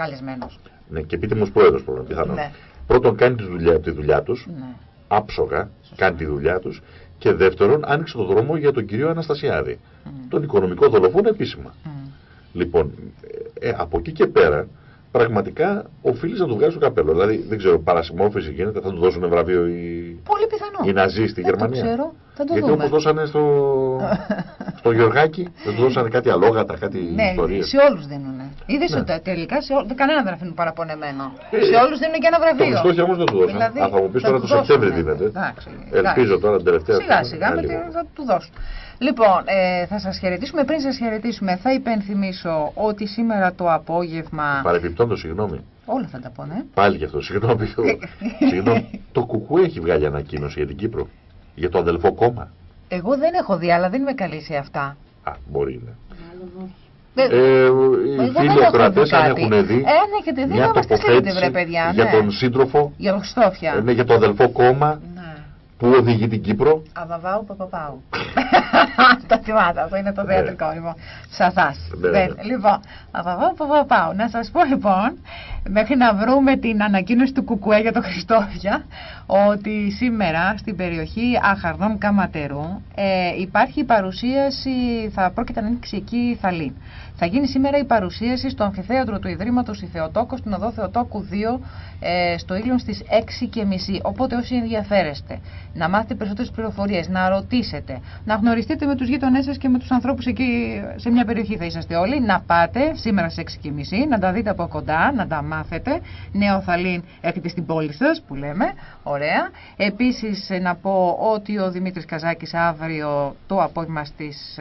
Ναι, και επίτιμος πρόεδρος πιθανόν. Ναι. Πρώτον, κάνει τη δουλειά, τη δουλειά τους. Ναι. Άψογα, κάνει τη δουλειά τους. Και δεύτερον, άνοιξε το δρόμο για τον κύριο Αναστασιάδη. Mm. Τον οικονομικό δολοφόνο επίσημα. Mm. Λοιπόν, ε, από εκεί και πέρα, πραγματικά οφείλεις να του βγάλει το καπέλο. Δηλαδή, δεν ξέρω, παρασημόφηση γίνεται, θα του δώσουν βραβείο οι, Πολύ πιθανό. οι Ναζί στη δεν Γερμανία. Το ξέρω. Θα το Γιατί όπω δώσανε στο, στο Γιωργάκη, δεν του δώσανε κάτι αλόγατα, κάτι ναι, ιστορίες. σε όλους δίνουν. Είδες ναι. ότι τελικά σε ό, κανένα δεν αφήνουν παραπονεμένο. Ε, σε όλους δίνουν και ένα βραβείο. Το Χριστόχια όμως δεν του δώσανε. Δηλαδή, θα μου πεις τώρα το Σεπτέμβρη δίνεται. Ελπίζω τώρα την τελευταία. Σιγά σιγά θα του δώσουν. Λοιπόν, ε, θα σας χαιρετήσουμε. Πριν σας χαιρετήσουμε, θα υπενθυμίσω ότι σήμερα το απόγευμα... Παρεμπιπτόντως, συγγνώμη. Όλα θα τα πω, ναι. Πάλι γι' αυτό, συγγνώμη. συγγνώμη. το Κουκού έχει βγάλει ανακοίνωση για την Κύπρο. Για το αδελφό κόμμα. Εγώ δεν έχω δει, αλλά δεν είμαι καλή σε αυτά. Α, μπορεί να. Ε, οι φίλοι ακροατέ, αν έχουν δει, ε, έχετε δει, μια τοποθέτηση βρε, παιδιά, ναι. για τον σύντροφο, για, Χριστόφια. Ε, ναι, για το αδελφό κόμμα, Πού οδηγεί την Κύπρο. Αβαβάου Παπαπάου. Το θυμάται, αυτό είναι το θεατρικό ναι. λοιπόν. Σαθά. Ναι, ναι. Λοιπόν, Αβαβάου Παπαπάου. Να σας πω λοιπόν, μέχρι να βρούμε την ανακοίνωση του Κουκουέ για το Χριστόφια, ότι σήμερα στην περιοχή Αχαρδών Καματερού ε, υπάρχει παρουσίαση, θα πρόκειται να ανοίξει εκεί η Θαλή. Θα γίνει σήμερα η παρουσίαση στο αμφιθέατρο του Ιδρύματος η Θεοτόκος, στην οδό Θεοτόκου 2, ε, στο Ήλιον στις 6.30. Οπότε όσοι ενδιαφέρεστε να μάθετε περισσότερες πληροφορίες, να ρωτήσετε, να γνωρίσετε γνωριστείτε με τους γείτονές σας και με τους ανθρώπους εκεί σε μια περιοχή θα είσαστε όλοι. Να πάτε σήμερα σε 6.30, να τα δείτε από κοντά, να τα μάθετε. Νέο Θαλήν έρχεται στην πόλη σας που λέμε, ωραία. Επίσης να πω ότι ο Δημήτρης Καζάκης αύριο το απόγευμα στις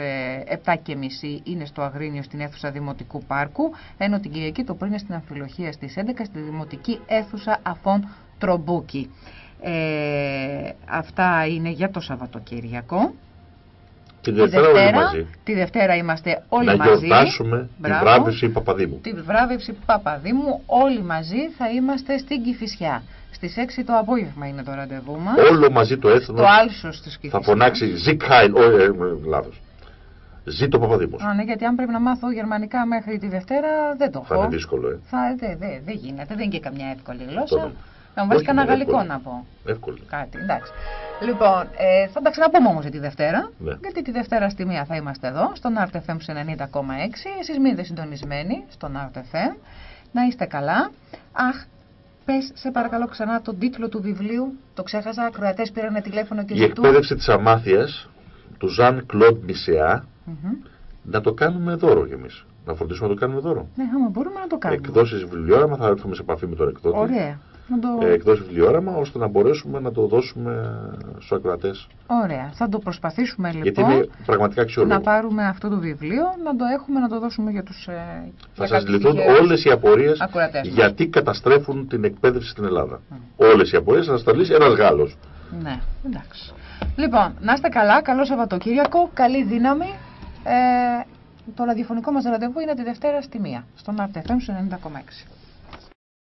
7.30 ε, είναι στο Αγρίνιο στην αίθουσα Δημοτικού Πάρκου, ενώ την Κυριακή το πρωί είναι στην Αμφιλοχία στις 11 στη Δημοτική αίθουσα Αφών Τρομπούκη. Ε, αυτά είναι για το Σαββατοκύριακο. Τη Δευτέρα, τη Δευτέρα, μαζί. Τη Δευτέρα είμαστε όλοι να μαζί. Να γιορτάσουμε τη βράβευση Παπαδήμου. Τη βράβευση Παπαδήμου όλοι μαζί θα είμαστε στην Κηφισιά. Στις 6 το απόγευμα είναι το ραντεβού μας. Όλο μαζί το έθνος. Το άλσος της Κηφισιά. Θα φωνάξει Ζικχάιν. Όχι, ε, ε, λάθος. Ζήτω Παπαδήμος. Α, ναι, γιατί αν πρέπει να μάθω γερμανικά μέχρι τη Δευτέρα δεν το έχω. Θα είναι δύσκολο, ε. Θα, δεν δε, δε γίνεται. Δεν είναι και καμιά εύκολη γλώσσα. Να μου βάλει κανένα γαλλικό να πω. Εύκολο. Κάτι, εντάξει. Λοιπόν, ε, θα τα ξαναπούμε όμως για τη Δευτέρα. Ναι. Γιατί τη Δευτέρα στη μία θα είμαστε εδώ, στον RTFM σε 90,6. Εσείς μείνετε συντονισμένοι στον RTFM. Να είστε καλά. Αχ, πες σε παρακαλώ ξανά τον τίτλο του βιβλίου. Το ξέχασα. Ακροατές πήραν τηλέφωνο και ζητούν. Η εκπαίδευση της αμάθειας του Ζαν Κλοντ Μισεά. Να το κάνουμε δώρο κι εμείς. Να φροντίσουμε να το κάνουμε δώρο. Ναι, άμα μπορούμε να το κάνουμε. Εκδόσεις βιβλιόραμα, θα έρθουμε σε επαφή με τον εκδότη. Ωραία το... ε, εκδώσει βιβλιόραμα ώστε να μπορέσουμε να το δώσουμε στους ακροατές. Ωραία. Θα το προσπαθήσουμε λοιπόν Γιατί είναι πραγματικά αξιόλογο. να πάρουμε αυτό το βιβλίο, να το έχουμε, να το δώσουμε για τους ε, Θα σας λυθούν όλες οι απορίες γιατί καταστρέφουν την εκπαίδευση στην Ελλάδα. Mm. Όλες οι απορίες θα σας τα λύσει ένας Γάλλος. Ναι, εντάξει. Λοιπόν, να είστε καλά, καλό Σαββατοκύριακο, καλή δύναμη. Ε, το ραδιοφωνικό μας ραντεβού είναι τη Δευτέρα στη 1, στον RTFM 90,6.